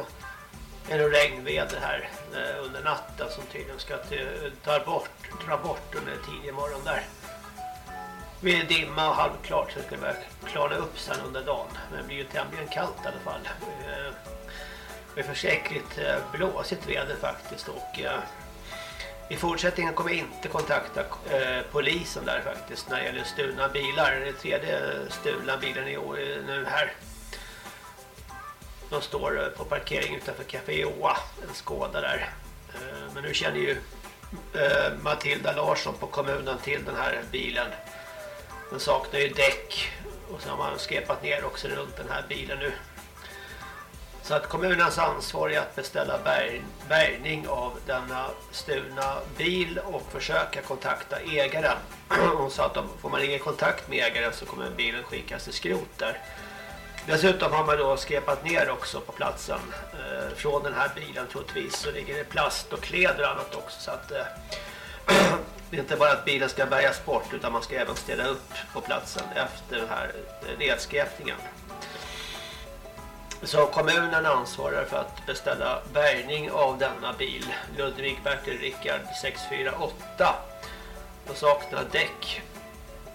är det regnväder här eh, under natten som tydligen ska ta bort, dra bort under tidig morgon där. Vid dimma och halvklart så ska det börja klarna upp sen under dagen. Men det blir ju tämligen kallt i alla fall. Eh, det är försäkligt eh, blåsigt väder faktiskt och i fortsättningen kommer jag inte kontakta polisen där faktiskt när det gäller stulna bilar. Det är tredje stulna bilen i år nu här. De står eh, på parkering utanför Café Oa, en skåda där. Eh, men nu känner ju eh, Matilda Larsson på kommunen till den här bilen. Den saknar ju däck och så har man skrepat ner också runt den här bilen nu. Så att kommunens ansvar är att beställa bärgning av denna stulna bil och försöka kontakta ägaren. <clears throat> Hon sa att om får man ingen kontakt med ägaren så kommer bilen skickas till skrot där. Dessutom har man då skrepat ner också på platsen eh, från den här bilen troligtvis så ligger det plast och kläder och annat också så att eh, <clears throat> det är inte bara att bilen ska bärgas bort utan man ska även städa upp på platsen efter den här eh, nedskräpningen. Så kommunen ansvarar för att beställa bärgning av denna bil. Ludvig Bertil Rickard 648 och saknar däck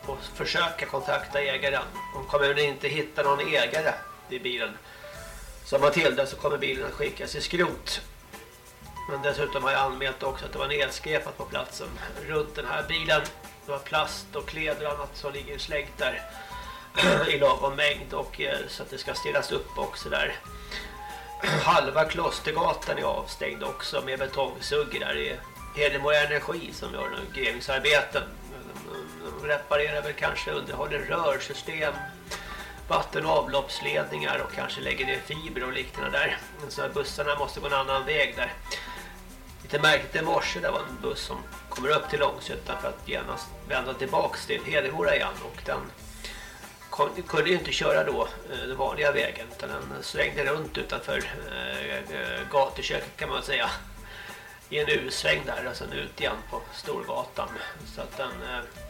och försöka kontakta ägaren. Om kommunen inte hittar någon ägare i bilen som Matilda så kommer bilen att skickas i skrot. Men dessutom har jag anmält också att det var nedskräpat på platsen runt den här bilen. Det var plast och kläder och annat som ligger slängt där <clears throat> i lagom mängd och eh, så att det ska ställas upp också där. <clears throat> Halva Klostergatan är avstängd också med betongsugg där i Hedemora Energi som gör nu grävningsarbeten. De reparerar väl kanske underhåller rörsystem, vatten- och avloppsledningar och kanske lägger ner fiber och liknande där. Så här bussarna måste gå en annan väg där. Lite märkligt i morse, det var en buss som kommer upp till Långshyttan för att genast vända tillbaks till Hedehora igen och den kunde ju inte köra då eh, den vanliga vägen utan den svängde runt utanför eh, eh, gatuköket kan man säga i en U-sväng där och sen ut igen på Storgatan så att den eh,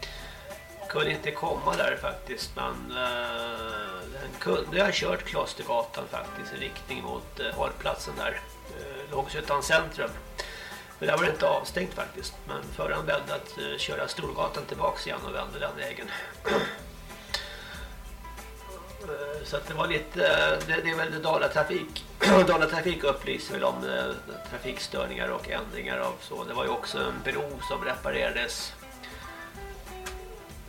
kunde inte komma där faktiskt men eh, den kunde ha kört Klostergatan faktiskt i riktning mot eh, hållplatsen där eh, Långshyttan centrum men där var det inte avstängt faktiskt men föraren välde att eh, köra Storgatan tillbaks igen och vände den vägen eh, Så att det var lite, eh, det, det är väl Dala Trafik. <clears throat> Dala Trafik upplyser väl om eh, trafikstörningar och ändringar av så. Det var ju också en bro som reparerades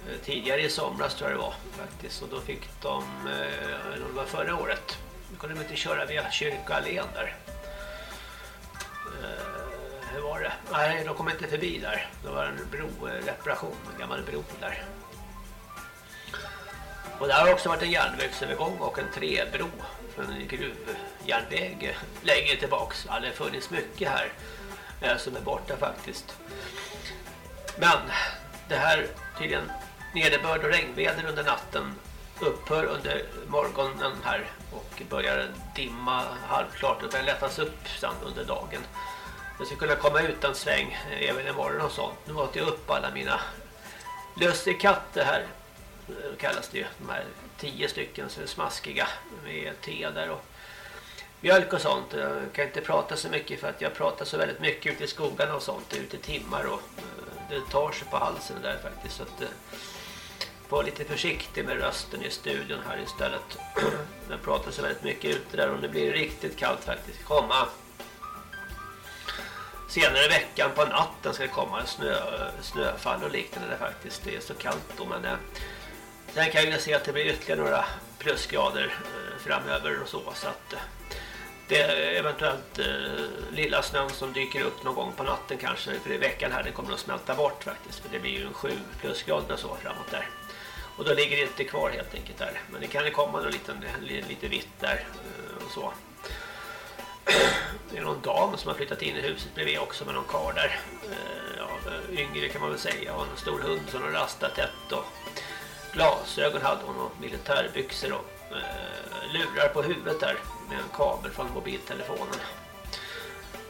Eh, tidigare i somras tror jag det var faktiskt. Och då fick de, eh, eller det var förra året, då kunde de inte köra via kyrkoallén där. Eh, Hur var det? Nej, de kom inte förbi där. Det var en broreparation, en gammal bro där. Och där har också varit en järnvägsövergång och en träbro för en gruvjärnväg längre tillbaks. Ja, det har funnits mycket här eh, som är borta faktiskt. Men det här tydligen nederbörd och regnväder under natten upphör under morgonen här och börjar dimma halvklart och börjar lättas upp sen under dagen. Det ska kunna komma ut en sväng eh, även imorgon och sånt. Nu åt jag upp alla mina lussekatter här Det kallas det ju, de här tio stycken som är smaskiga med te där och mjölk och sånt. Jag kan inte prata så mycket för att jag pratar så väldigt mycket ute i skogarna och sånt, ute i timmar och eh, det tar sig på halsen där faktiskt så att var lite försiktig med rösten i studion här istället. Den pratar så väldigt mycket ute där och det blir riktigt kallt faktiskt. Komma senare i veckan på natten ska det komma snö, snöfall och liknande där faktiskt. Det är så kallt då men eh, sen kan jag ju se att det blir ytterligare några plusgrader eh, framöver och så så att eh, det är eventuellt eh, lilla snön som dyker upp någon gång på natten kanske för i veckan här den kommer att smälta bort faktiskt för det blir ju en 7 plusgrader och så framåt där. Och då ligger det inte kvar helt enkelt där. Men det kan det komma något lite, lite vitt där eh, och så. Det är någon dam som har flyttat in i huset bredvid också med någon kar där. Eh, ja, eh, yngre kan man väl säga. Och en stor hund som har rastat tätt och glasögon hade hon och militärbyxor och lurar på huvudet där med en kabel från mobiltelefonen.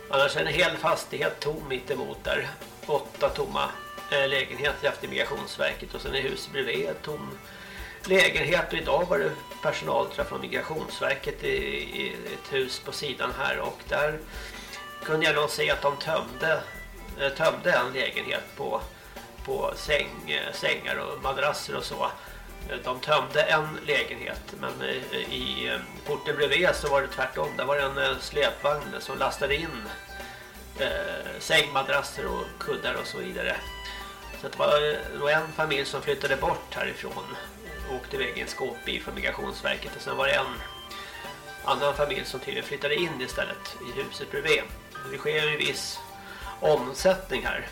Annars är en hel fastighet tom mitt emot där. Åtta tomma Eh, lägenhet efter Migrationsverket och sen är huset bredvid ett tom lägenhet och idag var det personal från Migrationsverket i, i ett hus på sidan här och där kunde jag nog se att de tömde, eh, tömde en lägenhet på, på säng, eh, sängar och madrasser och så. De tömde en lägenhet men i porten bredvid så var det tvärtom. Där var det en släpvagn som lastade in eh, sängmadrasser och kuddar och så vidare. Så det var då en familj som flyttade bort härifrån åkte iväg i en skåpbil från Migrationsverket och sen var det en annan familj som tydligen flyttade in istället i huset bredvid. Det sker en viss omsättning här.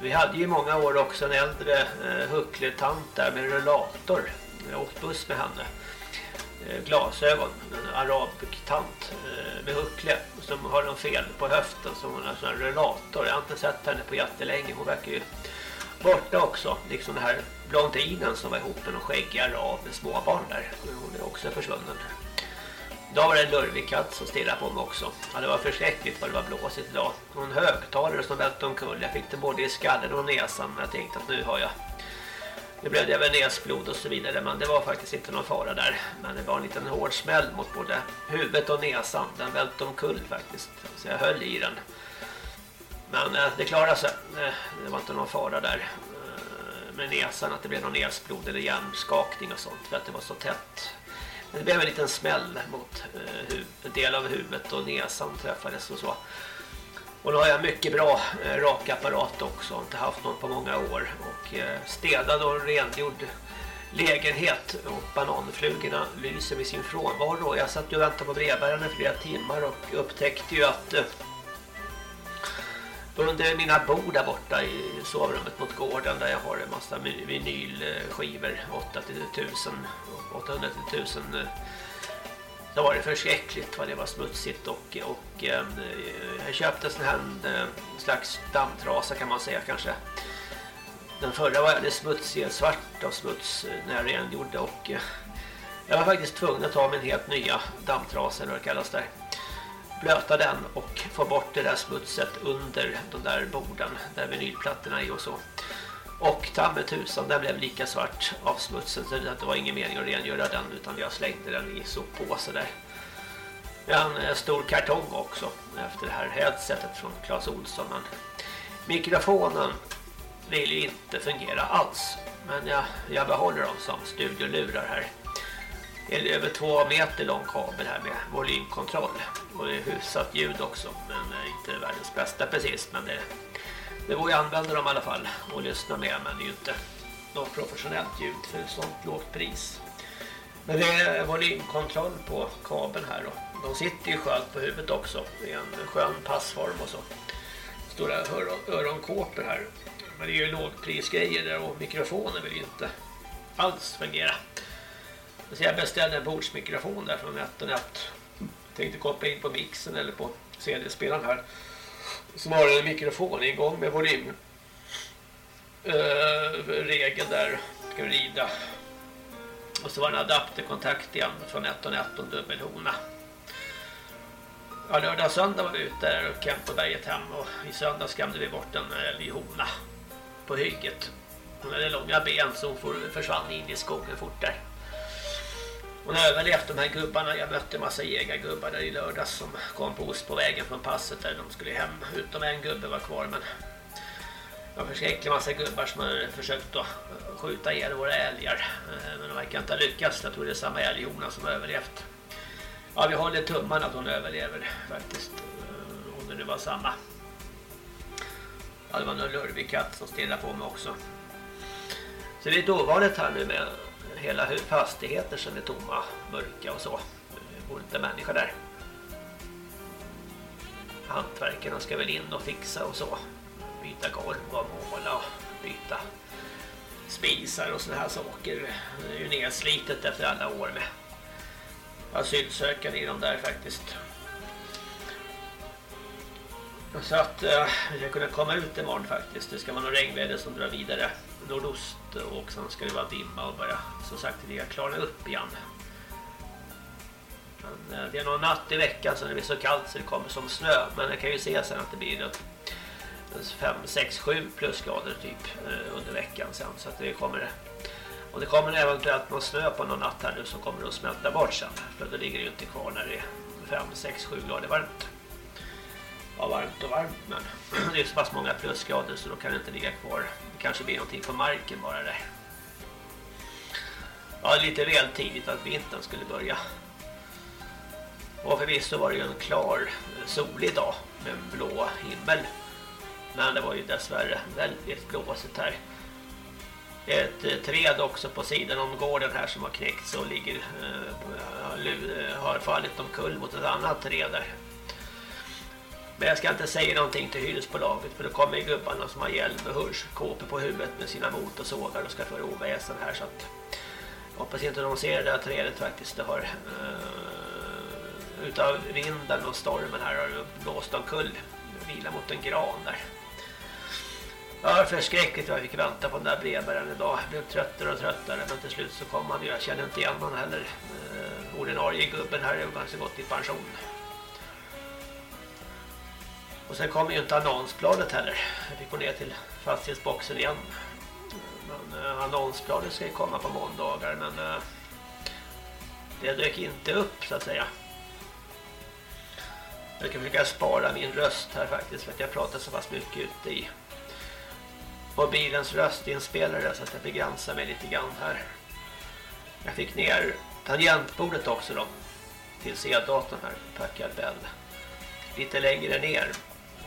Vi hade ju i många år också en äldre eh, huckletant där med rullator. Jag åkte buss med henne. Eh, glasögon, en arabtant eh, med huckle som har någon fel på höften som hon har en sån här rullator. Jag har inte sett henne på jättelänge. Hon verkar ju borta också. Liksom den här blondinen som var ihop med någon skäggig arab med småbarn där. Hon är också försvunnen. Då var det en lurvig katt som stirrade på mig också. Ja, det var förskräckligt vad det var blåsigt idag. Och en högtalare som välte omkull. Jag fick det både i skallen och näsan. Men jag tänkte att nu har jag... Nu blev det även näsblod och så vidare. Men det var faktiskt inte någon fara där. Men det var en liten hård smäll mot både huvudet och näsan. Den välte omkull faktiskt. Så jag höll i den. Men eh, det klarade sig. Eh, det var inte någon fara där eh, med näsan. Att det blev någon näsblod eller hjärnskakning och sånt. För att det var så tätt. Men det blev en liten smäll mot en del av huvudet och näsan träffades och så. Och då har jag mycket bra rakapparat också. Har Inte haft någon på många år. Och städad och rengjord lägenhet. Och bananflugorna lyser med sin frånvaro. Jag satt ju och väntade på brevbäraren i flera timmar och upptäckte ju att under mina bord där borta i sovrummet mot gården där jag har en massa vinylskivor 8 till 1000 800 till 1000 eh, då var det förskräckligt vad det var smutsigt och, och eh, jag köpte sån här en slags dammtrasa kan man säga kanske. Den förra var väldigt smutsig, svart av smuts eh, när jag rengjorde och jag var faktiskt tvungen att ta min helt nya dammtrasa eller vad det kallas där blöta den och få bort det där smutset under de där borden där vinylplattorna är och så. Och ta tusan, den blev lika svart av smutsen så det var ingen mening att rengöra den utan jag slängde den i soppåse där. En eh, stor kartong också efter det här headsetet från Clas Olsson. Men mikrofonen vill ju inte fungera alls. Men jag, jag behåller dem som studiolurar här. Det är över två meter lång kabel här med volymkontroll. Och det är hyfsat ljud också. Men inte världens bästa precis. Men det, det går ju att använda dem i alla fall och lyssna med. Men det är ju inte något professionellt ljud för ett sånt lågt pris. Men det är volymkontroll på kabeln här. Och de sitter ju skönt på huvudet också. Det är en skön passform och så. Stora öron, öronkåpor här. Men det är ju lågprisgrejer där och mikrofonen vill ju inte alls fungera. Så jag beställde en bordsmikrofon där från NetOnNet. Tänkte koppla in på mixen eller på CD-spelaren här. Så var det en mikrofon igång med volym. Uh, regel där. Ska vi rida. Och så var det en adapterkontakt igen från NetOnNet och en dubbelhona. Ja, lördag och söndag var vi ute där och camp på berget hem och i söndag skrämde vi bort en eh, älghona på hygget. Hon hade långa ben så hon försvann in i skogen fort där. Hon har överlevt de här gubbarna. Jag mötte en massa jägargubbar där i lördags som kom på ost på vägen från passet där de skulle hem. Utom en gubbe var kvar men det var en förskräcklig massa gubbar som har försökt att skjuta ihjäl våra älgar. Eh, men de verkar inte ha lyckats. Jag tror det är samma älghona som har överlevt. Ja, vi håller tummarna att hon överlever faktiskt. Eh, om det nu var samma. Ja, det var någon lurvig katt som stirrade på mig också. Så det är lite ovanligt här nu med hela fastigheter som är tomma, mörka och så. Det bor inte människor där. Hantverkarna ska väl in och fixa och så. Byta golv och måla och byta spisar och såna här saker. Det är ju nedslitet efter alla år med asylsökande i de där faktiskt. Så att eh, vi ska kunna komma ut imorgon faktiskt. Det ska vara någon regnväder som drar vidare nordost och sen ska det vara dimma och börja som sagt det klarna upp igen. Men eh, det är någon natt i veckan så det blir så kallt så det kommer som snö. Men jag kan ju se sen att det blir 5, 6, 7 plusgrader typ eh, under veckan sen. Så att det kommer och det kommer eventuellt någon snö på någon natt här nu som kommer att smälta bort sen. För då ligger det ju inte kvar när det är 5, 6, 7 grader varmt. Ja, varmt och varmt men <clears throat> det är så pass många plusgrader så då kan det inte ligga kvar. Det kanske blir någonting på marken bara där. Ja, lite väl tidigt att vintern skulle börja. Och förvisso var det ju en klar eh, solig dag med en blå himmel. Men det var ju dessvärre väldigt blåsigt här. Ett eh, träd också på sidan om gården här som har knäckts och ligger, eh, har fallit omkull mot ett annat träd där. Men jag ska inte säga någonting till hyresbolaget för då kommer gubbarna som har hjälm och hörskåpor på huvudet med sina motorsågar och ska föra oväsen här så att jag hoppas inte de ser det där trädet faktiskt. Det har uh, utav vinden och stormen här har blåst omkull. Vila mot en gran där. Ja, förskräckligt vad jag fick vänta på den där brevbäraren idag. Jag blev tröttare och tröttare men till slut så kom han ju. Jag känner inte igen honom heller. Uh, ordinarie gubben här har ju kanske gått i pension. Och sen kom ju inte annonsbladet heller. Jag fick gå ner till fastighetsboxen igen. Men eh, annonsbladet ska ju komma på måndagar men eh, det dök inte upp så att säga. Jag ska försöka spara min röst här faktiskt för att jag pratar så pass mycket ute i mobilens röstinspelare så att jag begränsar mig lite grann här. Jag fick ner tangentbordet också då till C-datorn här, packad Bell. Lite längre ner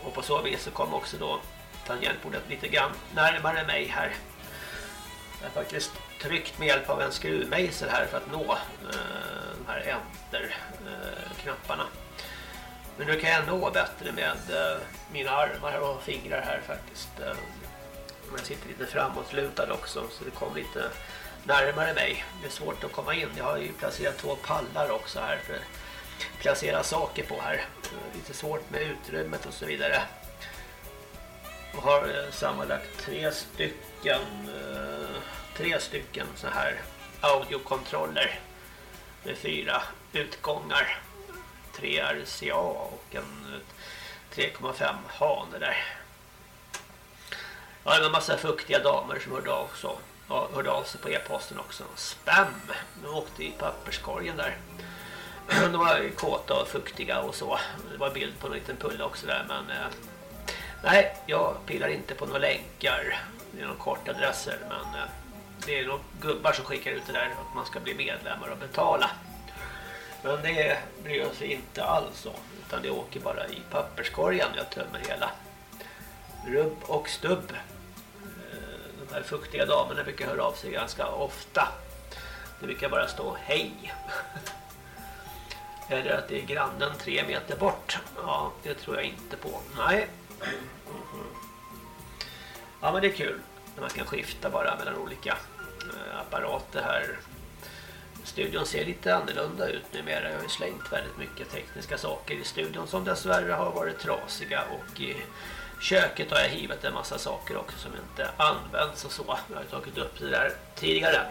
och på så vis så kom också då tangentbordet lite grann närmare mig här. Jag har faktiskt tryckt med hjälp av en skruvmejsel här för att nå eh, de här enter-knapparna. Men nu kan jag nå bättre med eh, mina armar och fingrar här faktiskt. Eh, jag sitter lite framåtlutad också så det kom lite närmare mig. Det är svårt att komma in. Jag har ju placerat två pallar också här för placera saker på här. Eh, Lite svårt med utrymmet och så vidare. Och har eh, sammanlagt tre stycken eh, tre stycken så här audiokontroller med fyra utgångar. Tre RCA och en 3,5 hane där. Ja, det var en massa fuktiga damer som hörde av, så, ja, hörde av sig på e-posten också. Spam! De åkte i papperskorgen där. De var kåta och fuktiga och så. Det var bild på en liten pulle också där, men eh, nej, jag pillar inte på några länkar. Det är några kortadresser, men eh, det är nog gubbar som skickar ut det där att man ska bli medlemmar och betala. Men det bryr sig inte alls om, utan det åker bara i papperskorgen. Jag tömmer hela rubb och stubb. Eh, de här fuktiga damerna brukar höra av sig ganska ofta. Det brukar bara stå hej. <laughs> Eller att det är grannen tre meter bort. Ja, det tror jag inte på. Nej. Ja, men det är kul. När man kan skifta bara mellan olika eh, apparater här. Studion ser lite annorlunda ut numera. Jag har ju slängt väldigt mycket tekniska saker i studion som dessvärre har varit trasiga. Och i köket har jag hivat en massa saker också som inte används och så. Jag har tagit upp det där tidigare.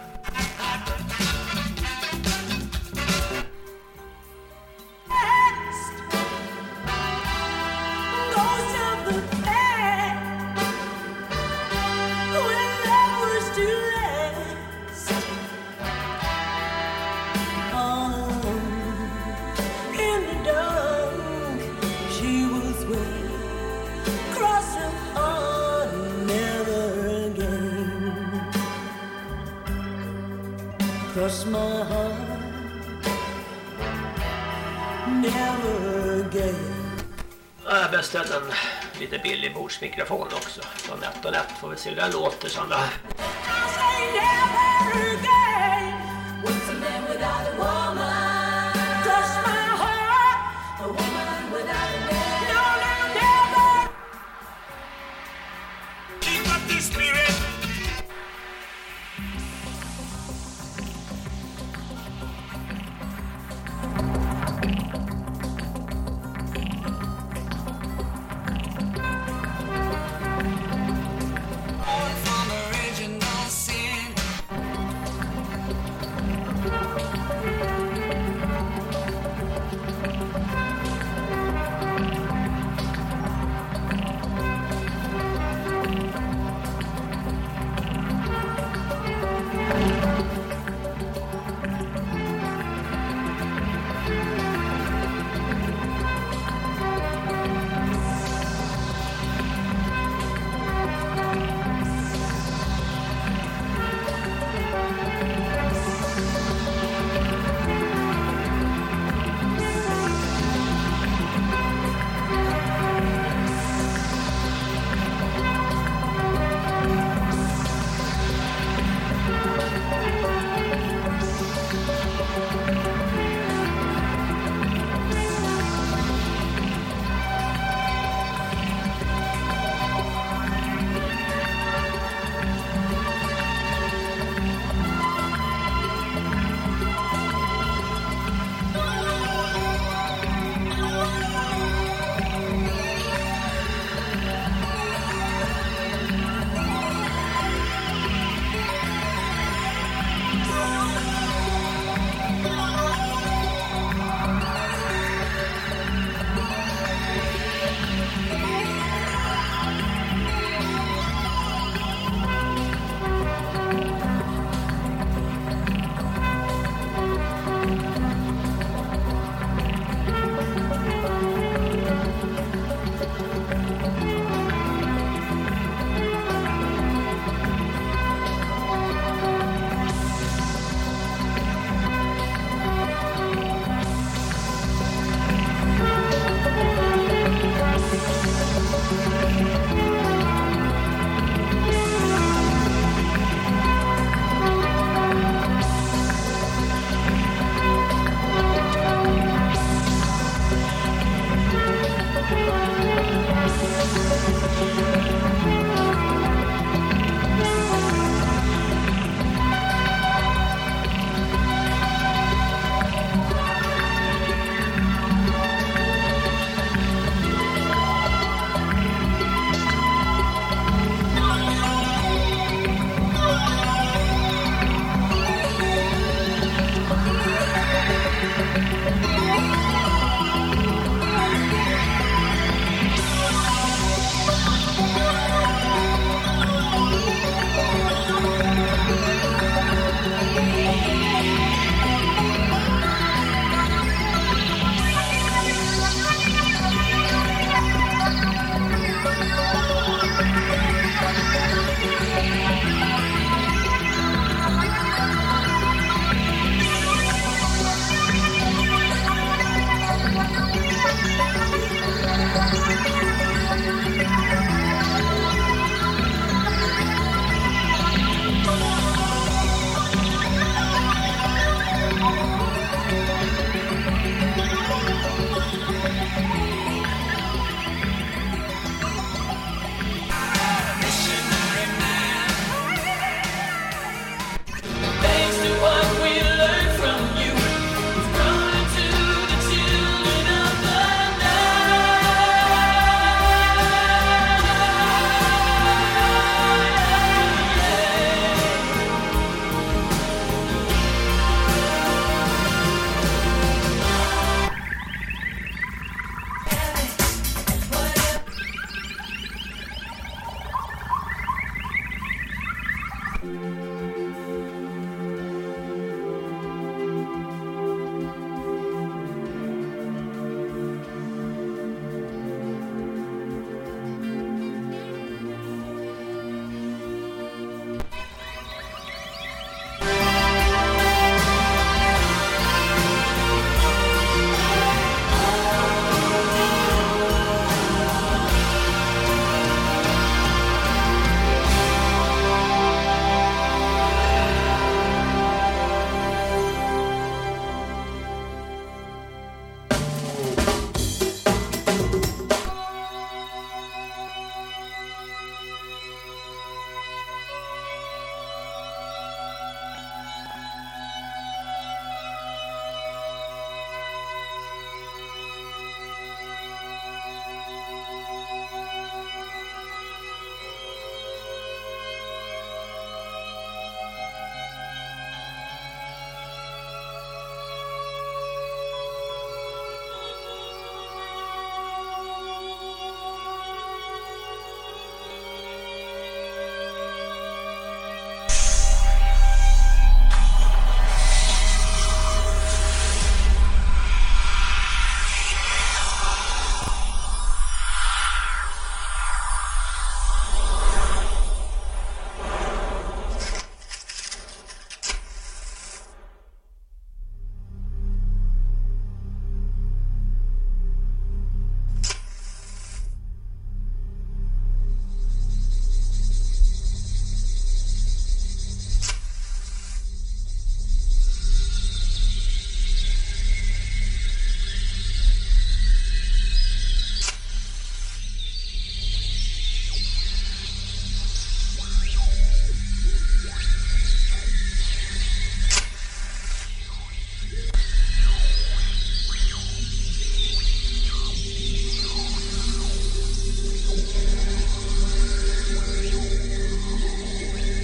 My heart Never again Jag har beställt en lite billig bordsmikrofon också. Från NetOnNet får vi se hur den låter som det.